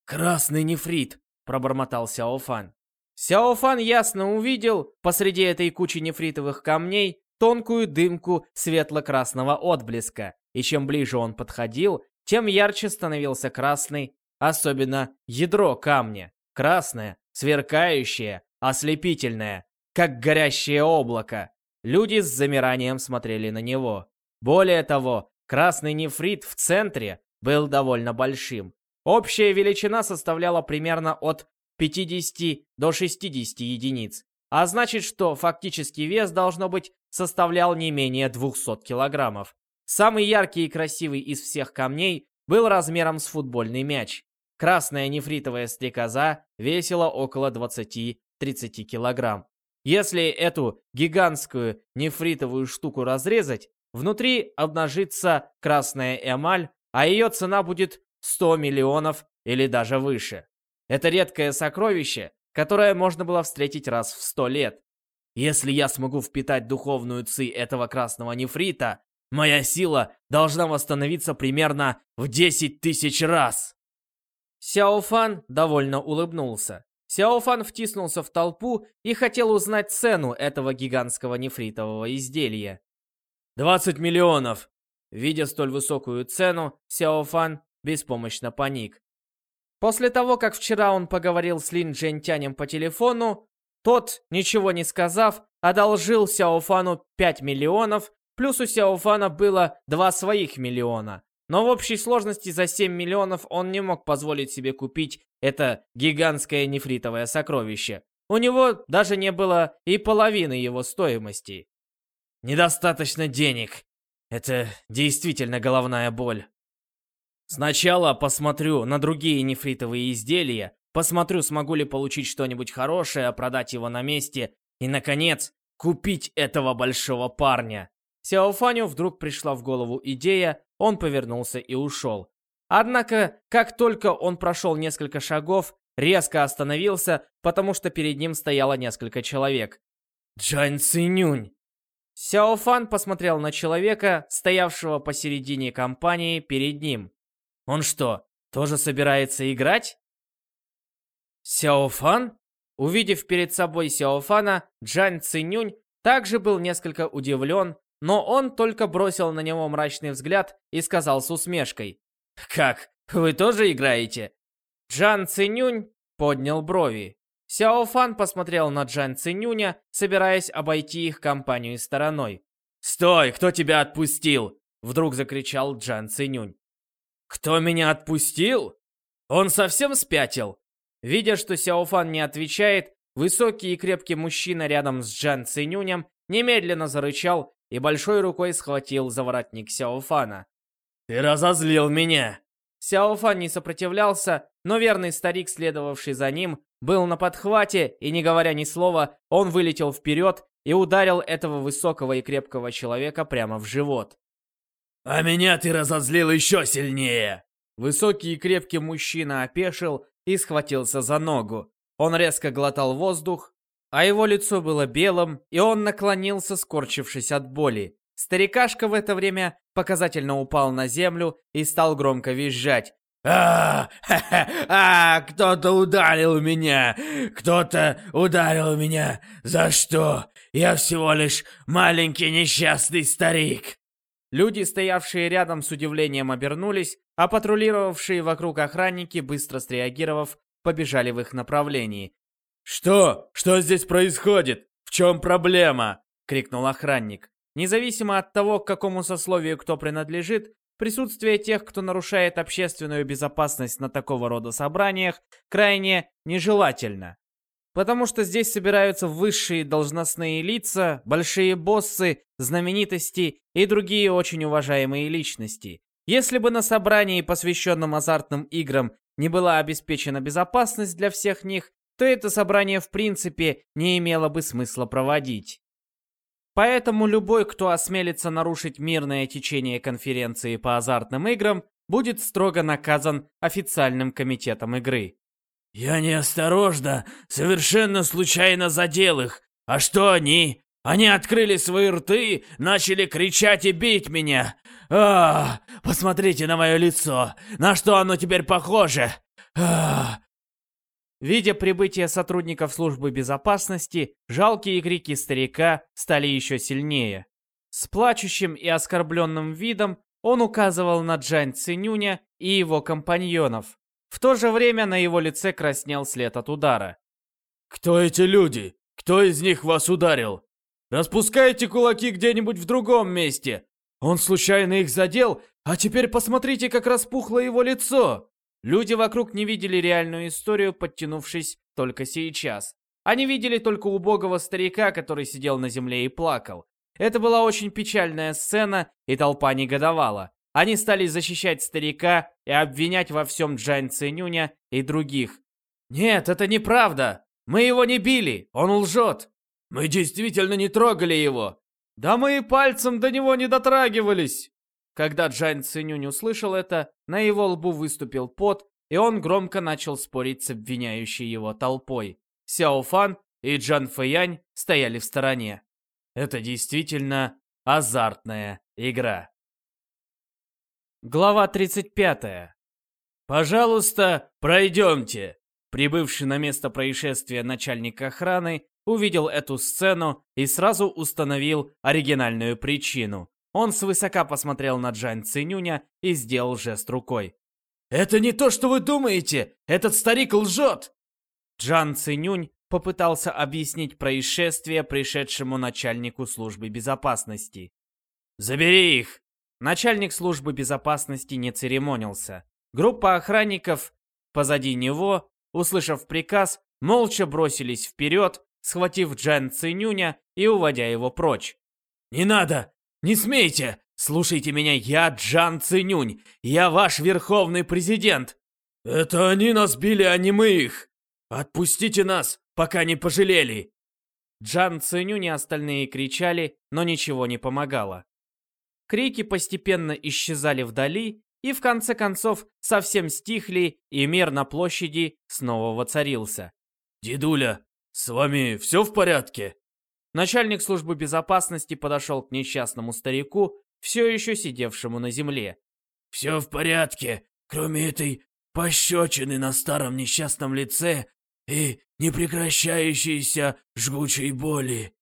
«Красный нефрит!» – пробормотал Сяофан. Сяофан ясно увидел посреди этой кучи нефритовых камней тонкую дымку светло-красного отблеска, и чем ближе он подходил, тем ярче становился красный Особенно ядро камня. Красное, сверкающее, ослепительное, как горящее облако. Люди с замиранием смотрели на него. Более того, красный нефрит в центре был довольно большим. Общая величина составляла примерно от 50 до 60 единиц. А значит, что фактический вес, должно быть, составлял не менее 200 килограммов. Самый яркий и красивый из всех камней был размером с футбольный мяч. Красная нефритовая стрекоза весила около 20-30 килограмм. Если эту гигантскую нефритовую штуку разрезать, внутри обнажится красная эмаль, а ее цена будет 100 миллионов или даже выше. Это редкое сокровище, которое можно было встретить раз в 100 лет. Если я смогу впитать духовную ци этого красного нефрита, Моя сила должна восстановиться примерно в 10 тысяч раз. Сяофан довольно улыбнулся. Сяофан втиснулся в толпу и хотел узнать цену этого гигантского нефритового изделия. 20 миллионов. Видя столь высокую цену, Сяофан беспомощно паник. После того, как вчера он поговорил с Лин Джентянем по телефону, тот, ничего не сказав, одолжил Сяофану 5 миллионов, плюс у Сяофана было 2 своих миллиона. Но в общей сложности за 7 миллионов он не мог позволить себе купить это гигантское нефритовое сокровище. У него даже не было и половины его стоимости. Недостаточно денег. Это действительно головная боль. Сначала посмотрю на другие нефритовые изделия, посмотрю, смогу ли получить что-нибудь хорошее, продать его на месте и, наконец, купить этого большого парня. Сяофаню вдруг пришла в голову идея, он повернулся и ушел. Однако, как только он прошел несколько шагов, резко остановился, потому что перед ним стояло несколько человек. Джан Цинюнь. Сяофан посмотрел на человека, стоявшего посередине компании перед ним. Он что, тоже собирается играть? Сяофан? Увидев перед собой Сяофана, Джан Цинюнь также был несколько удивлен, но он только бросил на него мрачный взгляд и сказал с усмешкой. «Как? Вы тоже играете?» Джан Цинюнь поднял брови. Сяофан посмотрел на Джан Цинюня, собираясь обойти их компанию стороной. «Стой! Кто тебя отпустил?» Вдруг закричал Джан Цинюнь. «Кто меня отпустил? Он совсем спятил?» Видя, что Сяофан не отвечает, высокий и крепкий мужчина рядом с Джан Цинюнем немедленно зарычал и большой рукой схватил за воротник Сяофана. «Ты разозлил меня!» Сяофан не сопротивлялся, но верный старик, следовавший за ним, был на подхвате, и не говоря ни слова, он вылетел вперед и ударил этого высокого и крепкого человека прямо в живот. «А меня ты разозлил еще сильнее!» Высокий и крепкий мужчина опешил и схватился за ногу. Он резко глотал воздух, а его лицо было белым, и он наклонился, скорчившись от боли. Старикашка в это время показательно упал на землю и стал громко визжать. А, ха а, кто-то ударил меня, кто-то ударил меня. За что? Я всего лишь маленький несчастный старик. Люди, стоявшие рядом с удивлением, обернулись, а патрулировавшие вокруг охранники, быстро среагировав, побежали в их направлении. «Что? Что здесь происходит? В чем проблема?» — крикнул охранник. Независимо от того, к какому сословию кто принадлежит, присутствие тех, кто нарушает общественную безопасность на такого рода собраниях, крайне нежелательно. Потому что здесь собираются высшие должностные лица, большие боссы, знаменитости и другие очень уважаемые личности. Если бы на собрании, посвященном азартным играм, не была обеспечена безопасность для всех них, то это собрание в принципе не имело бы смысла проводить. Поэтому любой, кто осмелится нарушить мирное течение конференции по азартным играм, будет строго наказан официальным комитетом игры. «Я неосторожно, совершенно случайно задел их. А что они? Они открыли свои рты, начали кричать и бить меня. А, посмотрите на мое лицо. На что оно теперь похоже? А, Видя прибытие сотрудников службы безопасности, жалкие крики старика стали еще сильнее. С плачущим и оскорбленным видом он указывал на Джань Цинюня и его компаньонов. В то же время на его лице краснел след от удара. «Кто эти люди? Кто из них вас ударил? Распускайте кулаки где-нибудь в другом месте! Он случайно их задел, а теперь посмотрите, как распухло его лицо!» Люди вокруг не видели реальную историю, подтянувшись только сейчас. Они видели только убогого старика, который сидел на земле и плакал. Это была очень печальная сцена, и толпа негодовала. Они стали защищать старика и обвинять во всем Джань Цинюня и других. «Нет, это неправда! Мы его не били! Он лжет! Мы действительно не трогали его! Да мы и пальцем до него не дотрагивались!» Когда Джан Цинюнь услышал это, на его лбу выступил пот, и он громко начал спорить с обвиняющей его толпой. Сяо Фан и Джан Фэянь стояли в стороне. Это действительно азартная игра. Глава 35. «Пожалуйста, пройдемте!» Прибывший на место происшествия начальник охраны увидел эту сцену и сразу установил оригинальную причину. Он свысока посмотрел на Джан Цинюня и сделал жест рукой. «Это не то, что вы думаете! Этот старик лжет!» Джан Цинюнь попытался объяснить происшествие пришедшему начальнику службы безопасности. «Забери их!» Начальник службы безопасности не церемонился. Группа охранников позади него, услышав приказ, молча бросились вперед, схватив Джан Цинюня и уводя его прочь. «Не надо! Не смейте! Слушайте меня, я Джан Цинюнь! Я ваш верховный президент!» «Это они нас били, а не мы их! Отпустите нас, пока не пожалели!» Джан Цинюнь и остальные кричали, но ничего не помогало. Крики постепенно исчезали вдали, и в конце концов совсем стихли, и мир на площади снова воцарился. «Дедуля, с вами все в порядке?» Начальник службы безопасности подошел к несчастному старику, все еще сидевшему на земле. «Все в порядке, кроме этой пощечины на старом несчастном лице и непрекращающейся жгучей боли».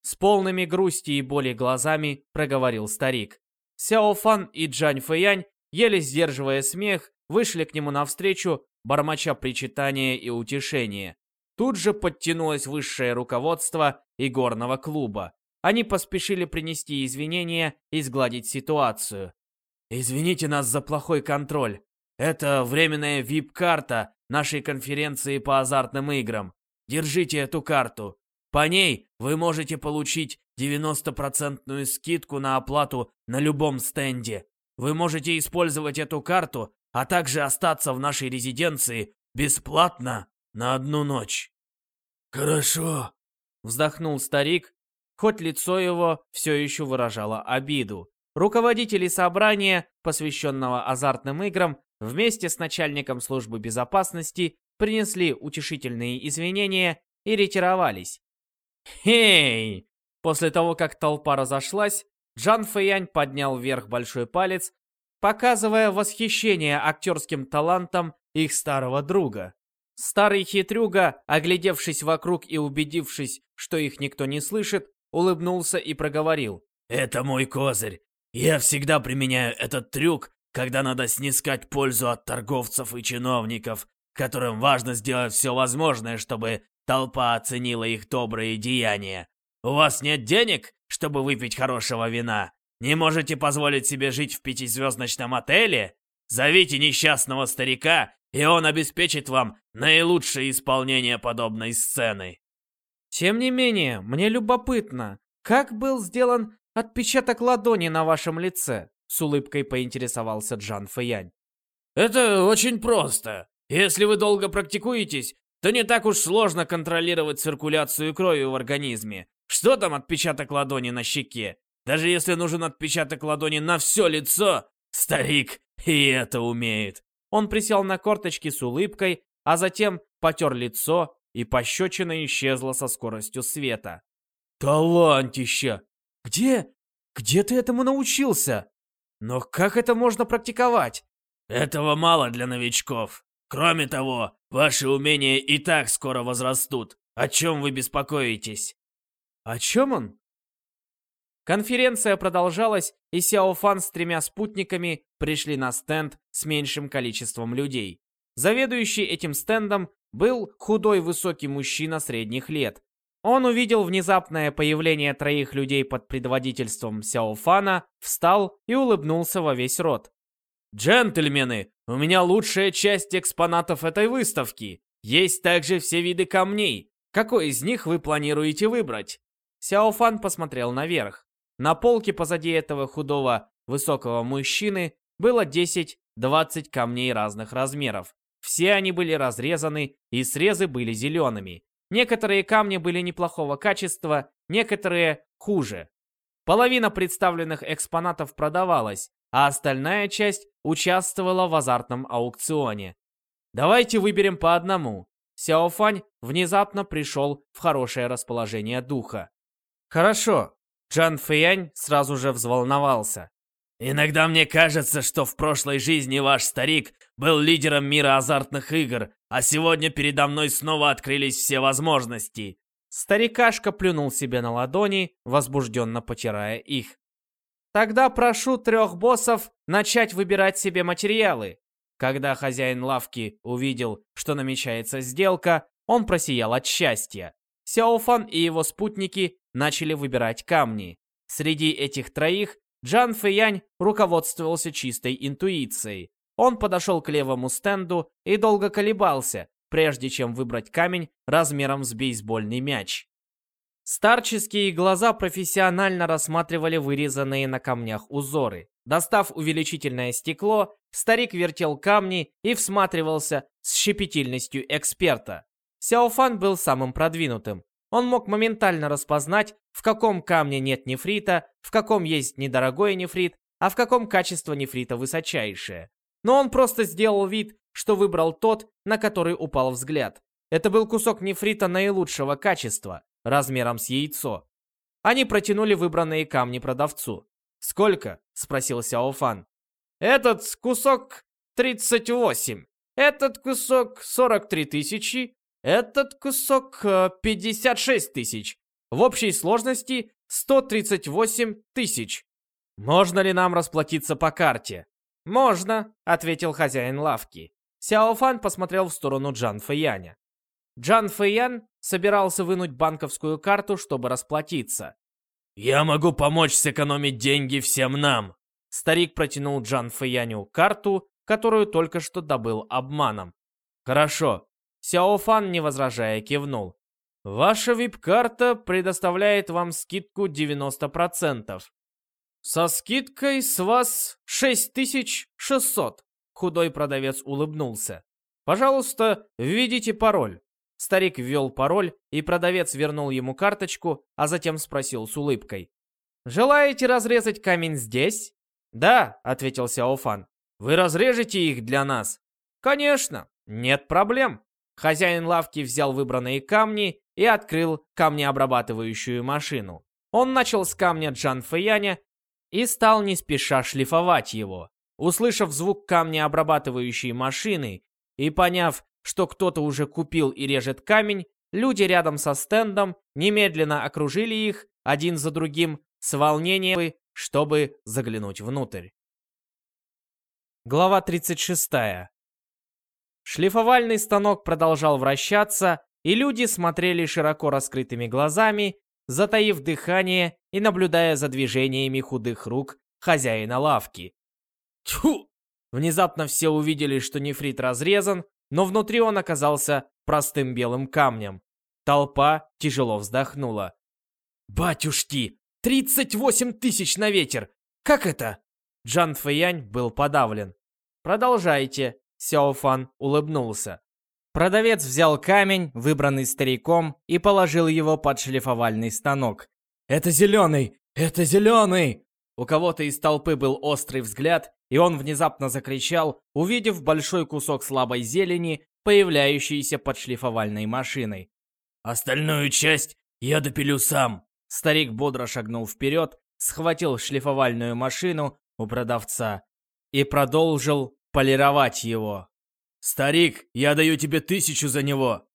С полными грусти и боли глазами проговорил старик. Сяо Фан и Джань Фэянь, еле сдерживая смех, вышли к нему навстречу, бормоча причитания и утешения. Тут же подтянулось высшее руководство игорного клуба. Они поспешили принести извинения и сгладить ситуацию. «Извините нас за плохой контроль. Это временная VIP-карта нашей конференции по азартным играм. Держите эту карту. По ней вы можете получить 90% скидку на оплату на любом стенде. Вы можете использовать эту карту, а также остаться в нашей резиденции бесплатно на одну ночь. «Хорошо», — вздохнул старик, хоть лицо его все еще выражало обиду. Руководители собрания, посвященного азартным играм, вместе с начальником службы безопасности принесли утешительные извинения и ретировались. «Хей!» После того, как толпа разошлась, Джан Фэянь поднял вверх большой палец, показывая восхищение актерским талантом их старого друга. Старый хитрюга, оглядевшись вокруг и убедившись, что их никто не слышит, улыбнулся и проговорил. «Это мой козырь. Я всегда применяю этот трюк, когда надо снискать пользу от торговцев и чиновников, которым важно сделать все возможное, чтобы Толпа оценила их добрые деяния. У вас нет денег, чтобы выпить хорошего вина? Не можете позволить себе жить в пятизвездочном отеле? Зовите несчастного старика, и он обеспечит вам наилучшее исполнение подобной сцены. Тем не менее, мне любопытно, как был сделан отпечаток ладони на вашем лице? С улыбкой поинтересовался Джан Фэянь. Это очень просто. Если вы долго практикуетесь, то не так уж сложно контролировать циркуляцию крови в организме. Что там отпечаток ладони на щеке? Даже если нужен отпечаток ладони на все лицо, старик и это умеет. Он присел на корточки с улыбкой, а затем потер лицо, и пощечина исчезла со скоростью света. Талантища! Где? Где ты этому научился? Но как это можно практиковать? Этого мало для новичков. Кроме того, ваши умения и так скоро возрастут. О чем вы беспокоитесь? О чем он? Конференция продолжалась, и Сяо Фан с тремя спутниками пришли на стенд с меньшим количеством людей. Заведующий этим стендом был худой высокий мужчина средних лет. Он увидел внезапное появление троих людей под предводительством Сяо Фана, встал и улыбнулся во весь рот. «Джентльмены, у меня лучшая часть экспонатов этой выставки. Есть также все виды камней. Какой из них вы планируете выбрать?» Сяофан посмотрел наверх. На полке позади этого худого, высокого мужчины было 10-20 камней разных размеров. Все они были разрезаны, и срезы были зелеными. Некоторые камни были неплохого качества, некоторые хуже. Половина представленных экспонатов продавалась, а остальная часть участвовала в азартном аукционе. Давайте выберем по одному. Сяофань внезапно пришел в хорошее расположение духа. Хорошо. Джан Фэянь сразу же взволновался. Иногда мне кажется, что в прошлой жизни ваш старик был лидером мира азартных игр, а сегодня передо мной снова открылись все возможности. Старикашка плюнул себе на ладони, возбужденно потирая их. Тогда прошу трех боссов начать выбирать себе материалы. Когда хозяин лавки увидел, что намечается сделка, он просиял от счастья. Сяофан и его спутники начали выбирать камни. Среди этих троих Джан Фэянь руководствовался чистой интуицией. Он подошел к левому стенду и долго колебался, прежде чем выбрать камень размером с бейсбольный мяч. Старческие глаза профессионально рассматривали вырезанные на камнях узоры. Достав увеличительное стекло, старик вертел камни и всматривался с щепетильностью эксперта. Сяофан был самым продвинутым. Он мог моментально распознать, в каком камне нет нефрита, в каком есть недорогой нефрит, а в каком качество нефрита высочайшее. Но он просто сделал вид, что выбрал тот, на который упал взгляд. Это был кусок нефрита наилучшего качества, размером с яйцо. Они протянули выбранные камни продавцу. «Сколько?» — спросил Сяофан. «Этот кусок 38. Этот кусок 43 тысячи. Этот кусок 56 э, тысяч. В общей сложности 138 тысяч. Можно ли нам расплатиться по карте? Можно, ответил хозяин лавки. Сяофан посмотрел в сторону Джан Фэяня. Джан Фэян собирался вынуть банковскую карту, чтобы расплатиться. «Я могу помочь сэкономить деньги всем нам!» Старик протянул Джан Фэяню карту, которую только что добыл обманом. «Хорошо, Сяофан, не возражая, кивнул. Ваша вип-карта предоставляет вам скидку 90%. Со скидкой с вас 6600. Худой продавец улыбнулся. Пожалуйста, введите пароль. Старик ввел пароль, и продавец вернул ему карточку, а затем спросил с улыбкой. «Желаете разрезать камень здесь?» «Да», — ответил Сяофан. «Вы разрежете их для нас?» «Конечно, нет проблем». Хозяин лавки взял выбранные камни и открыл камнеобрабатывающую машину. Он начал с камня Джан Фэяня и стал не спеша шлифовать его. Услышав звук камнеобрабатывающей машины и поняв, что кто-то уже купил и режет камень, люди рядом со стендом немедленно окружили их один за другим с волнением, чтобы заглянуть внутрь. Глава 36. Шлифовальный станок продолжал вращаться, и люди смотрели широко раскрытыми глазами, затаив дыхание и наблюдая за движениями худых рук хозяина лавки. Тьфу! Внезапно все увидели, что нефрит разрезан, но внутри он оказался простым белым камнем. Толпа тяжело вздохнула. «Батюшки! 38 тысяч на ветер! Как это?» Джан Фэянь был подавлен. «Продолжайте», Сяофан улыбнулся. Продавец взял камень, выбранный стариком, и положил его под шлифовальный станок. «Это зеленый! Это зеленый!» У кого-то из толпы был острый взгляд, и он внезапно закричал, увидев большой кусок слабой зелени, появляющийся под шлифовальной машиной. «Остальную часть я допилю сам!» Старик бодро шагнул вперед, схватил шлифовальную машину у продавца и продолжил полировать его. «Старик, я даю тебе тысячу за него!»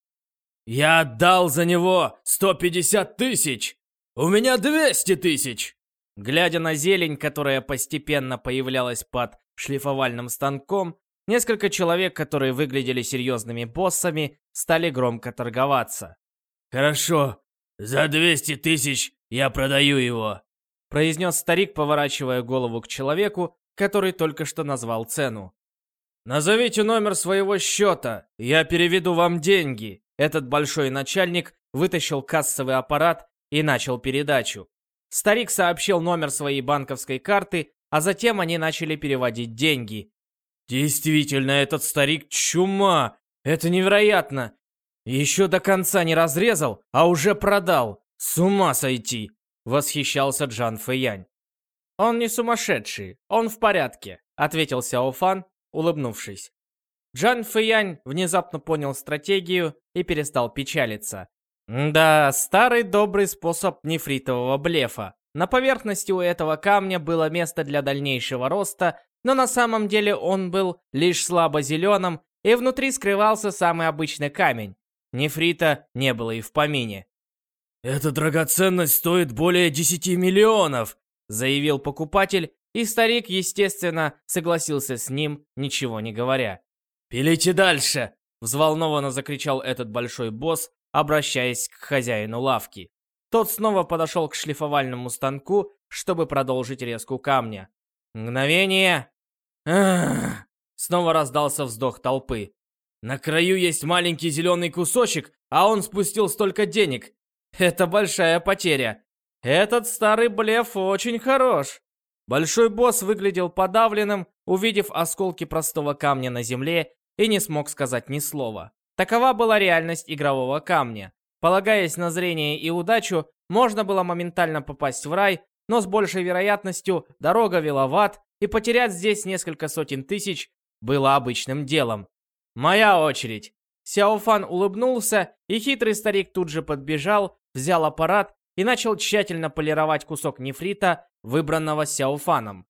«Я отдал за него 150 тысяч! У меня 200 тысяч!» Глядя на зелень, которая постепенно появлялась под шлифовальным станком, несколько человек, которые выглядели серьезными боссами, стали громко торговаться. «Хорошо, за 200 тысяч я продаю его», произнес старик, поворачивая голову к человеку, который только что назвал цену. «Назовите номер своего счета, я переведу вам деньги». Этот большой начальник вытащил кассовый аппарат и начал передачу. Старик сообщил номер своей банковской карты, а затем они начали переводить деньги. «Действительно, этот старик чума! Это невероятно! Еще до конца не разрезал, а уже продал! С ума сойти!» Восхищался Джан Фэянь. «Он не сумасшедший, он в порядке», ответил Сяофан, улыбнувшись. Джан Фэянь внезапно понял стратегию и перестал печалиться. Да, старый добрый способ нефритового блефа. На поверхности у этого камня было место для дальнейшего роста, но на самом деле он был лишь слабо зеленым, и внутри скрывался самый обычный камень. Нефрита не было и в помине. «Эта драгоценность стоит более 10 миллионов!» заявил покупатель, и старик, естественно, согласился с ним, ничего не говоря. «Пилите дальше!» — взволнованно закричал этот большой босс, обращаясь к хозяину лавки. Тот снова подошел к шлифовальному станку, чтобы продолжить резку камня. Мгновение. Снова раздался вздох толпы. На краю есть маленький зеленый кусочек, а он спустил столько денег. Это большая потеря. Этот старый блеф очень хорош. Большой босс выглядел подавленным, увидев осколки простого камня на земле, и не смог сказать ни слова. Такова была реальность игрового камня. Полагаясь на зрение и удачу, можно было моментально попасть в рай, но с большей вероятностью дорога вела в ад, и потерять здесь несколько сотен тысяч было обычным делом. «Моя очередь!» Сяофан улыбнулся, и хитрый старик тут же подбежал, взял аппарат и начал тщательно полировать кусок нефрита, выбранного Сяофаном.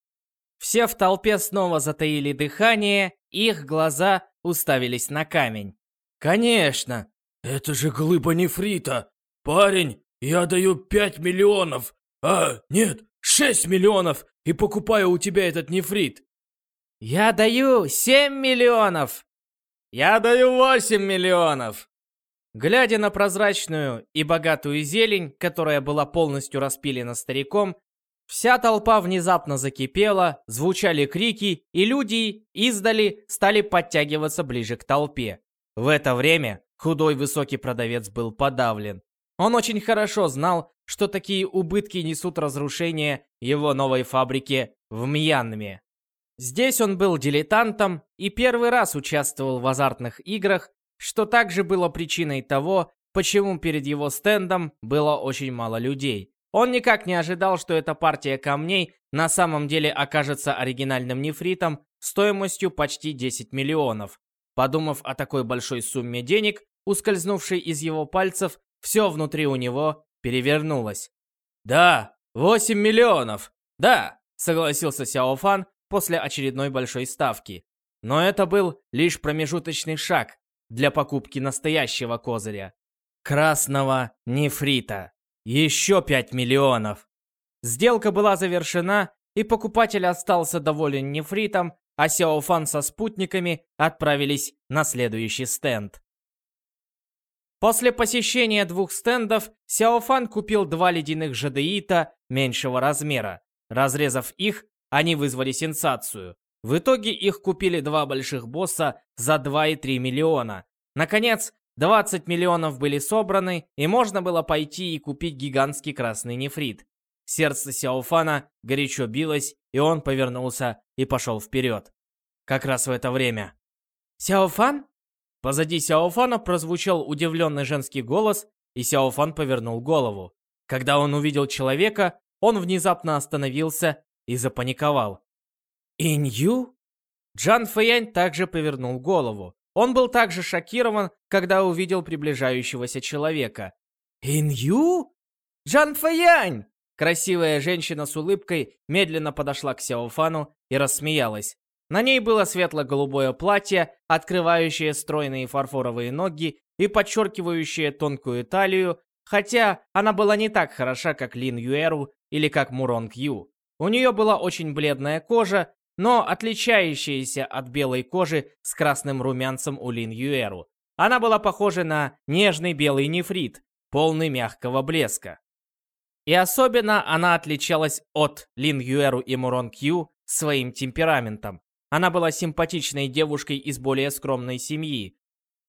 Все в толпе снова затаили дыхание, их глаза уставились на камень. «Конечно! Это же глыба нефрита! Парень, я даю пять миллионов! А, нет, шесть миллионов и покупаю у тебя этот нефрит!» «Я даю семь миллионов!» «Я даю восемь миллионов!» Глядя на прозрачную и богатую зелень, которая была полностью распилена стариком, вся толпа внезапно закипела, звучали крики, и люди издали стали подтягиваться ближе к толпе. В это время худой высокий продавец был подавлен. Он очень хорошо знал, что такие убытки несут разрушение его новой фабрики в Мьянме. Здесь он был дилетантом и первый раз участвовал в азартных играх, что также было причиной того, почему перед его стендом было очень мало людей. Он никак не ожидал, что эта партия камней на самом деле окажется оригинальным нефритом стоимостью почти 10 миллионов. Подумав о такой большой сумме денег, ускользнувшей из его пальцев, все внутри у него перевернулось. «Да, 8 миллионов! Да!» — согласился Сяофан после очередной большой ставки. Но это был лишь промежуточный шаг для покупки настоящего козыря. Красного нефрита. Еще 5 миллионов. Сделка была завершена, и покупатель остался доволен нефритом, а Сяофан со спутниками отправились на следующий стенд. После посещения двух стендов, Сяофан купил два ледяных жадеита меньшего размера. Разрезав их, они вызвали сенсацию. В итоге их купили два больших босса за 2,3 миллиона. Наконец, 20 миллионов были собраны, и можно было пойти и купить гигантский красный нефрит. Сердце Сяофана горячо билось, и он повернулся и пошел вперед. Как раз в это время. «Сяофан?» Позади Сяофана прозвучал удивленный женский голос, и Сяофан повернул голову. Когда он увидел человека, он внезапно остановился и запаниковал. «Инью?» Джан Фэянь также повернул голову. Он был также шокирован, когда увидел приближающегося человека. «Инью? Джан Фэянь!» Красивая женщина с улыбкой медленно подошла к Сяофану и рассмеялась. На ней было светло-голубое платье, открывающее стройные фарфоровые ноги и подчеркивающее тонкую талию, хотя она была не так хороша, как Лин Юэру или как Муронг Ю. У нее была очень бледная кожа, но отличающаяся от белой кожи с красным румянцем у Лин Юэру. Она была похожа на нежный белый нефрит, полный мягкого блеска. И особенно она отличалась от Лин Юэру и Мурон Кью своим темпераментом. Она была симпатичной девушкой из более скромной семьи.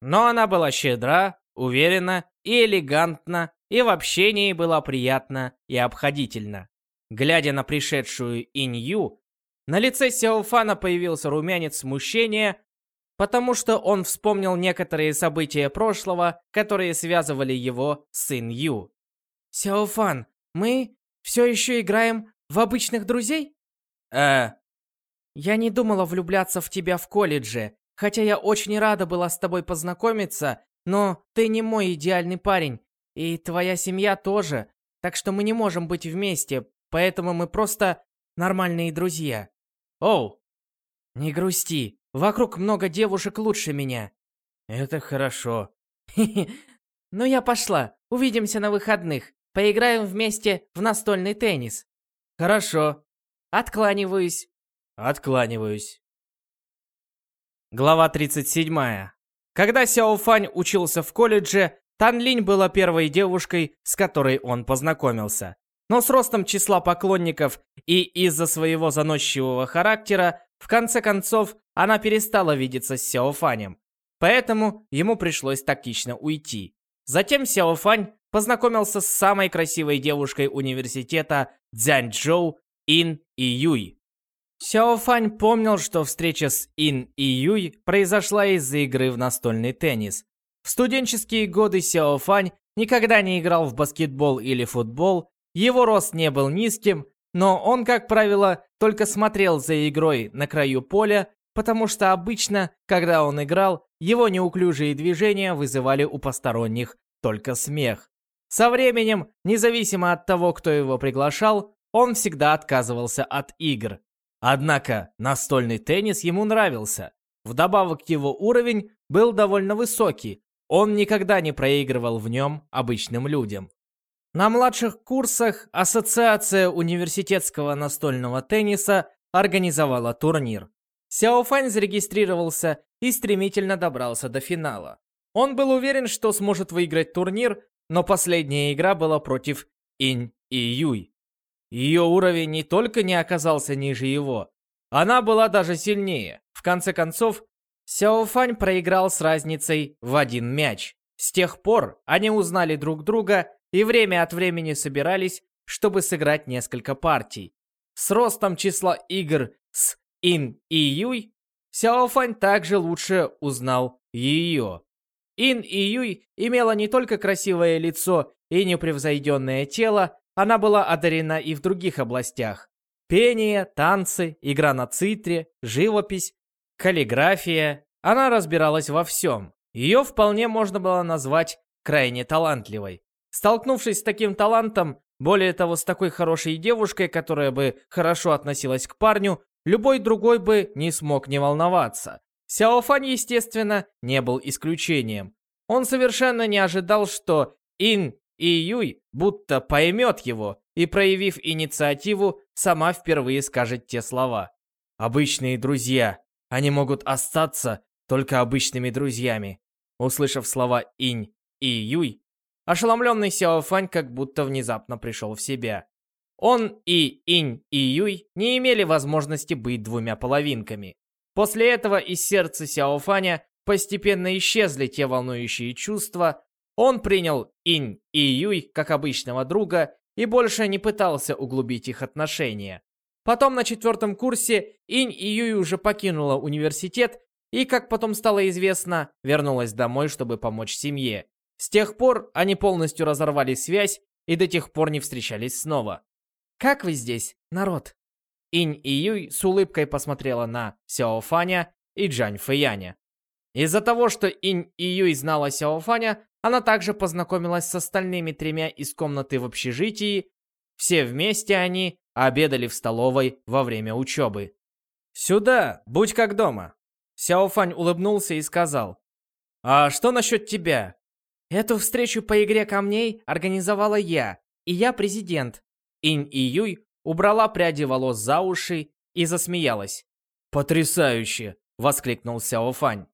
Но она была щедра, уверена и элегантна, и в общении была приятна и обходительна. Глядя на пришедшую Инью, на лице Сяофана появился румянец смущения, потому что он вспомнил некоторые события прошлого, которые связывали его с Инью. «Сяофан, мы все еще играем в обычных друзей?» «Э, я не думала влюбляться в тебя в колледже, хотя я очень рада была с тобой познакомиться, но ты не мой идеальный парень, и твоя семья тоже, так что мы не можем быть вместе, поэтому мы просто нормальные друзья. Оу, Не грусти, вокруг много девушек лучше меня. это хорошо. Ну я пошла, увидимся на выходных. Поиграем вместе в настольный теннис. Хорошо, Откланиваюсь. откланиваюсь. Глава 37. Когда Сяо Фань учился в колледже, Тан Линь была первой девушкой, с которой он познакомился. Но с ростом числа поклонников и из-за своего заносчивого характера, в конце концов, она перестала видеться с Сяо Фанем. Поэтому ему пришлось тактично уйти. Затем Сяо Фань познакомился с самой красивой девушкой университета Цзяньчжоу Ин и Юй. Сяо Фань помнил, что встреча с Ин и Юй произошла из-за игры в настольный теннис. В студенческие годы Сяо Фань никогда не играл в баскетбол или футбол, его рост не был низким, но он, как правило, только смотрел за игрой на краю поля, потому что обычно, когда он играл, его неуклюжие движения вызывали у посторонних только смех. Со временем, независимо от того, кто его приглашал, он всегда отказывался от игр. Однако настольный теннис ему нравился. Вдобавок его уровень был довольно высокий, он никогда не проигрывал в нем обычным людям. На младших курсах Ассоциация университетского настольного тенниса организовала турнир. Сяофань зарегистрировался и стремительно добрался до финала. Он был уверен, что сможет выиграть турнир, но последняя игра была против Инь и Юй. Ее уровень не только не оказался ниже его, она была даже сильнее. В конце концов, Сяофань проиграл с разницей в один мяч. С тех пор они узнали друг друга и время от времени собирались, чтобы сыграть несколько партий. С ростом числа игр с Ин и Юй, Сяофань также лучше узнал ее. Ин и Юй имела не только красивое лицо и непревзойденное тело, она была одарена и в других областях. Пение, танцы, игра на цитре, живопись, каллиграфия. Она разбиралась во всем. Ее вполне можно было назвать крайне талантливой. Столкнувшись с таким талантом, более того, с такой хорошей девушкой, которая бы хорошо относилась к парню, любой другой бы не смог не волноваться. Сяофань, естественно, не был исключением. Он совершенно не ожидал, что Ин и Юй будто поймет его и, проявив инициативу, сама впервые скажет те слова. «Обычные друзья. Они могут остаться только обычными друзьями». Услышав слова Инь и Юй, ошеломленный Сяофань как будто внезапно пришел в себя. Он и Инь и Юй не имели возможности быть двумя половинками. После этого из сердца Сяофаня постепенно исчезли те волнующие чувства, он принял Инь и Юй как обычного друга и больше не пытался углубить их отношения. Потом на четвертом курсе Инь и Юй уже покинула университет и, как потом стало известно, вернулась домой, чтобы помочь семье. С тех пор они полностью разорвали связь и до тех пор не встречались снова. «Как вы здесь, народ?» Инь и Юй с улыбкой посмотрела на Сяо Фаня и Джань Фэяня. Из-за того, что Инь и Юй знала Сяо Фаня, она также познакомилась с остальными тремя из комнаты в общежитии. Все вместе они обедали в столовой во время учебы. «Сюда, будь как дома!» Сяофань улыбнулся и сказал. «А что насчет тебя?» «Эту встречу по игре камней организовала я, и я президент». Инь и Юй убрала пряди волос за уши и засмеялась. «Потрясающе!» — воскликнул Сяофань.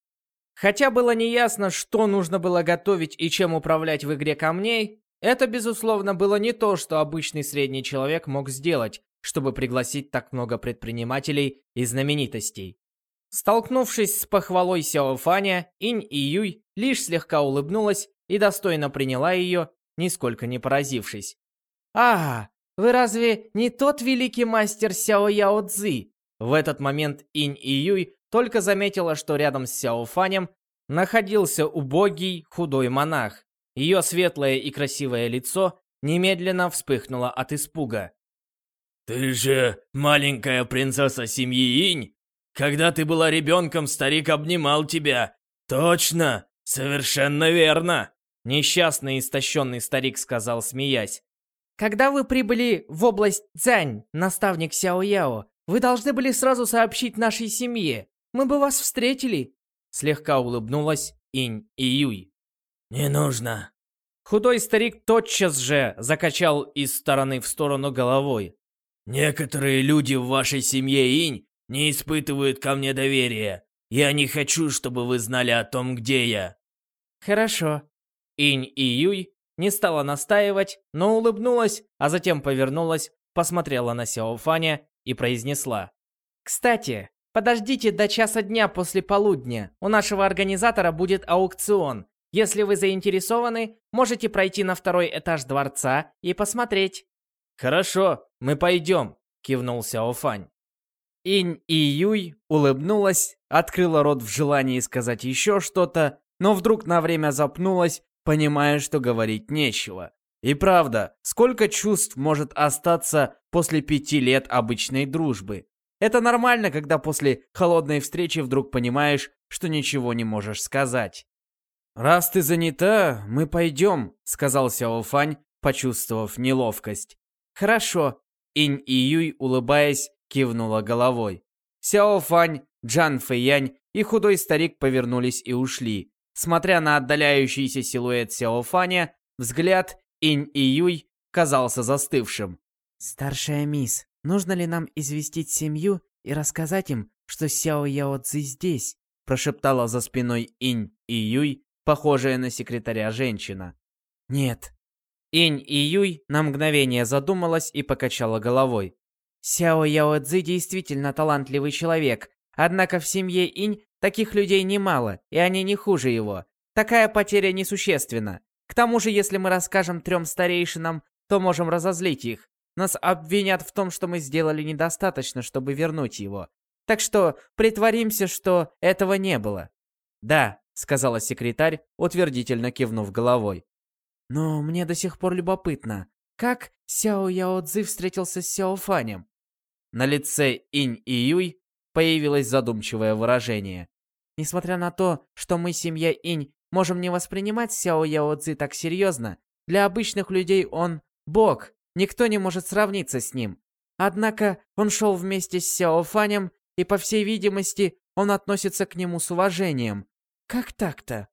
Хотя было неясно, что нужно было готовить и чем управлять в игре камней, это, безусловно, было не то, что обычный средний человек мог сделать, чтобы пригласить так много предпринимателей и знаменитостей. Столкнувшись с похвалой Сяофаня, Инь и Юй лишь слегка улыбнулась и достойно приняла ее, нисколько не поразившись. «А, вы разве не тот великий мастер Сяо Яо Цзи?» В этот момент Инь и Юй только заметила, что рядом с Сяофанем находился убогий худой монах. Ее светлое и красивое лицо немедленно вспыхнуло от испуга. «Ты же маленькая принцесса семьи Инь? Когда ты была ребенком, старик обнимал тебя. Точно, совершенно верно!» Несчастный истощенный старик сказал, смеясь. Когда вы прибыли в область Цзянь, наставник Сяо Яо, вы должны были сразу сообщить нашей семье. Мы бы вас встретили. Слегка улыбнулась Инь и Юй. «Не нужно». Худой старик тотчас же закачал из стороны в сторону головой. «Некоторые люди в вашей семье Инь не испытывают ко мне доверия. Я не хочу, чтобы вы знали о том, где я». Хорошо. Инь и Юй не стала настаивать, но улыбнулась, а затем повернулась, посмотрела на Сяо Фаня и произнесла. Кстати, подождите до часа дня после полудня. У нашего организатора будет аукцион. Если вы заинтересованы, можете пройти на второй этаж дворца и посмотреть. «Хорошо, мы пойдем», — кивнул Сяо Фань. Инь и Юй улыбнулась, открыла рот в желании сказать еще что-то, но вдруг на время запнулась, понимая, что говорить нечего. И правда, сколько чувств может остаться после пяти лет обычной дружбы? Это нормально, когда после холодной встречи вдруг понимаешь, что ничего не можешь сказать. «Раз ты занята, мы пойдем», — сказал Сяо Фань, почувствовав неловкость. «Хорошо», — Инь и Юй, улыбаясь, кивнула головой. Сяо Фань, Джан Фэянь и худой старик повернулись и ушли. Смотря на отдаляющийся силуэт Сяо Фаня, взгляд Инь и Юй казался застывшим. «Старшая мисс, нужно ли нам известить семью и рассказать им, что Сяо Яо здесь?» прошептала за спиной Инь и Юй, похожая на секретаря женщина. «Нет». Инь и Юй на мгновение задумалась и покачала головой. Сяо Яо Цзи действительно талантливый человек, однако в семье Инь таких людей немало, и они не хуже его. Такая потеря несущественна. К тому же, если мы расскажем трем старейшинам, то можем разозлить их. Нас обвинят в том, что мы сделали недостаточно, чтобы вернуть его. Так что притворимся, что этого не было. Да, сказала секретарь, утвердительно кивнув головой. Но мне до сих пор любопытно, как Сяо Яо Цзи встретился с Сяо Фанем? На лице Инь и Юй появилось задумчивое выражение. Несмотря на то, что мы, семья Инь, можем не воспринимать Сяо Яо Цзи так серьезно, для обычных людей он – бог, никто не может сравниться с ним. Однако он шел вместе с Сяо Фанем, и, по всей видимости, он относится к нему с уважением. Как так-то?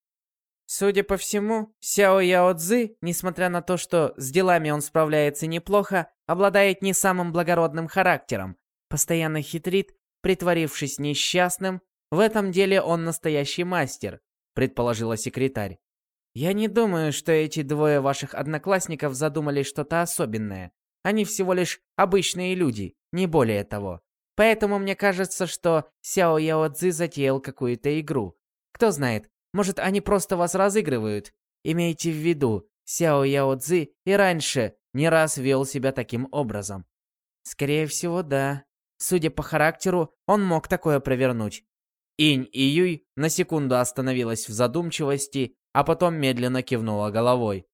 Судя по всему, Сяо Яо Цзы, несмотря на то, что с делами он справляется неплохо, обладает не самым благородным характером, постоянно хитрит, притворившись несчастным. В этом деле он настоящий мастер, предположила секретарь. Я не думаю, что эти двое ваших одноклассников задумали что-то особенное. Они всего лишь обычные люди, не более того. Поэтому мне кажется, что Сяо Яо Цзы затеял какую-то игру. Кто знает, может, они просто вас разыгрывают? Имейте в виду, Сяо Яо Цзи и раньше не раз вел себя таким образом. Скорее всего, да. Судя по характеру, он мог такое провернуть. Инь и Юй на секунду остановилась в задумчивости, а потом медленно кивнула головой.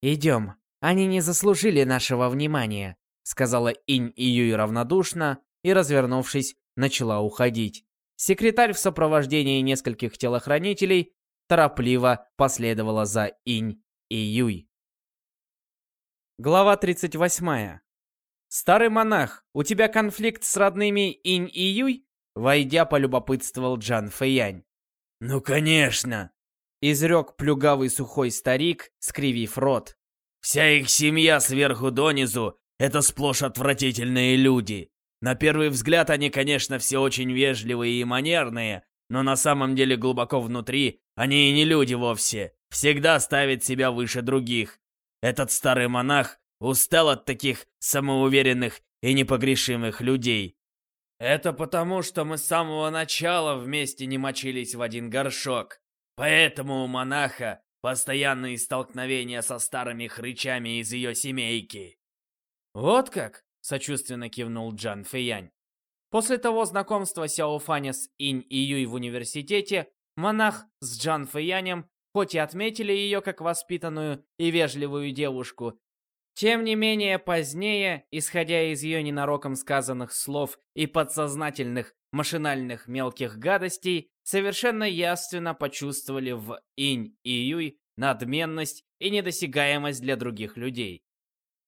«Идем. Они не заслужили нашего внимания», — сказала Инь и Юй равнодушно и, развернувшись, начала уходить. Секретарь в сопровождении нескольких телохранителей торопливо последовала за Инь и Юй. Глава 38. «Старый монах, у тебя конфликт с родными Инь и Юй?» Войдя, полюбопытствовал Джан Фэянь. «Ну, конечно!» Изрек плюгавый сухой старик, скривив рот. «Вся их семья сверху донизу — это сплошь отвратительные люди. На первый взгляд они, конечно, все очень вежливые и манерные, но на самом деле глубоко внутри они и не люди вовсе, всегда ставят себя выше других. Этот старый монах устал от таких самоуверенных и непогрешимых людей. Это потому, что мы с самого начала вместе не мочились в один горшок. Поэтому у монаха постоянные столкновения со старыми хрычами из ее семейки. Вот как? Сочувственно кивнул Джан Фэянь. После того знакомства Сяо Фаня с Инь и Юй в университете, монах с Джан Фэянем хоть и отметили ее как воспитанную и вежливую девушку, тем не менее позднее, исходя из ее ненароком сказанных слов и подсознательных машинальных мелких гадостей, совершенно явственно почувствовали в Инь и Юй надменность и недосягаемость для других людей.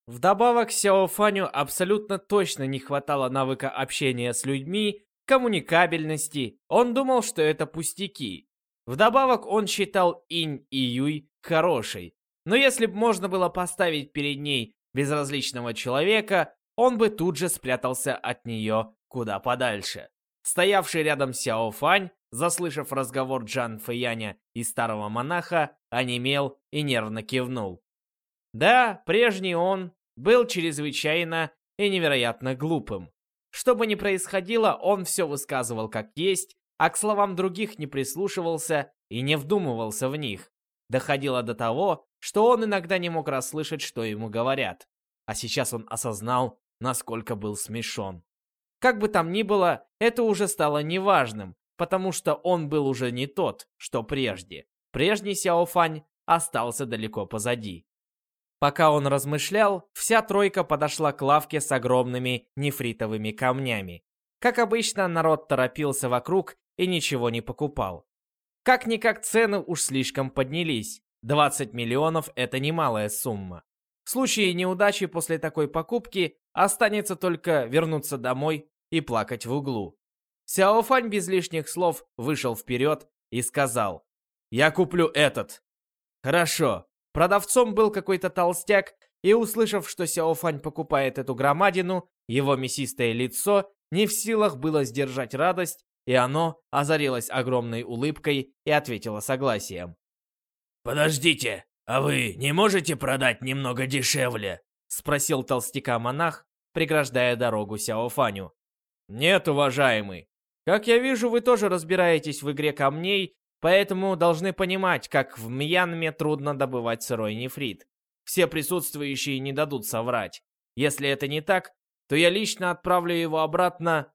Вдобавок, Сяо Фаню абсолютно точно не хватало навыка общения с людьми, коммуникабельности. Он думал, что это пустяки. Вдобавок, он считал Инь и Юй хорошей. Но если бы можно было поставить перед ней безразличного человека, он бы тут же спрятался от нее куда подальше. Стоявший рядом Сяо Фань, заслышав разговор Джан Фэяня и старого монаха, онемел и нервно кивнул. Да, прежний он был чрезвычайно и невероятно глупым. Что бы ни происходило, он все высказывал как есть, а к словам других не прислушивался и не вдумывался в них. Доходило до того, что он иногда не мог расслышать, что ему говорят. А сейчас он осознал, насколько был смешон. Как бы там ни было, это уже стало неважным, потому что он был уже не тот, что прежде. Прежний Сяофань остался далеко позади. Пока он размышлял, вся тройка подошла к лавке с огромными нефритовыми камнями. Как обычно, народ торопился вокруг и ничего не покупал. Как-никак цены уж слишком поднялись. 20 миллионов – это немалая сумма. В случае неудачи после такой покупки останется только вернуться домой и плакать в углу. Сяофань без лишних слов вышел вперед и сказал, «Я куплю этот». «Хорошо». Продавцом был какой-то толстяк, и услышав, что Сяофань покупает эту громадину, его мясистое лицо не в силах было сдержать радость, и оно озарилось огромной улыбкой и ответило согласием. «Подождите, а вы не можете продать немного дешевле?» — спросил толстяка-монах, преграждая дорогу Сяофаню. «Нет, уважаемый. Как я вижу, вы тоже разбираетесь в игре камней, поэтому должны понимать, как в Мьянме трудно добывать сырой нефрит. Все присутствующие не дадут соврать. Если это не так, то я лично отправлю его обратно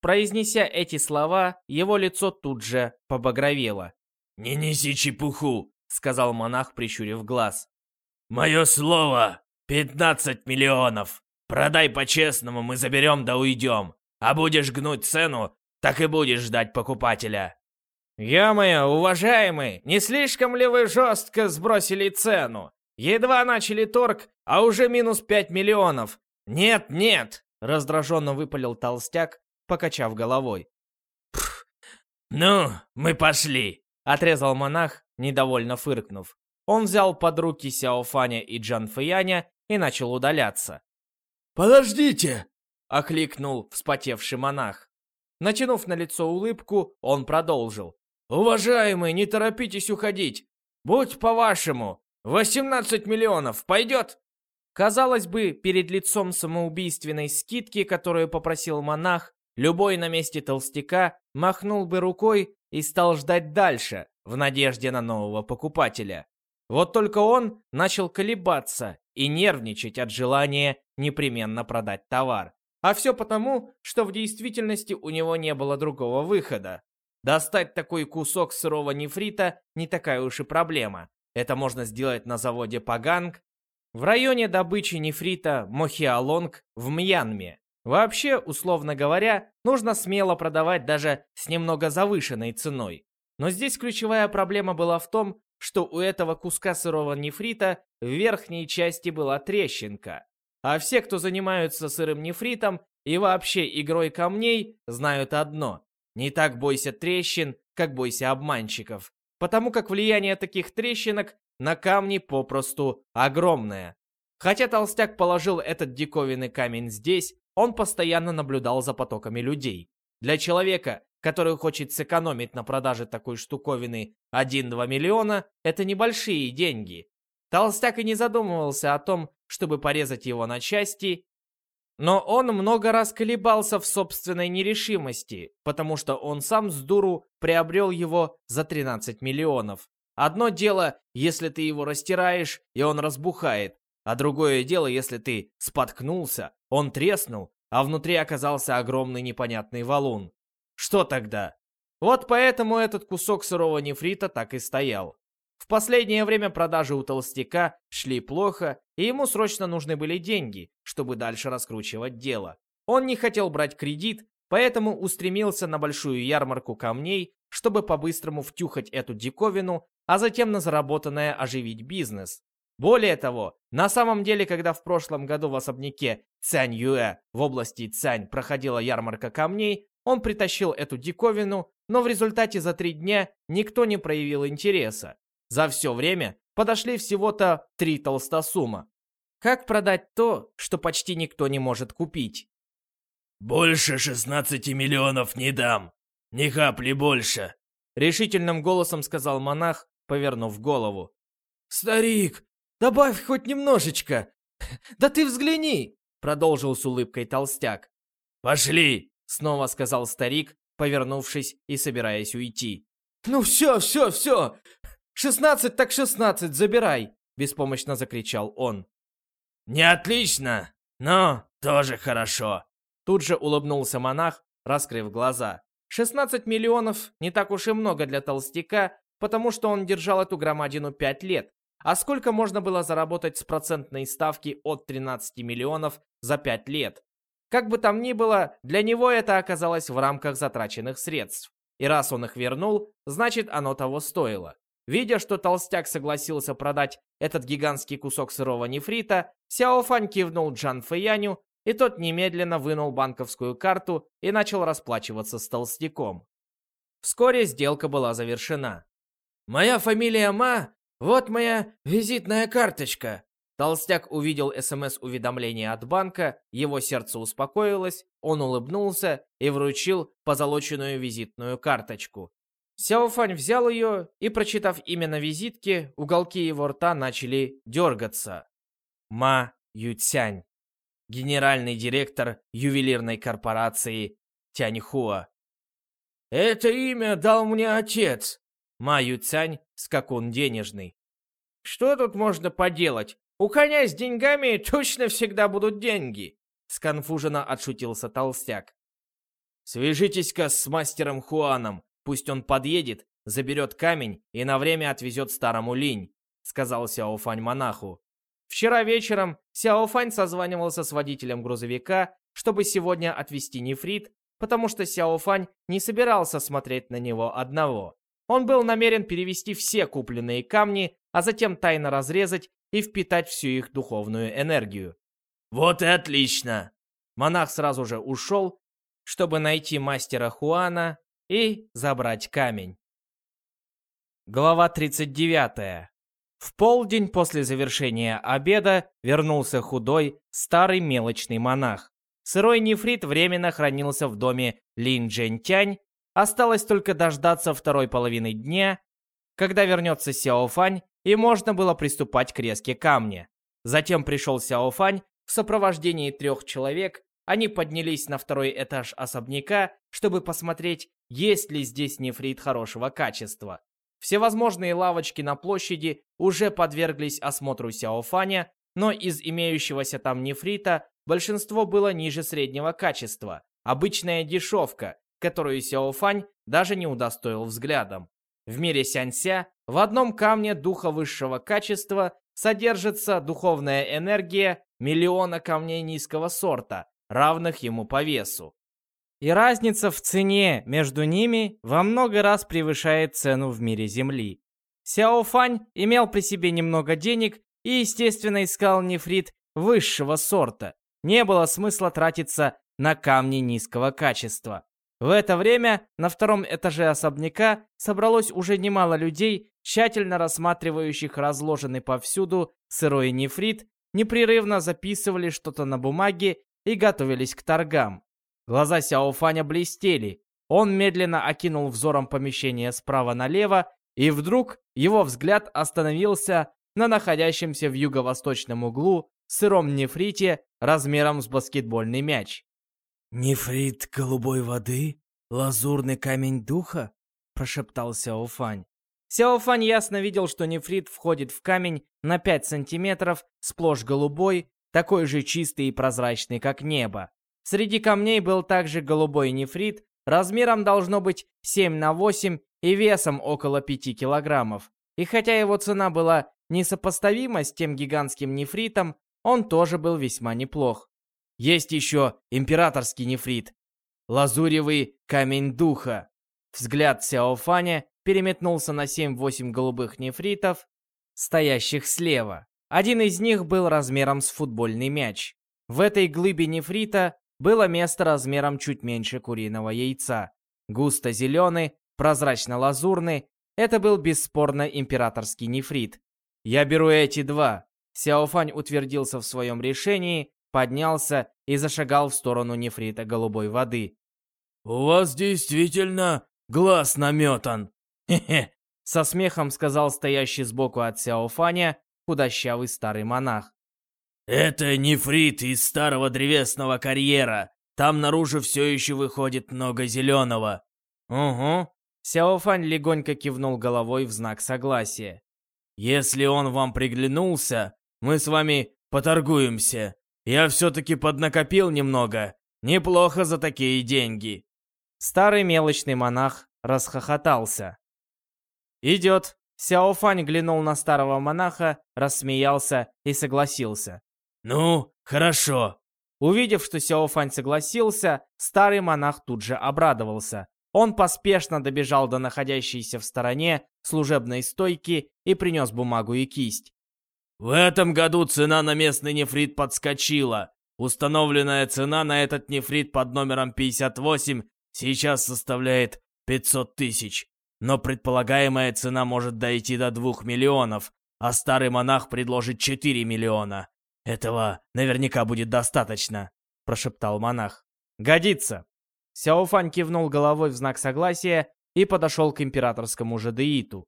Произнеся эти слова, его лицо тут же побагровело. «Не неси чепуху», — сказал монах, прищурив глаз. «Мое слово! 15 миллионов! Продай по-честному, мы заберем да уйдем. А будешь гнуть цену, так и будешь ждать покупателя». «Я моя, уважаемый, не слишком ли вы жестко сбросили цену? Едва начали торг, а уже минус 5 миллионов. Нет, нет!» Раздраженно выпалил толстяк, покачав головой. «Ну, мы пошли!» — отрезал монах, недовольно фыркнув. Он взял под руки Сяофаня и Джан Фэяня и начал удаляться. «Подождите!» — окликнул вспотевший монах. Натянув на лицо улыбку, он продолжил. «Уважаемый, не торопитесь уходить. Будь по-вашему, 18 миллионов пойдет?» Казалось бы, перед лицом самоубийственной скидки, которую попросил монах, Любой на месте толстяка махнул бы рукой и стал ждать дальше, в надежде на нового покупателя. Вот только он начал колебаться и нервничать от желания непременно продать товар. А все потому, что в действительности у него не было другого выхода. Достать такой кусок сырого нефрита не такая уж и проблема. Это можно сделать на заводе Паганг в районе добычи нефрита Мохиалонг в Мьянме. Вообще, условно говоря, нужно смело продавать даже с немного завышенной ценой. Но здесь ключевая проблема была в том, что у этого куска сырого нефрита в верхней части была трещинка. А все, кто занимаются сырым нефритом и вообще игрой камней, знают одно. Не так бойся трещин, как бойся обманщиков. Потому как влияние таких трещинок на камни попросту огромное. Хотя толстяк положил этот диковинный камень здесь, он постоянно наблюдал за потоками людей. Для человека, который хочет сэкономить на продаже такой штуковины 1-2 миллиона, это небольшие деньги. Толстяк и не задумывался о том, чтобы порезать его на части, но он много раз колебался в собственной нерешимости, потому что он сам с дуру приобрел его за 13 миллионов. Одно дело, если ты его растираешь, и он разбухает, а другое дело, если ты споткнулся, он треснул, а внутри оказался огромный непонятный валун. Что тогда? Вот поэтому этот кусок сырого нефрита так и стоял. В последнее время продажи у толстяка шли плохо, и ему срочно нужны были деньги, чтобы дальше раскручивать дело. Он не хотел брать кредит, поэтому устремился на большую ярмарку камней, чтобы по-быстрому втюхать эту диковину, а затем на заработанное оживить бизнес. Более того, на самом деле, когда в прошлом году в особняке Цянь-Юэ в области Цянь проходила ярмарка камней, он притащил эту диковину, но в результате за три дня никто не проявил интереса. За все время подошли всего-то три толстосума. Как продать то, что почти никто не может купить? «Больше 16 миллионов не дам. Ни капли больше», — решительным голосом сказал монах, повернув голову. «Старик, добавь хоть немножечко. Да ты взгляни!» — продолжил с улыбкой толстяк. «Пошли!» — снова сказал старик, повернувшись и собираясь уйти. «Ну все, все, все! Шестнадцать так шестнадцать, забирай!» — беспомощно закричал он. «Не отлично, но тоже хорошо!» Тут же улыбнулся монах, раскрыв глаза. 16 миллионов не так уж и много для толстяка, потому что он держал эту громадину 5 лет. А сколько можно было заработать с процентной ставки от 13 миллионов за 5 лет? Как бы там ни было, для него это оказалось в рамках затраченных средств. И раз он их вернул, значит оно того стоило. Видя, что толстяк согласился продать этот гигантский кусок сырого нефрита, Сяофань кивнул Джан Фэяню и тот немедленно вынул банковскую карту и начал расплачиваться с толстяком. Вскоре сделка была завершена. «Моя фамилия Ма, вот моя визитная карточка». Толстяк увидел СМС-уведомление от банка, его сердце успокоилось, он улыбнулся и вручил позолоченную визитную карточку. Сяофань взял ее и, прочитав имя на визитке, уголки его рта начали дергаться. Ма Ютянь генеральный директор ювелирной корпорации Тяньхуа. «Это имя дал мне отец!» Ма Юцянь, скакун денежный. «Что тут можно поделать? У коня с деньгами точно всегда будут деньги!» Сконфуженно отшутился толстяк. «Свяжитесь-ка с мастером Хуаном, пусть он подъедет, заберет камень и на время отвезет старому линь», сказал Сяофань монаху. Вчера вечером Сяо Фань созванивался с водителем грузовика, чтобы сегодня отвезти нефрит, потому что Сяо Фань не собирался смотреть на него одного. Он был намерен перевести все купленные камни, а затем тайно разрезать и впитать всю их духовную энергию. «Вот и отлично!» Монах сразу же ушел, чтобы найти мастера Хуана и забрать камень. Глава 39. В полдень после завершения обеда вернулся худой, старый мелочный монах. Сырой нефрит временно хранился в доме Лин Джентянь. Осталось только дождаться второй половины дня, когда вернется Сяо Фань, и можно было приступать к резке камня. Затем пришел Сяо Фань в сопровождении трех человек. Они поднялись на второй этаж особняка, чтобы посмотреть, есть ли здесь нефрит хорошего качества. Всевозможные лавочки на площади уже подверглись осмотру Сяофаня, но из имеющегося там нефрита большинство было ниже среднего качества. Обычная дешевка, которую Сяофань даже не удостоил взглядом. В мире Сянься в одном камне духа высшего качества содержится духовная энергия миллиона камней низкого сорта, равных ему по весу и разница в цене между ними во много раз превышает цену в мире Земли. Сяо Фань имел при себе немного денег и, естественно, искал нефрит высшего сорта. Не было смысла тратиться на камни низкого качества. В это время на втором этаже особняка собралось уже немало людей, тщательно рассматривающих разложенный повсюду сырой нефрит, непрерывно записывали что-то на бумаге и готовились к торгам. Глаза Сяофаня блестели. Он медленно окинул взором помещение справа налево, и вдруг его взгляд остановился на находящемся в юго-восточном углу сыром нефрите размером с баскетбольный мяч. «Нефрит голубой воды? Лазурный камень духа?» – прошептал Сяофань. Сяофань ясно видел, что нефрит входит в камень на 5 сантиметров, сплошь голубой, такой же чистый и прозрачный, как небо. Среди камней был также голубой нефрит, размером должно быть 7 на 8 и весом около 5 килограммов. И хотя его цена была несопоставима с тем гигантским нефритом, он тоже был весьма неплох. Есть еще императорский нефрит. Лазуревый камень духа. Взгляд Сяофаня переметнулся на 7-8 голубых нефритов, стоящих слева. Один из них был размером с футбольный мяч. В этой глыбе нефрита было место размером чуть меньше куриного яйца. Густо-зеленый, прозрачно-лазурный. Это был бесспорно императорский нефрит. «Я беру эти два». Сяофань утвердился в своем решении, поднялся и зашагал в сторону нефрита голубой воды. «У вас действительно глаз наметан!» «Хе-хе!» Со смехом сказал стоящий сбоку от Сяофаня худощавый старый монах. «Это нефрит из старого древесного карьера. Там наружу все еще выходит много зеленого». «Угу». Сяофань легонько кивнул головой в знак согласия. «Если он вам приглянулся, мы с вами поторгуемся. Я все-таки поднакопил немного. Неплохо за такие деньги». Старый мелочный монах расхохотался. «Идет». Сяофань глянул на старого монаха, рассмеялся и согласился. «Ну, хорошо». Увидев, что Сяофань согласился, старый монах тут же обрадовался. Он поспешно добежал до находящейся в стороне служебной стойки и принес бумагу и кисть. «В этом году цена на местный нефрит подскочила. Установленная цена на этот нефрит под номером 58 сейчас составляет 500 тысяч но предполагаемая цена может дойти до двух миллионов, а старый монах предложит 4 миллиона. Этого наверняка будет достаточно, прошептал монах. Годится. Сяофань кивнул головой в знак согласия и подошел к императорскому жадеиту.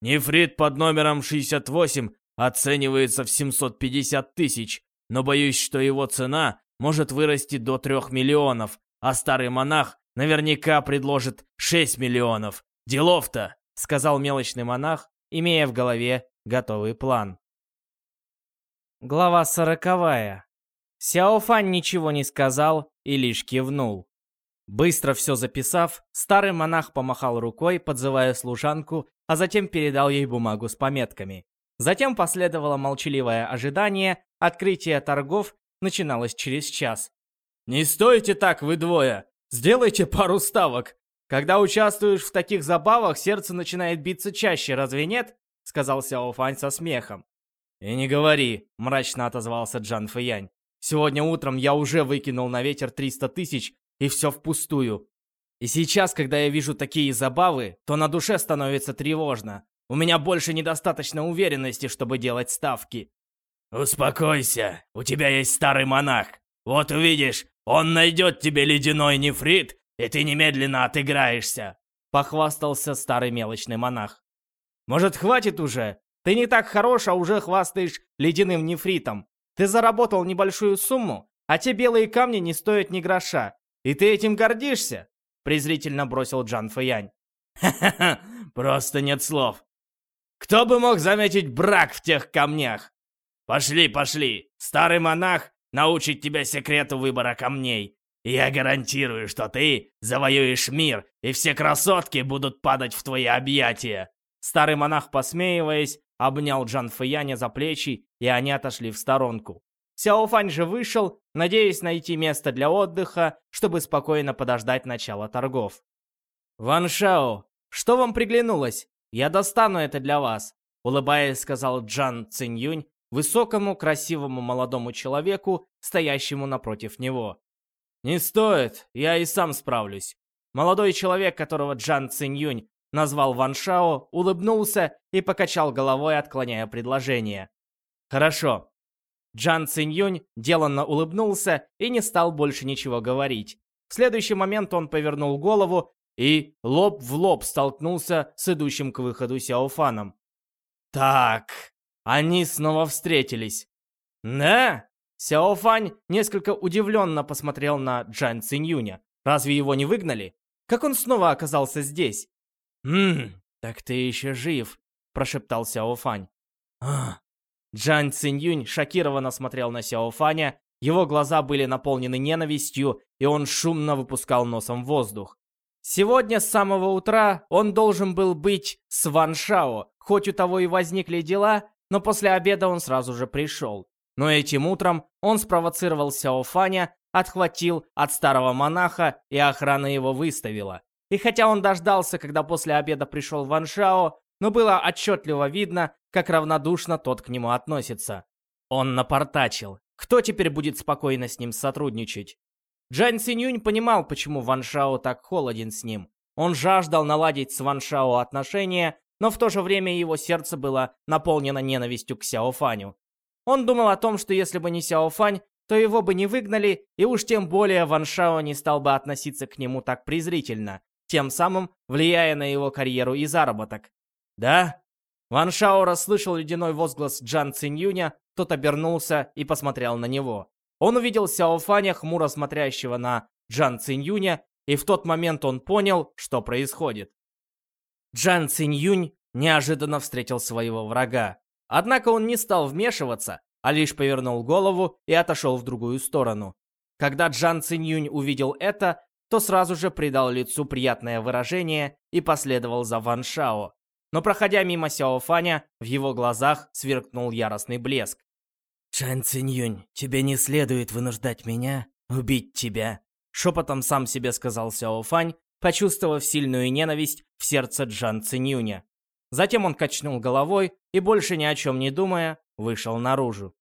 Нефрит под номером 68 оценивается в 750 тысяч, но боюсь, что его цена может вырасти до 3 миллионов, а старый монах наверняка предложит 6 миллионов. «Делов-то!» — сказал мелочный монах, имея в голове готовый план. Глава сороковая. Сяофан ничего не сказал и лишь кивнул. Быстро все записав, старый монах помахал рукой, подзывая служанку, а затем передал ей бумагу с пометками. Затем последовало молчаливое ожидание, открытие торгов начиналось через час. «Не стойте так, вы двое! Сделайте пару ставок! Когда участвуешь в таких забавах, сердце начинает биться чаще, разве нет?» — сказал Сяо Фань со смехом. «И не говори», — мрачно отозвался Джан Фэянь. «Сегодня утром я уже выкинул на ветер 300 тысяч, и все впустую. И сейчас, когда я вижу такие забавы, то на душе становится тревожно. У меня больше недостаточно уверенности, чтобы делать ставки». «Успокойся, у тебя есть старый монах. Вот увидишь, он найдет тебе ледяной нефрит и ты немедленно отыграешься!» Похвастался старый мелочный монах. «Может, хватит уже? Ты не так хорош, а уже хвастаешь ледяным нефритом. Ты заработал небольшую сумму, а те белые камни не стоят ни гроша. И ты этим гордишься?» Презрительно бросил Джан Фэянь. «Ха-ха-ха, просто нет слов. Кто бы мог заметить брак в тех камнях? Пошли, пошли, старый монах научит тебя секрету выбора камней. Я гарантирую, что ты завоюешь мир, и все красотки будут падать в твои объятия!» Старый монах, посмеиваясь, обнял Джан Фэяня за плечи, и они отошли в сторонку. Сяофань же вышел, надеясь найти место для отдыха, чтобы спокойно подождать начала торгов. «Ван Шао, что вам приглянулось? Я достану это для вас», улыбаясь, сказал Джан Циньюнь высокому, красивому молодому человеку, стоящему напротив него. «Не стоит, я и сам справлюсь». Молодой человек, которого Джан Циньюнь назвал Ван Шао, улыбнулся и покачал головой, отклоняя предложение. «Хорошо». Джан Циньюнь деланно улыбнулся и не стал больше ничего говорить. В следующий момент он повернул голову и лоб в лоб столкнулся с идущим к выходу Сяофаном. «Так, они снова встретились». «Да?» Сяофань несколько удивленно посмотрел на Джан Циньюня. Разве его не выгнали? Как он снова оказался здесь? «Хм, так ты еще жив», — прошептал Сяофань. «А». Джан Циньюнь шокированно смотрел на Сяофаня, его глаза были наполнены ненавистью, и он шумно выпускал носом воздух. Сегодня с самого утра он должен был быть с Ван Шао, хоть у того и возникли дела, но после обеда он сразу же пришел. Но этим утром он спровоцировал Сяофаня, отхватил от старого монаха, и охрана его выставила. И хотя он дождался, когда после обеда пришел Ван Шао, но было отчетливо видно, как равнодушно тот к нему относится. Он напортачил. Кто теперь будет спокойно с ним сотрудничать? Джан Синюнь понимал, почему Ван Шао так холоден с ним. Он жаждал наладить с Ван Шао отношения, но в то же время его сердце было наполнено ненавистью к Сяо Фаню. Он думал о том, что если бы не Сяо Фань, то его бы не выгнали, и уж тем более Ван Шао не стал бы относиться к нему так презрительно, тем самым влияя на его карьеру и заработок. «Да?» Ван Шао расслышал ледяной возглас Джан Циньюня, тот обернулся и посмотрел на него. Он увидел Сяо Фаня, хмуро смотрящего на Джан Циньюня, и в тот момент он понял, что происходит. Джан Циньюнь неожиданно встретил своего врага. Однако он не стал вмешиваться, а лишь повернул голову и отошел в другую сторону. Когда Джан Циньюнь увидел это, то сразу же придал лицу приятное выражение и последовал за Ван Шао. Но проходя мимо Сяо Фаня, в его глазах сверкнул яростный блеск. «Чан Циньюнь, тебе не следует вынуждать меня убить тебя», шепотом сам себе сказал Сяо Фань, почувствовав сильную ненависть в сердце Джан Циньюня. Затем он качнул головой и, больше ни о чем не думая, вышел наружу.